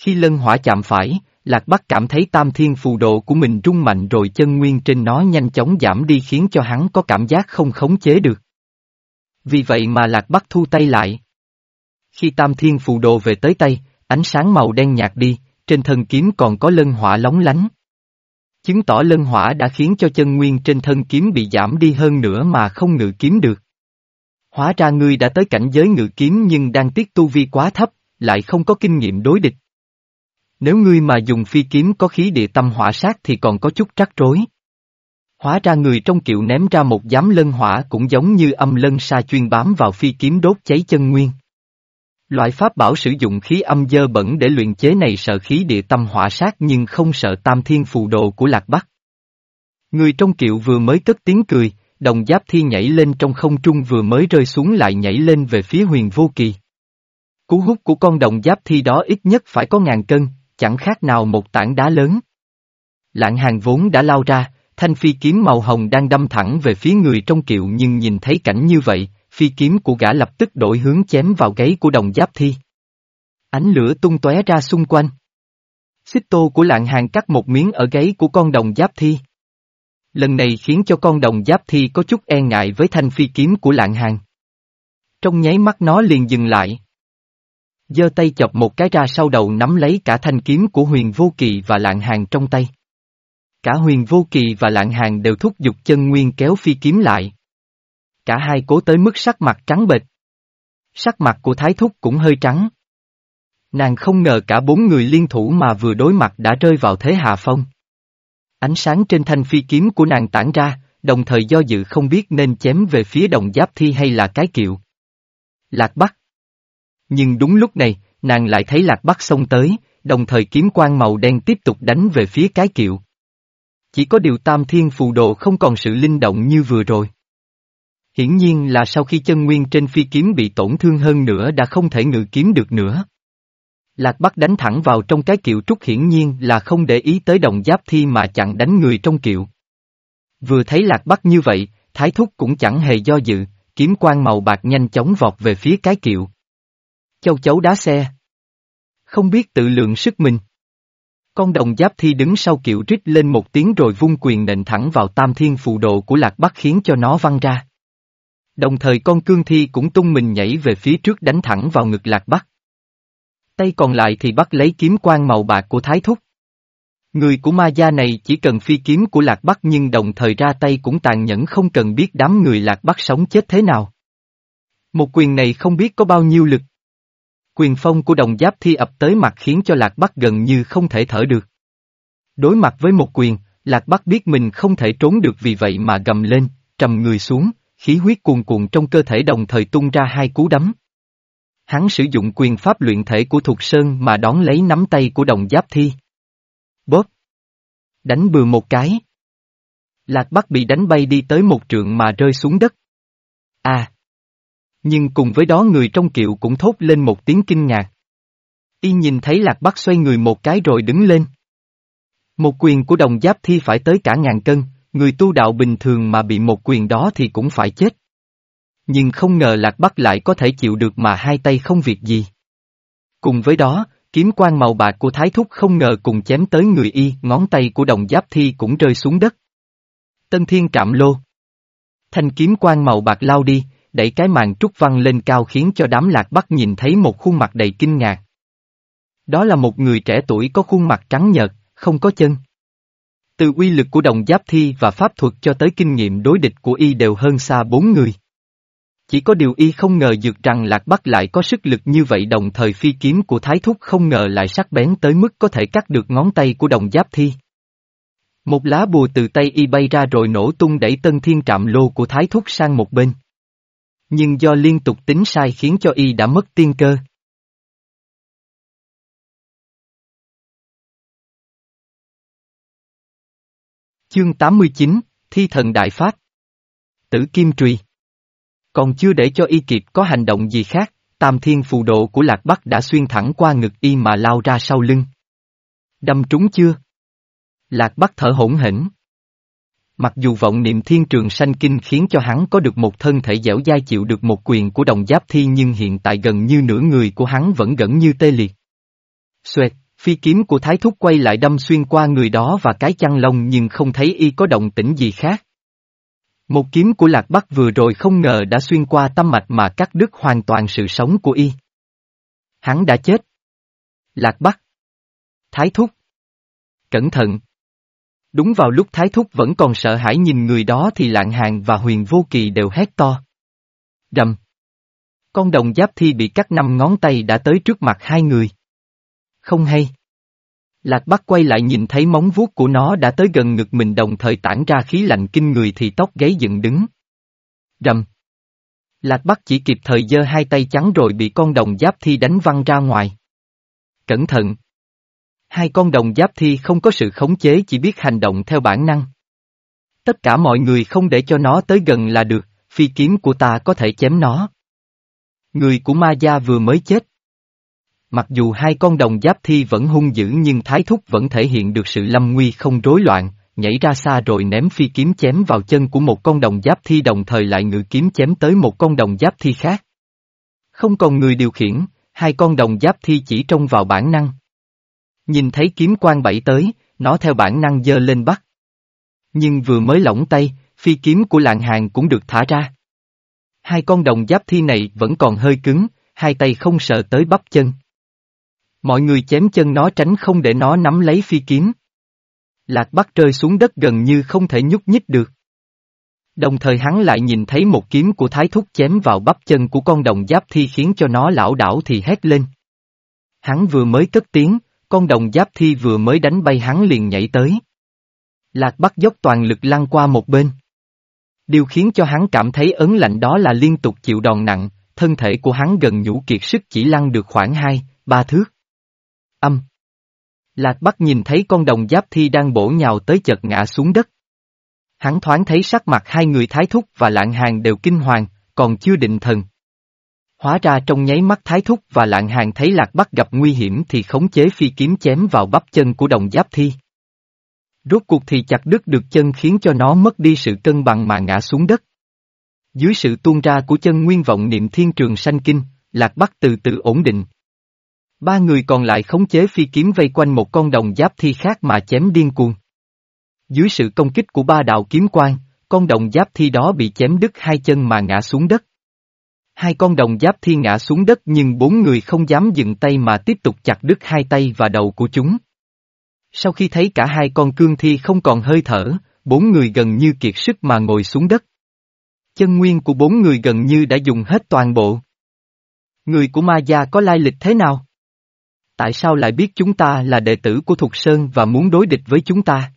Khi lân hỏa chạm phải, Lạc Bắc cảm thấy Tam Thiên Phù Đồ của mình rung mạnh rồi chân nguyên trên nó nhanh chóng giảm đi khiến cho hắn có cảm giác không khống chế được. Vì vậy mà Lạc Bắc thu tay lại. Khi Tam Thiên Phù Đồ về tới tay, ánh sáng màu đen nhạt đi, trên thân kiếm còn có lân hỏa lóng lánh. Chứng tỏ lân hỏa đã khiến cho chân nguyên trên thân kiếm bị giảm đi hơn nữa mà không ngự kiếm được. Hóa ra ngươi đã tới cảnh giới ngự kiếm nhưng đang tiết tu vi quá thấp, lại không có kinh nghiệm đối địch. Nếu ngươi mà dùng phi kiếm có khí địa tâm hỏa sát thì còn có chút trắc rối. Hóa ra người trong kiệu ném ra một giám lân hỏa cũng giống như âm lân sa chuyên bám vào phi kiếm đốt cháy chân nguyên. Loại pháp bảo sử dụng khí âm dơ bẩn để luyện chế này sợ khí địa tâm hỏa sát nhưng không sợ tam thiên phù đồ của Lạc Bắc. Người trong kiệu vừa mới cất tiếng cười, đồng giáp thi nhảy lên trong không trung vừa mới rơi xuống lại nhảy lên về phía huyền vô kỳ. Cú hút của con đồng giáp thi đó ít nhất phải có ngàn cân, chẳng khác nào một tảng đá lớn. Lạng hàng vốn đã lao ra, thanh phi kiếm màu hồng đang đâm thẳng về phía người trong kiệu nhưng nhìn thấy cảnh như vậy, phi kiếm của gã lập tức đổi hướng chém vào gáy của đồng giáp thi. Ánh lửa tung tóe ra xung quanh. Xích tô của lạng hàng cắt một miếng ở gáy của con đồng giáp thi. Lần này khiến cho con đồng giáp thi có chút e ngại với thanh phi kiếm của lạng hàng. Trong nháy mắt nó liền dừng lại. giơ tay chọc một cái ra sau đầu nắm lấy cả thanh kiếm của huyền vô kỳ và lạng hàng trong tay. Cả huyền vô kỳ và lạng hàng đều thúc giục chân nguyên kéo phi kiếm lại. Cả hai cố tới mức sắc mặt trắng bệch. Sắc mặt của Thái Thúc cũng hơi trắng. Nàng không ngờ cả bốn người liên thủ mà vừa đối mặt đã rơi vào thế hạ phong. Ánh sáng trên thanh phi kiếm của nàng tản ra, đồng thời do dự không biết nên chém về phía đồng giáp thi hay là cái kiệu. Lạc Bắc. Nhưng đúng lúc này, nàng lại thấy Lạc Bắc xông tới, đồng thời kiếm quang màu đen tiếp tục đánh về phía cái kiệu. Chỉ có điều tam thiên phù độ không còn sự linh động như vừa rồi. Hiển nhiên là sau khi chân nguyên trên phi kiếm bị tổn thương hơn nữa đã không thể ngự kiếm được nữa. Lạc Bắc đánh thẳng vào trong cái kiệu trúc hiển nhiên là không để ý tới đồng giáp thi mà chặn đánh người trong kiệu. Vừa thấy Lạc Bắc như vậy, Thái Thúc cũng chẳng hề do dự, kiếm quang màu bạc nhanh chóng vọt về phía cái kiệu. Châu chấu đá xe. Không biết tự lượng sức mình. Con đồng giáp thi đứng sau kiệu rít lên một tiếng rồi vung quyền nện thẳng vào tam thiên phù độ của Lạc Bắc khiến cho nó văng ra. Đồng thời con cương thi cũng tung mình nhảy về phía trước đánh thẳng vào ngực lạc bắc. Tay còn lại thì bắt lấy kiếm quang màu bạc của Thái Thúc. Người của ma gia này chỉ cần phi kiếm của lạc bắc nhưng đồng thời ra tay cũng tàn nhẫn không cần biết đám người lạc bắc sống chết thế nào. Một quyền này không biết có bao nhiêu lực. Quyền phong của đồng giáp thi ập tới mặt khiến cho lạc bắc gần như không thể thở được. Đối mặt với một quyền, lạc bắc biết mình không thể trốn được vì vậy mà gầm lên, trầm người xuống, khí huyết cuồn cuộn trong cơ thể đồng thời tung ra hai cú đấm. Hắn sử dụng quyền pháp luyện thể của Thục Sơn mà đón lấy nắm tay của đồng giáp thi. Bóp! Đánh bừa một cái. Lạc Bắc bị đánh bay đi tới một trượng mà rơi xuống đất. À! Nhưng cùng với đó người trong kiệu cũng thốt lên một tiếng kinh ngạc. Y nhìn thấy Lạc Bắc xoay người một cái rồi đứng lên. Một quyền của đồng giáp thi phải tới cả ngàn cân, Người tu đạo bình thường mà bị một quyền đó thì cũng phải chết. Nhưng không ngờ Lạc Bắc lại có thể chịu được mà hai tay không việc gì. Cùng với đó, kiếm quang màu bạc của Thái Thúc không ngờ cùng chém tới người y, ngón tay của đồng giáp thi cũng rơi xuống đất. Tân thiên trạm lô. Thanh kiếm quang màu bạc lao đi, đẩy cái màn trúc văn lên cao khiến cho đám Lạc Bắc nhìn thấy một khuôn mặt đầy kinh ngạc. Đó là một người trẻ tuổi có khuôn mặt trắng nhợt, không có chân. Từ uy lực của đồng giáp thi và pháp thuật cho tới kinh nghiệm đối địch của y đều hơn xa bốn người. Chỉ có điều y không ngờ dược rằng Lạc Bắc lại có sức lực như vậy đồng thời phi kiếm của Thái Thúc không ngờ lại sắc bén tới mức có thể cắt được ngón tay của đồng giáp thi. Một lá bùa từ tay y bay ra rồi nổ tung đẩy tân thiên trạm lô của Thái Thúc sang một bên. Nhưng do liên tục tính sai khiến cho y đã mất tiên cơ. Chương 89, Thi thần Đại Pháp Tử Kim Trùy Còn chưa để cho y kịp có hành động gì khác, tam thiên phù độ của Lạc Bắc đã xuyên thẳng qua ngực y mà lao ra sau lưng. Đâm trúng chưa? Lạc Bắc thở hỗn hển. Mặc dù vọng niệm thiên trường sanh kinh khiến cho hắn có được một thân thể dẻo dai chịu được một quyền của đồng giáp thi nhưng hiện tại gần như nửa người của hắn vẫn gần như tê liệt. Xoẹt, phi kiếm của thái thúc quay lại đâm xuyên qua người đó và cái chăn lông nhưng không thấy y có động tĩnh gì khác. Một kiếm của lạc bắc vừa rồi không ngờ đã xuyên qua tâm mạch mà cắt đứt hoàn toàn sự sống của y. Hắn đã chết. Lạc bắc. Thái thúc. Cẩn thận. Đúng vào lúc Thái Thúc vẫn còn sợ hãi nhìn người đó thì Lạng Hàng và Huyền Vô Kỳ đều hét to. Rầm. Con đồng giáp thi bị cắt năm ngón tay đã tới trước mặt hai người. Không hay. Lạc Bắc quay lại nhìn thấy móng vuốt của nó đã tới gần ngực mình đồng thời tản ra khí lạnh kinh người thì tóc gáy dựng đứng. Rầm. Lạc Bắc chỉ kịp thời giơ hai tay trắng rồi bị con đồng giáp thi đánh văng ra ngoài. Cẩn thận. Hai con đồng giáp thi không có sự khống chế chỉ biết hành động theo bản năng. Tất cả mọi người không để cho nó tới gần là được, phi kiếm của ta có thể chém nó. Người của ma gia vừa mới chết. Mặc dù hai con đồng giáp thi vẫn hung dữ nhưng thái thúc vẫn thể hiện được sự lâm nguy không rối loạn, nhảy ra xa rồi ném phi kiếm chém vào chân của một con đồng giáp thi đồng thời lại ngự kiếm chém tới một con đồng giáp thi khác. Không còn người điều khiển, hai con đồng giáp thi chỉ trông vào bản năng. Nhìn thấy kiếm quan bảy tới, nó theo bản năng dơ lên bắt. Nhưng vừa mới lỏng tay, phi kiếm của lạng hàng cũng được thả ra. Hai con đồng giáp thi này vẫn còn hơi cứng, hai tay không sợ tới bắp chân. Mọi người chém chân nó tránh không để nó nắm lấy phi kiếm. Lạc Bắc rơi xuống đất gần như không thể nhúc nhích được. Đồng thời hắn lại nhìn thấy một kiếm của thái thúc chém vào bắp chân của con đồng giáp thi khiến cho nó lão đảo thì hét lên. Hắn vừa mới cất tiếng, con đồng giáp thi vừa mới đánh bay hắn liền nhảy tới. Lạc Bắc dốc toàn lực lăn qua một bên. Điều khiến cho hắn cảm thấy ấn lạnh đó là liên tục chịu đòn nặng, thân thể của hắn gần nhũ kiệt sức chỉ lăn được khoảng hai, ba thước. Âm. Lạc Bắc nhìn thấy con đồng giáp thi đang bổ nhào tới chợt ngã xuống đất. Hắn thoáng thấy sắc mặt hai người thái thúc và lạng hàng đều kinh hoàng, còn chưa định thần, Hóa ra trong nháy mắt thái thúc và lạng hàng thấy lạc bắc gặp nguy hiểm thì khống chế phi kiếm chém vào bắp chân của đồng giáp thi. Rốt cuộc thì chặt đứt được chân khiến cho nó mất đi sự cân bằng mà ngã xuống đất. Dưới sự tuôn ra của chân nguyên vọng niệm thiên trường sanh kinh, lạc bắc từ từ ổn định. Ba người còn lại khống chế phi kiếm vây quanh một con đồng giáp thi khác mà chém điên cuồng. Dưới sự công kích của ba đạo kiếm quan, con đồng giáp thi đó bị chém đứt hai chân mà ngã xuống đất. Hai con đồng giáp thi ngã xuống đất nhưng bốn người không dám dừng tay mà tiếp tục chặt đứt hai tay và đầu của chúng. Sau khi thấy cả hai con cương thi không còn hơi thở, bốn người gần như kiệt sức mà ngồi xuống đất. Chân nguyên của bốn người gần như đã dùng hết toàn bộ. Người của ma gia có lai lịch thế nào? Tại sao lại biết chúng ta là đệ tử của Thục Sơn và muốn đối địch với chúng ta?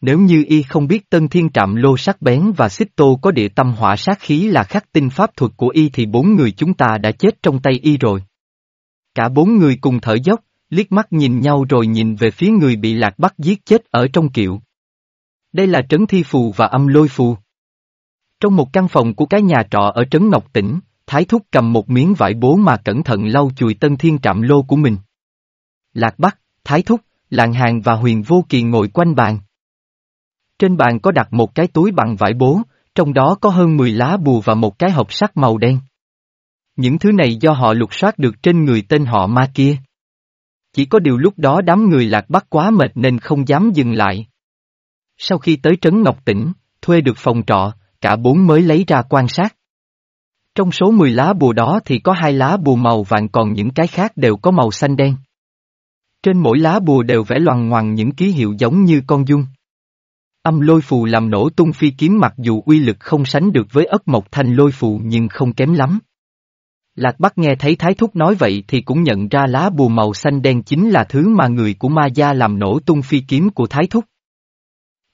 Nếu như y không biết tân thiên trạm lô sắc bén và xích tô có địa tâm hỏa sát khí là khắc tinh pháp thuật của y thì bốn người chúng ta đã chết trong tay y rồi. Cả bốn người cùng thở dốc, liếc mắt nhìn nhau rồi nhìn về phía người bị lạc bắt giết chết ở trong kiệu. Đây là trấn thi phù và âm lôi phù. Trong một căn phòng của cái nhà trọ ở trấn Ngọc Tỉnh, Thái Thúc cầm một miếng vải bố mà cẩn thận lau chùi tân thiên trạm lô của mình. Lạc Bắc, Thái Thúc, Lạng Hàng và Huyền Vô Kỳ ngồi quanh bàn. Trên bàn có đặt một cái túi bằng vải bố, trong đó có hơn 10 lá bùa và một cái hộp sắt màu đen. Những thứ này do họ lục soát được trên người tên họ ma kia. Chỉ có điều lúc đó đám người lạc bắc quá mệt nên không dám dừng lại. Sau khi tới Trấn Ngọc Tỉnh, thuê được phòng trọ, cả bốn mới lấy ra quan sát. Trong số 10 lá bùa đó thì có hai lá bùa màu vàng còn những cái khác đều có màu xanh đen. Trên mỗi lá bùa đều vẽ loằng ngoằng những ký hiệu giống như con dung. Âm lôi phù làm nổ tung phi kiếm mặc dù uy lực không sánh được với ất mộc thanh lôi phù nhưng không kém lắm. Lạc Bắc nghe thấy Thái Thúc nói vậy thì cũng nhận ra lá bùa màu xanh đen chính là thứ mà người của ma gia làm nổ tung phi kiếm của Thái Thúc.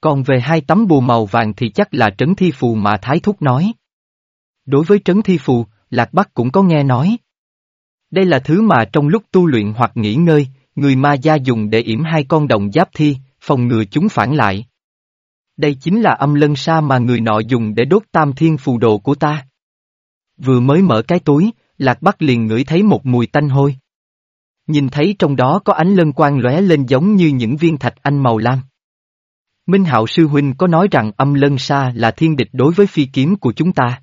Còn về hai tấm bùa màu vàng thì chắc là trấn thi phù mà Thái Thúc nói. Đối với trấn thi phù, Lạc Bắc cũng có nghe nói. Đây là thứ mà trong lúc tu luyện hoặc nghỉ ngơi, người ma gia dùng để yểm hai con đồng giáp thi, phòng ngừa chúng phản lại. Đây chính là âm lân sa mà người nọ dùng để đốt tam thiên phù đồ của ta. Vừa mới mở cái túi, Lạc Bắc liền ngửi thấy một mùi tanh hôi. Nhìn thấy trong đó có ánh lân quang lóe lên giống như những viên thạch anh màu lam. Minh Hạo Sư Huynh có nói rằng âm lân sa là thiên địch đối với phi kiếm của chúng ta.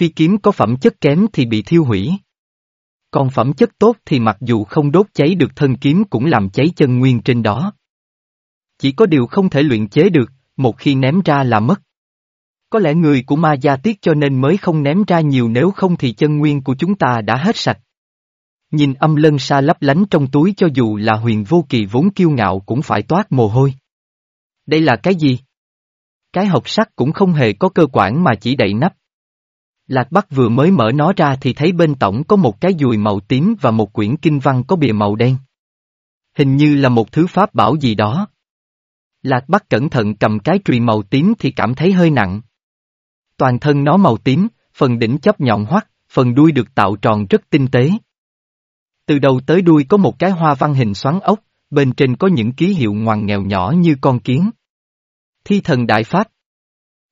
Phi kiếm có phẩm chất kém thì bị thiêu hủy. Còn phẩm chất tốt thì mặc dù không đốt cháy được thân kiếm cũng làm cháy chân nguyên trên đó. Chỉ có điều không thể luyện chế được, một khi ném ra là mất. Có lẽ người của ma gia tiết cho nên mới không ném ra nhiều nếu không thì chân nguyên của chúng ta đã hết sạch. Nhìn âm lân xa lấp lánh trong túi cho dù là huyền vô kỳ vốn kiêu ngạo cũng phải toát mồ hôi. Đây là cái gì? Cái hộp sắt cũng không hề có cơ quản mà chỉ đậy nắp. Lạc Bắc vừa mới mở nó ra thì thấy bên tổng có một cái dùi màu tím và một quyển kinh văn có bìa màu đen. Hình như là một thứ pháp bảo gì đó. Lạc Bắc cẩn thận cầm cái trùy màu tím thì cảm thấy hơi nặng. Toàn thân nó màu tím, phần đỉnh chấp nhọn hoắt, phần đuôi được tạo tròn rất tinh tế. Từ đầu tới đuôi có một cái hoa văn hình xoắn ốc, bên trên có những ký hiệu ngoằn nghèo nhỏ như con kiến. Thi thần đại pháp.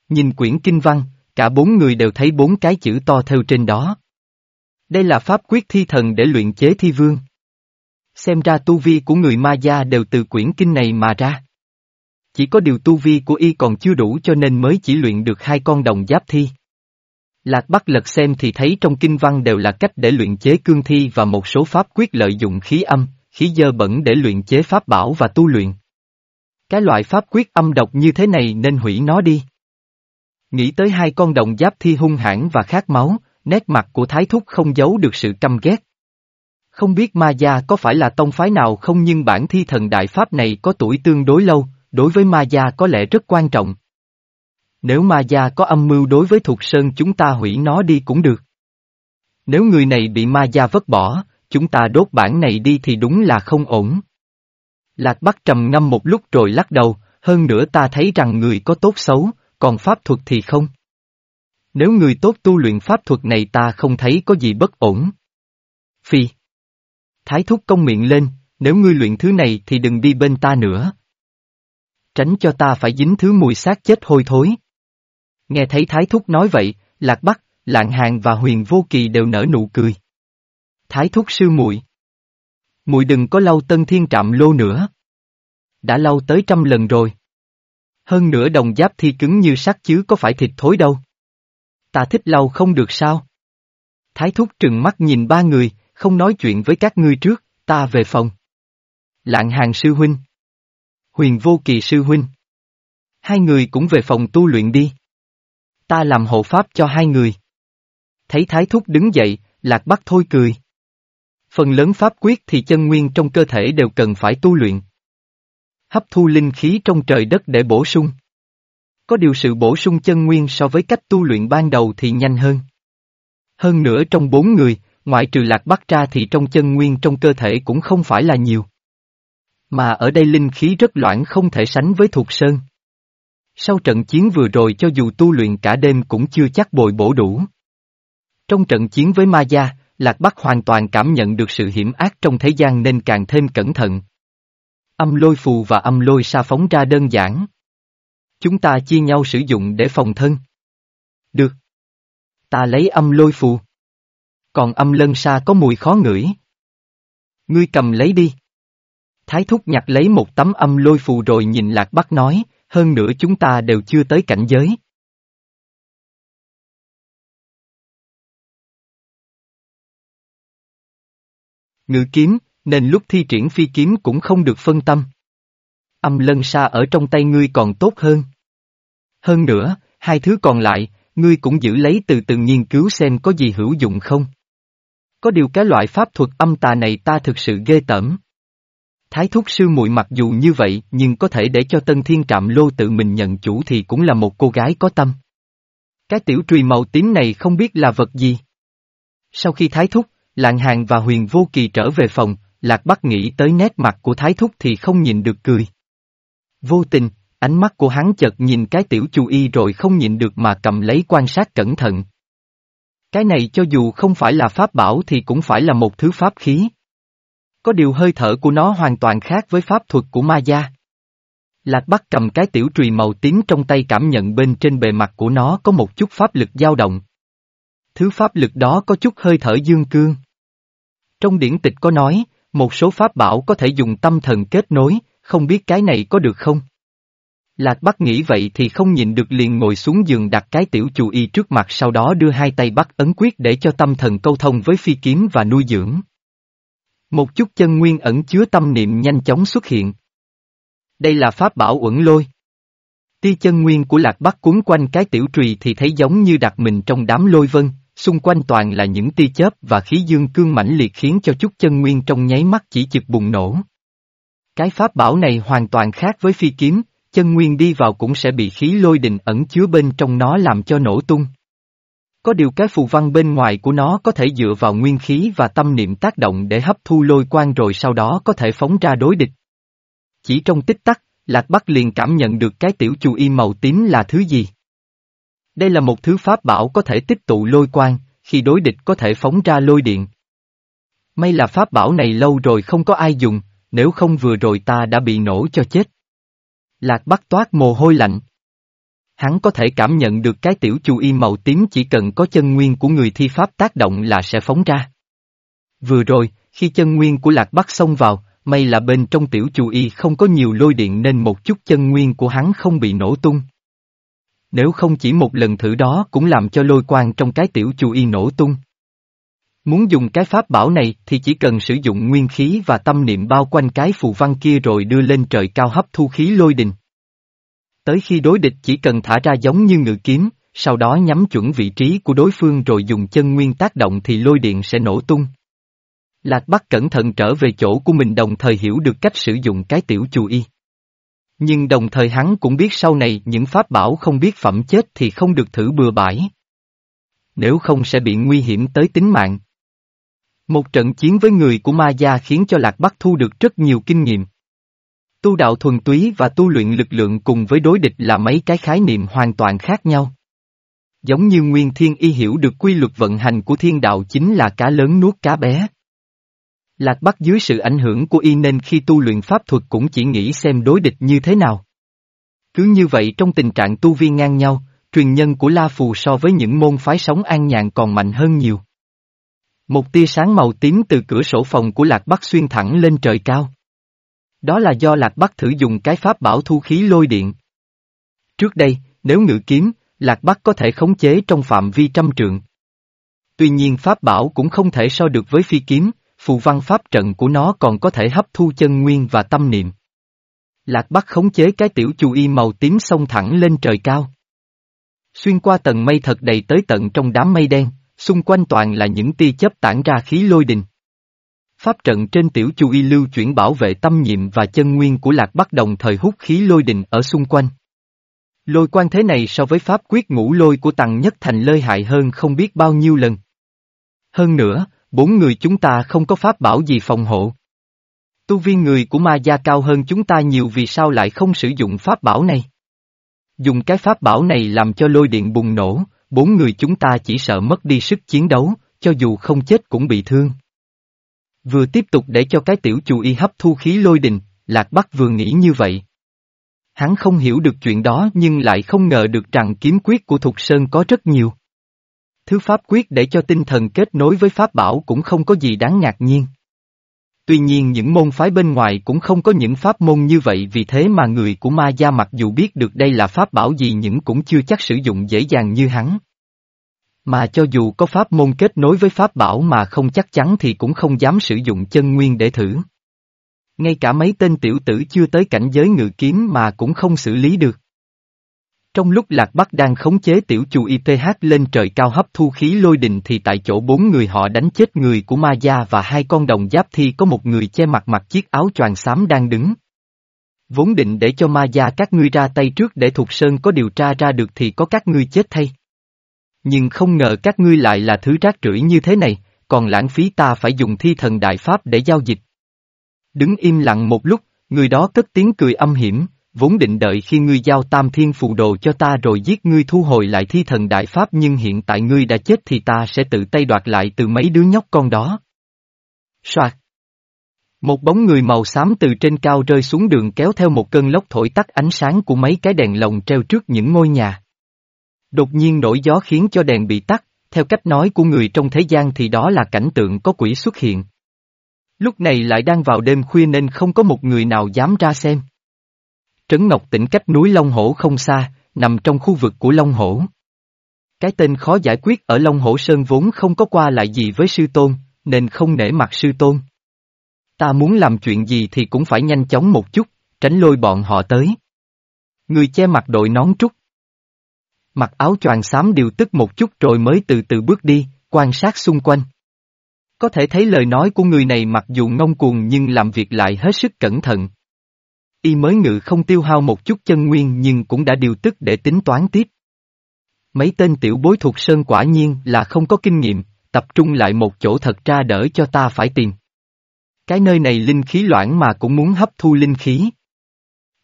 Nhìn quyển kinh văn, cả bốn người đều thấy bốn cái chữ to theo trên đó. Đây là pháp quyết thi thần để luyện chế thi vương. Xem ra tu vi của người ma gia đều từ quyển kinh này mà ra. Chỉ có điều tu vi của y còn chưa đủ cho nên mới chỉ luyện được hai con đồng giáp thi. Lạc Bắc lật xem thì thấy trong kinh văn đều là cách để luyện chế cương thi và một số pháp quyết lợi dụng khí âm, khí dơ bẩn để luyện chế pháp bảo và tu luyện. Cái loại pháp quyết âm độc như thế này nên hủy nó đi. Nghĩ tới hai con đồng giáp thi hung hãn và khát máu, nét mặt của Thái Thúc không giấu được sự căm ghét. Không biết ma gia có phải là tông phái nào không nhưng bản thi thần đại pháp này có tuổi tương đối lâu, đối với ma gia có lẽ rất quan trọng. Nếu ma gia có âm mưu đối với thuộc sơn chúng ta hủy nó đi cũng được. Nếu người này bị ma gia vứt bỏ, chúng ta đốt bản này đi thì đúng là không ổn. Lạc Bắc trầm ngâm một lúc rồi lắc đầu, hơn nữa ta thấy rằng người có tốt xấu, còn pháp thuật thì không. Nếu người tốt tu luyện pháp thuật này ta không thấy có gì bất ổn. Phi. Thái thúc công miệng lên, nếu ngươi luyện thứ này thì đừng đi bên ta nữa. Tránh cho ta phải dính thứ mùi xác chết hôi thối. Nghe thấy Thái thúc nói vậy, Lạc Bắc, Lạng Hàng và Huyền Vô Kỳ đều nở nụ cười. Thái thúc sư muội muội đừng có lau tân thiên trạm lô nữa. Đã lau tới trăm lần rồi. Hơn nữa đồng giáp thi cứng như sắt chứ có phải thịt thối đâu. Ta thích lau không được sao? Thái thúc trừng mắt nhìn ba người, không nói chuyện với các ngươi trước, ta về phòng. Lạng hàng sư huynh. Huyền vô kỳ sư huynh. Hai người cũng về phòng tu luyện đi. Ta làm hộ pháp cho hai người. Thấy thái thúc đứng dậy, lạc bắc thôi cười. Phần lớn pháp quyết thì chân nguyên trong cơ thể đều cần phải tu luyện. Hấp thu linh khí trong trời đất để bổ sung. Có điều sự bổ sung chân nguyên so với cách tu luyện ban đầu thì nhanh hơn. Hơn nữa trong bốn người, ngoại trừ lạc bắc ra thì trong chân nguyên trong cơ thể cũng không phải là nhiều. Mà ở đây linh khí rất loãng không thể sánh với thuộc sơn. Sau trận chiến vừa rồi cho dù tu luyện cả đêm cũng chưa chắc bồi bổ đủ. Trong trận chiến với ma gia, Lạc Bắc hoàn toàn cảm nhận được sự hiểm ác trong thế gian nên càng thêm cẩn thận. Âm lôi phù và âm lôi sa phóng ra đơn giản. Chúng ta chia nhau sử dụng để phòng thân. Được. Ta lấy âm lôi phù. Còn âm lân sa có mùi khó ngửi. Ngươi cầm lấy đi. Thái thúc nhặt lấy một tấm âm lôi phù rồi nhìn Lạc Bắc nói, hơn nữa chúng ta đều chưa tới cảnh giới. Ngự kiếm, nên lúc thi triển phi kiếm cũng không được phân tâm. Âm lân xa ở trong tay ngươi còn tốt hơn. Hơn nữa, hai thứ còn lại, ngươi cũng giữ lấy từ từ nghiên cứu xem có gì hữu dụng không. Có điều cái loại pháp thuật âm tà này ta thực sự ghê tởm. Thái thúc sư muội mặc dù như vậy nhưng có thể để cho tân thiên trạm lô tự mình nhận chủ thì cũng là một cô gái có tâm. Cái tiểu trùy màu tím này không biết là vật gì. Sau khi thái thúc, lạng hàng và huyền vô kỳ trở về phòng, lạc bắc nghĩ tới nét mặt của thái thúc thì không nhìn được cười. Vô tình, ánh mắt của hắn chợt nhìn cái tiểu chu y rồi không nhìn được mà cầm lấy quan sát cẩn thận. Cái này cho dù không phải là pháp bảo thì cũng phải là một thứ pháp khí. Có điều hơi thở của nó hoàn toàn khác với pháp thuật của ma gia. Lạc Bắc cầm cái tiểu trùy màu tím trong tay cảm nhận bên trên bề mặt của nó có một chút pháp lực dao động. Thứ pháp lực đó có chút hơi thở dương cương. Trong điển tịch có nói, một số pháp bảo có thể dùng tâm thần kết nối, không biết cái này có được không? Lạc Bắc nghĩ vậy thì không nhìn được liền ngồi xuống giường đặt cái tiểu chù y trước mặt sau đó đưa hai tay bắt ấn quyết để cho tâm thần câu thông với phi kiếm và nuôi dưỡng. Một chút chân nguyên ẩn chứa tâm niệm nhanh chóng xuất hiện. Đây là pháp bảo uẩn lôi. Tia chân nguyên của Lạc Bắc cuốn quanh cái tiểu trùy thì thấy giống như đặt mình trong đám lôi vân, xung quanh toàn là những tia chớp và khí dương cương mãnh liệt khiến cho chút chân nguyên trong nháy mắt chỉ chực bùng nổ. Cái pháp bảo này hoàn toàn khác với phi kiếm, chân nguyên đi vào cũng sẽ bị khí lôi đình ẩn chứa bên trong nó làm cho nổ tung. Có điều cái phù văn bên ngoài của nó có thể dựa vào nguyên khí và tâm niệm tác động để hấp thu lôi quang rồi sau đó có thể phóng ra đối địch. Chỉ trong tích tắc, Lạc Bắc liền cảm nhận được cái tiểu chu y màu tím là thứ gì. Đây là một thứ pháp bảo có thể tích tụ lôi quang, khi đối địch có thể phóng ra lôi điện. May là pháp bảo này lâu rồi không có ai dùng, nếu không vừa rồi ta đã bị nổ cho chết. Lạc Bắc toát mồ hôi lạnh. Hắn có thể cảm nhận được cái tiểu chu y màu tím chỉ cần có chân nguyên của người thi pháp tác động là sẽ phóng ra. Vừa rồi, khi chân nguyên của Lạc Bắc xông vào, may là bên trong tiểu chu y không có nhiều lôi điện nên một chút chân nguyên của hắn không bị nổ tung. Nếu không chỉ một lần thử đó cũng làm cho lôi quang trong cái tiểu chu y nổ tung. Muốn dùng cái pháp bảo này thì chỉ cần sử dụng nguyên khí và tâm niệm bao quanh cái phù văn kia rồi đưa lên trời cao hấp thu khí lôi đình. Tới khi đối địch chỉ cần thả ra giống như ngự kiếm, sau đó nhắm chuẩn vị trí của đối phương rồi dùng chân nguyên tác động thì lôi điện sẽ nổ tung. Lạc Bắc cẩn thận trở về chỗ của mình đồng thời hiểu được cách sử dụng cái tiểu chù y. Nhưng đồng thời hắn cũng biết sau này những pháp bảo không biết phẩm chết thì không được thử bừa bãi. Nếu không sẽ bị nguy hiểm tới tính mạng. Một trận chiến với người của ma gia khiến cho Lạc Bắc thu được rất nhiều kinh nghiệm. Tu đạo thuần túy và tu luyện lực lượng cùng với đối địch là mấy cái khái niệm hoàn toàn khác nhau. Giống như Nguyên Thiên Y hiểu được quy luật vận hành của thiên đạo chính là cá lớn nuốt cá bé. Lạc Bắc dưới sự ảnh hưởng của Y nên khi tu luyện pháp thuật cũng chỉ nghĩ xem đối địch như thế nào. Cứ như vậy trong tình trạng tu vi ngang nhau, truyền nhân của La Phù so với những môn phái sống an nhàn còn mạnh hơn nhiều. Một tia sáng màu tím từ cửa sổ phòng của Lạc Bắc xuyên thẳng lên trời cao. Đó là do Lạc Bắc thử dùng cái pháp bảo thu khí lôi điện. Trước đây, nếu ngự kiếm, Lạc Bắc có thể khống chế trong phạm vi trăm trượng. Tuy nhiên pháp bảo cũng không thể so được với phi kiếm, phù văn pháp trận của nó còn có thể hấp thu chân nguyên và tâm niệm. Lạc Bắc khống chế cái tiểu chu y màu tím xông thẳng lên trời cao. Xuyên qua tầng mây thật đầy tới tận trong đám mây đen, xung quanh toàn là những tia chớp tản ra khí lôi đình. Pháp trận trên tiểu chu y lưu chuyển bảo vệ tâm nhiệm và chân nguyên của lạc bắc đồng thời hút khí lôi đình ở xung quanh. Lôi quan thế này so với pháp quyết ngũ lôi của tầng nhất thành lơi hại hơn không biết bao nhiêu lần. Hơn nữa, bốn người chúng ta không có pháp bảo gì phòng hộ. Tu viên người của ma gia cao hơn chúng ta nhiều vì sao lại không sử dụng pháp bảo này. Dùng cái pháp bảo này làm cho lôi điện bùng nổ, bốn người chúng ta chỉ sợ mất đi sức chiến đấu, cho dù không chết cũng bị thương. Vừa tiếp tục để cho cái tiểu chủ y hấp thu khí lôi đình, Lạc Bắc vừa nghĩ như vậy. Hắn không hiểu được chuyện đó nhưng lại không ngờ được rằng kiếm quyết của Thục Sơn có rất nhiều. Thứ pháp quyết để cho tinh thần kết nối với pháp bảo cũng không có gì đáng ngạc nhiên. Tuy nhiên những môn phái bên ngoài cũng không có những pháp môn như vậy vì thế mà người của ma gia mặc dù biết được đây là pháp bảo gì nhưng cũng chưa chắc sử dụng dễ dàng như hắn. Mà cho dù có pháp môn kết nối với pháp bảo mà không chắc chắn thì cũng không dám sử dụng chân nguyên để thử. Ngay cả mấy tên tiểu tử chưa tới cảnh giới ngự kiếm mà cũng không xử lý được. Trong lúc Lạc Bắc đang khống chế tiểu chù IPH lên trời cao hấp thu khí lôi đình thì tại chỗ bốn người họ đánh chết người của Ma Gia và hai con đồng giáp thi có một người che mặt mặc chiếc áo choàng xám đang đứng. Vốn định để cho Ma Gia các ngươi ra tay trước để Thục Sơn có điều tra ra được thì có các ngươi chết thay. Nhưng không ngờ các ngươi lại là thứ rác rưởi như thế này, còn lãng phí ta phải dùng thi thần đại pháp để giao dịch. Đứng im lặng một lúc, người đó cất tiếng cười âm hiểm, vốn định đợi khi ngươi giao tam thiên phù đồ cho ta rồi giết ngươi thu hồi lại thi thần đại pháp nhưng hiện tại ngươi đã chết thì ta sẽ tự tay đoạt lại từ mấy đứa nhóc con đó. Soạt. Một bóng người màu xám từ trên cao rơi xuống đường kéo theo một cơn lốc thổi tắt ánh sáng của mấy cái đèn lồng treo trước những ngôi nhà. Đột nhiên nổi gió khiến cho đèn bị tắt, theo cách nói của người trong thế gian thì đó là cảnh tượng có quỷ xuất hiện. Lúc này lại đang vào đêm khuya nên không có một người nào dám ra xem. Trấn Ngọc tỉnh cách núi Long Hổ không xa, nằm trong khu vực của Long Hổ. Cái tên khó giải quyết ở Long Hổ Sơn vốn không có qua lại gì với sư tôn, nên không nể mặt sư tôn. Ta muốn làm chuyện gì thì cũng phải nhanh chóng một chút, tránh lôi bọn họ tới. Người che mặt đội nón trúc. Mặc áo choàng xám điều tức một chút rồi mới từ từ bước đi, quan sát xung quanh. Có thể thấy lời nói của người này mặc dù ngông cuồng nhưng làm việc lại hết sức cẩn thận. Y mới ngự không tiêu hao một chút chân nguyên nhưng cũng đã điều tức để tính toán tiếp. Mấy tên tiểu bối thuộc sơn quả nhiên là không có kinh nghiệm, tập trung lại một chỗ thật ra đỡ cho ta phải tìm. Cái nơi này linh khí loãng mà cũng muốn hấp thu linh khí.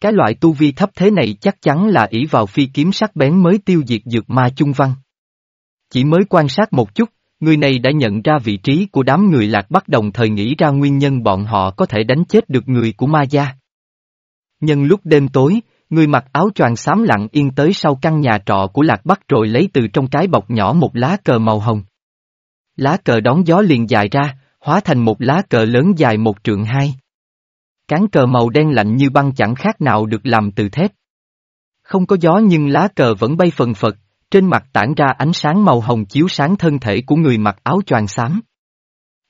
Cái loại tu vi thấp thế này chắc chắn là ỷ vào phi kiếm sắc bén mới tiêu diệt dược ma chung văn. Chỉ mới quan sát một chút, người này đã nhận ra vị trí của đám người lạc bắt đồng thời nghĩ ra nguyên nhân bọn họ có thể đánh chết được người của ma gia. Nhân lúc đêm tối, người mặc áo choàng xám lặng yên tới sau căn nhà trọ của Lạc Bắc rồi lấy từ trong cái bọc nhỏ một lá cờ màu hồng. Lá cờ đón gió liền dài ra, hóa thành một lá cờ lớn dài một trượng hai. Cán cờ màu đen lạnh như băng chẳng khác nào được làm từ thép. Không có gió nhưng lá cờ vẫn bay phần phật, trên mặt tản ra ánh sáng màu hồng chiếu sáng thân thể của người mặc áo choàng xám.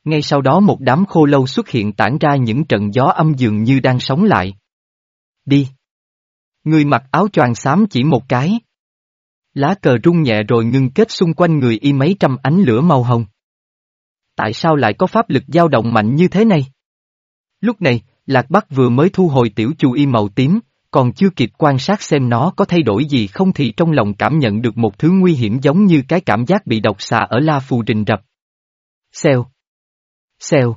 Ngay sau đó một đám khô lâu xuất hiện tản ra những trận gió âm dường như đang sống lại. Đi. Người mặc áo choàng xám chỉ một cái. Lá cờ rung nhẹ rồi ngưng kết xung quanh người y mấy trăm ánh lửa màu hồng. Tại sao lại có pháp lực dao động mạnh như thế này? Lúc này, Lạc Bắc vừa mới thu hồi tiểu chu y màu tím, còn chưa kịp quan sát xem nó có thay đổi gì không thì trong lòng cảm nhận được một thứ nguy hiểm giống như cái cảm giác bị độc xà ở La Phù rình rập. Xèo. Xèo.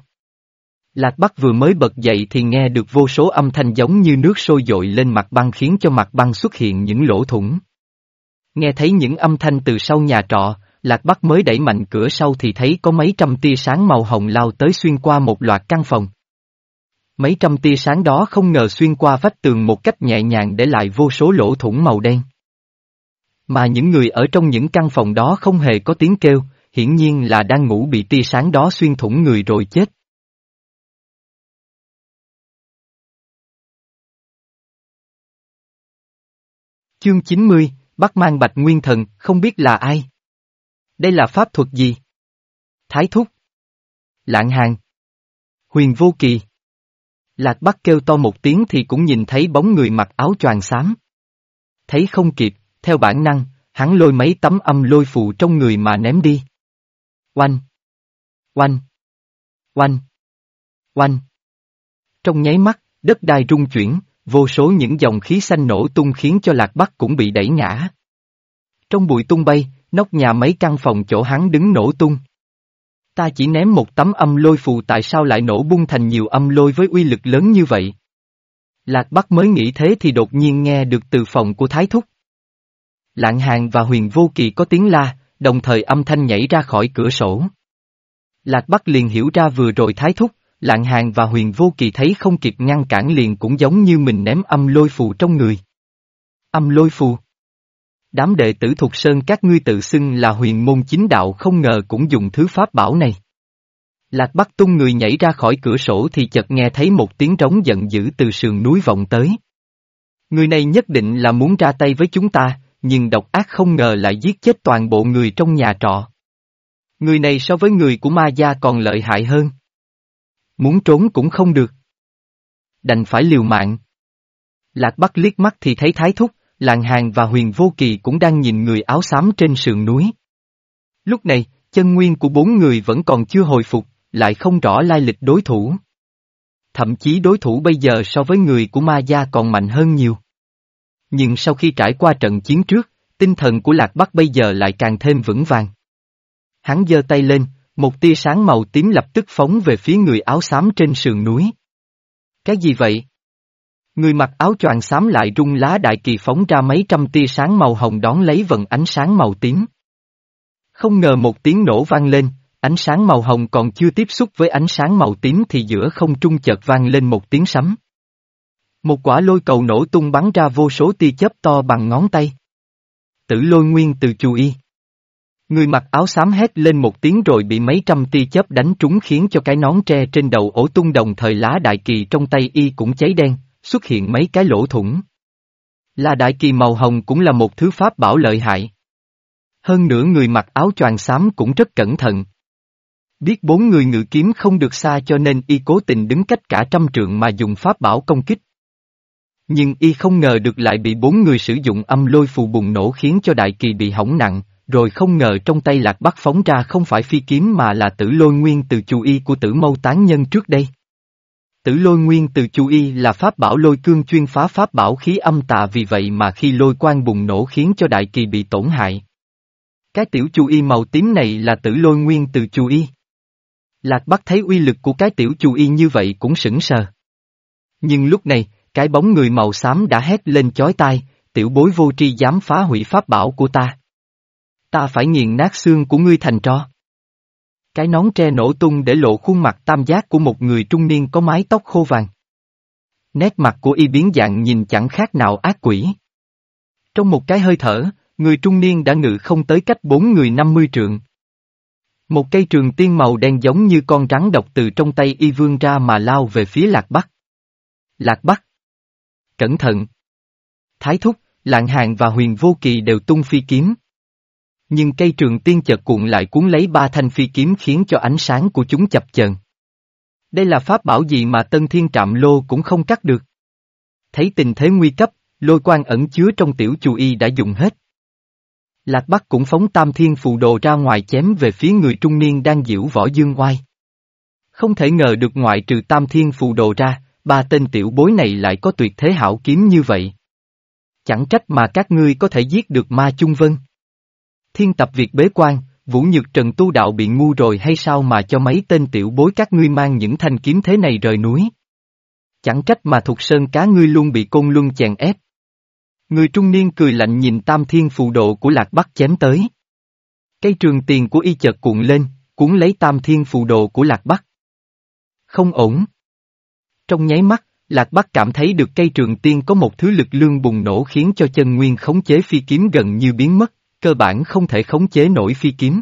Lạc Bắc vừa mới bật dậy thì nghe được vô số âm thanh giống như nước sôi dội lên mặt băng khiến cho mặt băng xuất hiện những lỗ thủng. Nghe thấy những âm thanh từ sau nhà trọ, Lạc Bắc mới đẩy mạnh cửa sau thì thấy có mấy trăm tia sáng màu hồng lao tới xuyên qua một loạt căn phòng. Mấy trăm tia sáng đó không ngờ xuyên qua vách tường một cách nhẹ nhàng để lại vô số lỗ thủng màu đen. Mà những người ở trong những căn phòng đó không hề có tiếng kêu, hiển nhiên là đang ngủ bị tia sáng đó xuyên thủng người rồi chết. Chương 90, bắt mang bạch nguyên thần, không biết là ai. Đây là pháp thuật gì? Thái thúc. Lạng hàng. Huyền vô kỳ. Lạc Bắc kêu to một tiếng thì cũng nhìn thấy bóng người mặc áo choàng xám. Thấy không kịp, theo bản năng, hắn lôi mấy tấm âm lôi phù trong người mà ném đi. Oanh! Oanh! Oanh! Oanh! Trong nháy mắt, đất đai rung chuyển, vô số những dòng khí xanh nổ tung khiến cho Lạc Bắc cũng bị đẩy ngã. Trong bụi tung bay, nóc nhà mấy căn phòng chỗ hắn đứng nổ tung. Ta chỉ ném một tấm âm lôi phù tại sao lại nổ bung thành nhiều âm lôi với uy lực lớn như vậy? Lạc Bắc mới nghĩ thế thì đột nhiên nghe được từ phòng của Thái Thúc. Lạng Hàng và Huyền Vô Kỳ có tiếng la, đồng thời âm thanh nhảy ra khỏi cửa sổ. Lạc Bắc liền hiểu ra vừa rồi Thái Thúc, Lạng Hàng và Huyền Vô Kỳ thấy không kịp ngăn cản liền cũng giống như mình ném âm lôi phù trong người. Âm lôi phù. Đám đệ tử thuộc sơn các ngươi tự xưng là huyền môn chính đạo không ngờ cũng dùng thứ pháp bảo này. Lạc Bắc tung người nhảy ra khỏi cửa sổ thì chợt nghe thấy một tiếng trống giận dữ từ sườn núi vọng tới. Người này nhất định là muốn ra tay với chúng ta, nhưng độc ác không ngờ lại giết chết toàn bộ người trong nhà trọ. Người này so với người của ma gia còn lợi hại hơn. Muốn trốn cũng không được. Đành phải liều mạng. Lạc Bắc liếc mắt thì thấy Thái Thúc, Lạng Hàng và Huyền Vô Kỳ cũng đang nhìn người áo xám trên sườn núi. Lúc này, chân nguyên của bốn người vẫn còn chưa hồi phục, lại không rõ lai lịch đối thủ. Thậm chí đối thủ bây giờ so với người của ma gia còn mạnh hơn nhiều. Nhưng sau khi trải qua trận chiến trước, tinh thần của Lạc Bắc bây giờ lại càng thêm vững vàng. Hắn giơ tay lên, một tia sáng màu tím lập tức phóng về phía người áo xám trên sườn núi. Cái gì vậy? Người mặc áo choàng xám lại rung lá đại kỳ phóng ra mấy trăm tia sáng màu hồng đón lấy vận ánh sáng màu tím. Không ngờ một tiếng nổ vang lên, ánh sáng màu hồng còn chưa tiếp xúc với ánh sáng màu tím thì giữa không trung chợt vang lên một tiếng sấm. Một quả lôi cầu nổ tung bắn ra vô số tia chớp to bằng ngón tay. Tử lôi nguyên từ chú y. Người mặc áo xám hét lên một tiếng rồi bị mấy trăm tia chớp đánh trúng khiến cho cái nón tre trên đầu ổ tung đồng thời lá đại kỳ trong tay y cũng cháy đen, xuất hiện mấy cái lỗ thủng. Là đại kỳ màu hồng cũng là một thứ pháp bảo lợi hại. Hơn nữa người mặc áo choàng xám cũng rất cẩn thận. Biết bốn người ngự kiếm không được xa cho nên y cố tình đứng cách cả trăm trượng mà dùng pháp bảo công kích. Nhưng y không ngờ được lại bị bốn người sử dụng âm lôi phù bùng nổ khiến cho đại kỳ bị hỏng nặng, rồi không ngờ trong tay lạc bắc phóng ra không phải phi kiếm mà là tử lôi nguyên từ chu y của tử mâu tán nhân trước đây. Tử lôi nguyên từ chu y là pháp bảo lôi cương chuyên phá pháp bảo khí âm tà vì vậy mà khi lôi quang bùng nổ khiến cho đại kỳ bị tổn hại. Cái tiểu chu y màu tím này là tử lôi nguyên từ chu y. Lạc Bắc thấy uy lực của cái tiểu chu y như vậy cũng sững sờ. Nhưng lúc này, cái bóng người màu xám đã hét lên chói tai, tiểu bối vô tri dám phá hủy pháp bảo của ta. Ta phải nghiền nát xương của ngươi thành tro. Cái nón tre nổ tung để lộ khuôn mặt tam giác của một người trung niên có mái tóc khô vàng. Nét mặt của y biến dạng nhìn chẳng khác nào ác quỷ. Trong một cái hơi thở, người trung niên đã ngự không tới cách bốn người năm mươi trượng. Một cây trường tiên màu đen giống như con rắn độc từ trong tay y vương ra mà lao về phía lạc bắc. Lạc bắc. Cẩn thận. Thái thúc, lạng hàng và huyền vô kỳ đều tung phi kiếm. Nhưng cây trường tiên chợt cuộn lại cuốn lấy ba thanh phi kiếm khiến cho ánh sáng của chúng chập chờn. Đây là pháp bảo gì mà tân thiên trạm lô cũng không cắt được. Thấy tình thế nguy cấp, lôi quan ẩn chứa trong tiểu chù y đã dùng hết. Lạc Bắc cũng phóng tam thiên phù đồ ra ngoài chém về phía người trung niên đang diễu võ dương oai. Không thể ngờ được ngoại trừ tam thiên phù đồ ra, ba tên tiểu bối này lại có tuyệt thế hảo kiếm như vậy. Chẳng trách mà các ngươi có thể giết được ma chung vân. Thiên tập việc bế quan, Vũ Nhược Trần tu đạo bị ngu rồi hay sao mà cho mấy tên tiểu bối các ngươi mang những thanh kiếm thế này rời núi. Chẳng trách mà thuộc sơn cá ngươi luôn bị côn luân chèn ép. Người trung niên cười lạnh nhìn tam thiên phù độ của lạc bắc chém tới. Cây trường tiền của y chợt cuộn lên, cuốn lấy tam thiên phù độ của lạc bắc. Không ổn. Trong nháy mắt, lạc bắc cảm thấy được cây trường tiên có một thứ lực lương bùng nổ khiến cho chân nguyên khống chế phi kiếm gần như biến mất, cơ bản không thể khống chế nổi phi kiếm.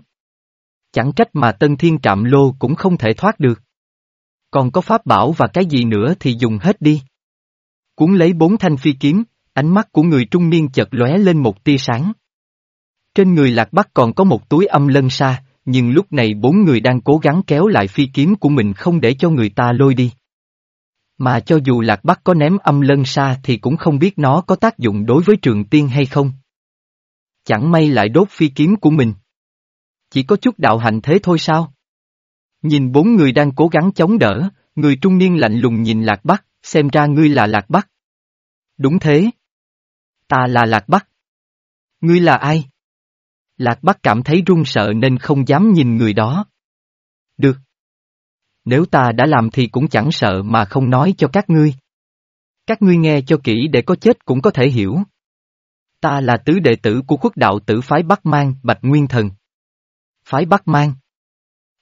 Chẳng trách mà tân thiên trạm lô cũng không thể thoát được. Còn có pháp bảo và cái gì nữa thì dùng hết đi. Cuốn lấy bốn thanh phi kiếm, Ánh mắt của người trung niên chợt lóe lên một tia sáng. Trên người lạc bắc còn có một túi âm lân sa, nhưng lúc này bốn người đang cố gắng kéo lại phi kiếm của mình không để cho người ta lôi đi. Mà cho dù lạc bắc có ném âm lân sa thì cũng không biết nó có tác dụng đối với trường tiên hay không. Chẳng may lại đốt phi kiếm của mình. Chỉ có chút đạo hạnh thế thôi sao? Nhìn bốn người đang cố gắng chống đỡ, người trung niên lạnh lùng nhìn lạc bắc, xem ra ngươi là lạc bắc. Đúng thế. Ta là Lạc Bắc. Ngươi là ai? Lạc Bắc cảm thấy run sợ nên không dám nhìn người đó. Được. Nếu ta đã làm thì cũng chẳng sợ mà không nói cho các ngươi. Các ngươi nghe cho kỹ để có chết cũng có thể hiểu. Ta là tứ đệ tử của quốc đạo tử phái Bắc Mang, Bạch Nguyên Thần. Phái Bắc Mang.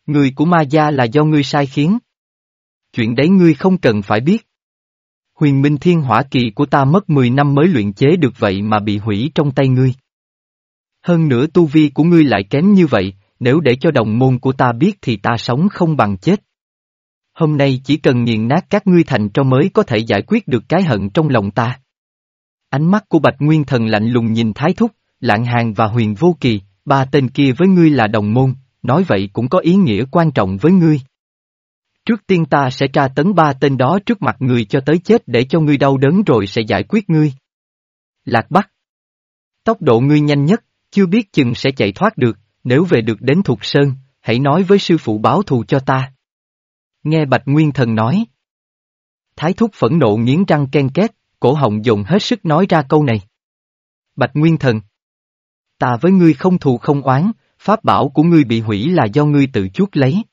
Người của ma gia là do ngươi sai khiến. Chuyện đấy ngươi không cần phải biết. Huyền Minh Thiên Hỏa Kỳ của ta mất 10 năm mới luyện chế được vậy mà bị hủy trong tay ngươi. Hơn nữa tu vi của ngươi lại kém như vậy, nếu để cho đồng môn của ta biết thì ta sống không bằng chết. Hôm nay chỉ cần nghiền nát các ngươi thành cho mới có thể giải quyết được cái hận trong lòng ta. Ánh mắt của Bạch Nguyên Thần lạnh lùng nhìn Thái Thúc, Lạng Hàng và Huyền Vô Kỳ, ba tên kia với ngươi là đồng môn, nói vậy cũng có ý nghĩa quan trọng với ngươi. Trước tiên ta sẽ tra tấn ba tên đó trước mặt người cho tới chết để cho ngươi đau đớn rồi sẽ giải quyết ngươi. Lạc Bắc, Tốc độ ngươi nhanh nhất, chưa biết chừng sẽ chạy thoát được, nếu về được đến Thục Sơn, hãy nói với sư phụ báo thù cho ta. Nghe Bạch Nguyên Thần nói. Thái thúc phẫn nộ nghiến răng ken két, cổ họng dùng hết sức nói ra câu này. Bạch Nguyên Thần. Ta với ngươi không thù không oán, pháp bảo của ngươi bị hủy là do ngươi tự chuốt lấy.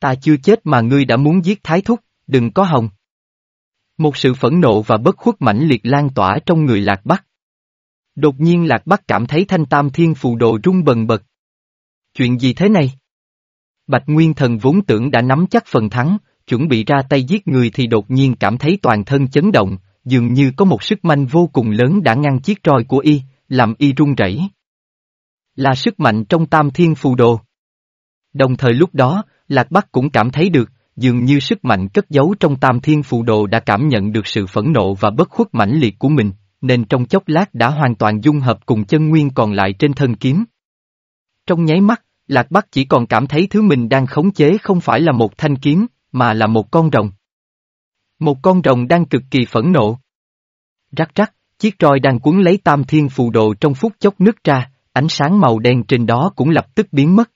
Ta chưa chết mà ngươi đã muốn giết thái thúc, đừng có hồng. Một sự phẫn nộ và bất khuất mãnh liệt lan tỏa trong người Lạc Bắc. Đột nhiên Lạc Bắc cảm thấy thanh tam thiên phù đồ rung bần bật. Chuyện gì thế này? Bạch Nguyên Thần vốn tưởng đã nắm chắc phần thắng, chuẩn bị ra tay giết người thì đột nhiên cảm thấy toàn thân chấn động, dường như có một sức mạnh vô cùng lớn đã ngăn chiếc roi của y, làm y run rẩy. Là sức mạnh trong tam thiên phù đồ. Đồng thời lúc đó, Lạc Bắc cũng cảm thấy được, dường như sức mạnh cất giấu trong tam thiên phù đồ đã cảm nhận được sự phẫn nộ và bất khuất mãnh liệt của mình, nên trong chốc lát đã hoàn toàn dung hợp cùng chân nguyên còn lại trên thân kiếm. Trong nháy mắt, Lạc Bắc chỉ còn cảm thấy thứ mình đang khống chế không phải là một thanh kiếm, mà là một con rồng. Một con rồng đang cực kỳ phẫn nộ. Rắc rắc, chiếc roi đang cuốn lấy tam thiên phù đồ trong phút chốc nứt ra, ánh sáng màu đen trên đó cũng lập tức biến mất.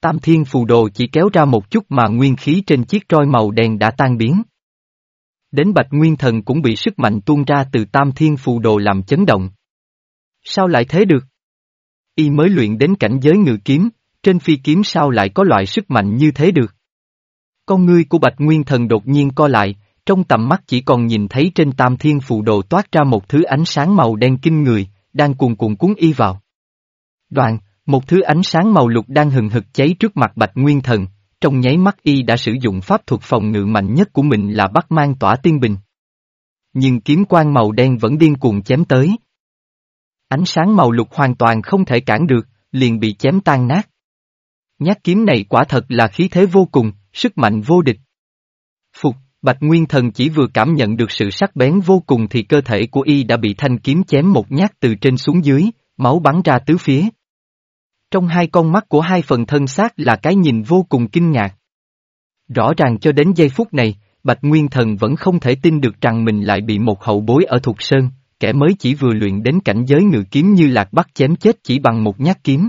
Tam thiên phù đồ chỉ kéo ra một chút mà nguyên khí trên chiếc roi màu đen đã tan biến. Đến bạch nguyên thần cũng bị sức mạnh tuôn ra từ tam thiên phù đồ làm chấn động. Sao lại thế được? Y mới luyện đến cảnh giới ngự kiếm, trên phi kiếm sao lại có loại sức mạnh như thế được? Con ngươi của bạch nguyên thần đột nhiên co lại, trong tầm mắt chỉ còn nhìn thấy trên tam thiên phù đồ toát ra một thứ ánh sáng màu đen kinh người, đang cuồn cuộn cuốn y vào. Đoạn, một thứ ánh sáng màu lục đang hừng hực cháy trước mặt bạch nguyên thần, trong nháy mắt y đã sử dụng pháp thuật phòng ngự mạnh nhất của mình là bắt mang tỏa tiên bình. Nhưng kiếm quang màu đen vẫn điên cuồng chém tới. Ánh sáng màu lục hoàn toàn không thể cản được, liền bị chém tan nát. Nhát kiếm này quả thật là khí thế vô cùng, sức mạnh vô địch. Bạch Nguyên Thần chỉ vừa cảm nhận được sự sắc bén vô cùng thì cơ thể của y đã bị thanh kiếm chém một nhát từ trên xuống dưới, máu bắn ra tứ phía. Trong hai con mắt của hai phần thân xác là cái nhìn vô cùng kinh ngạc. Rõ ràng cho đến giây phút này, Bạch Nguyên Thần vẫn không thể tin được rằng mình lại bị một hậu bối ở Thục Sơn, kẻ mới chỉ vừa luyện đến cảnh giới ngự kiếm như lạc bắt chém chết chỉ bằng một nhát kiếm.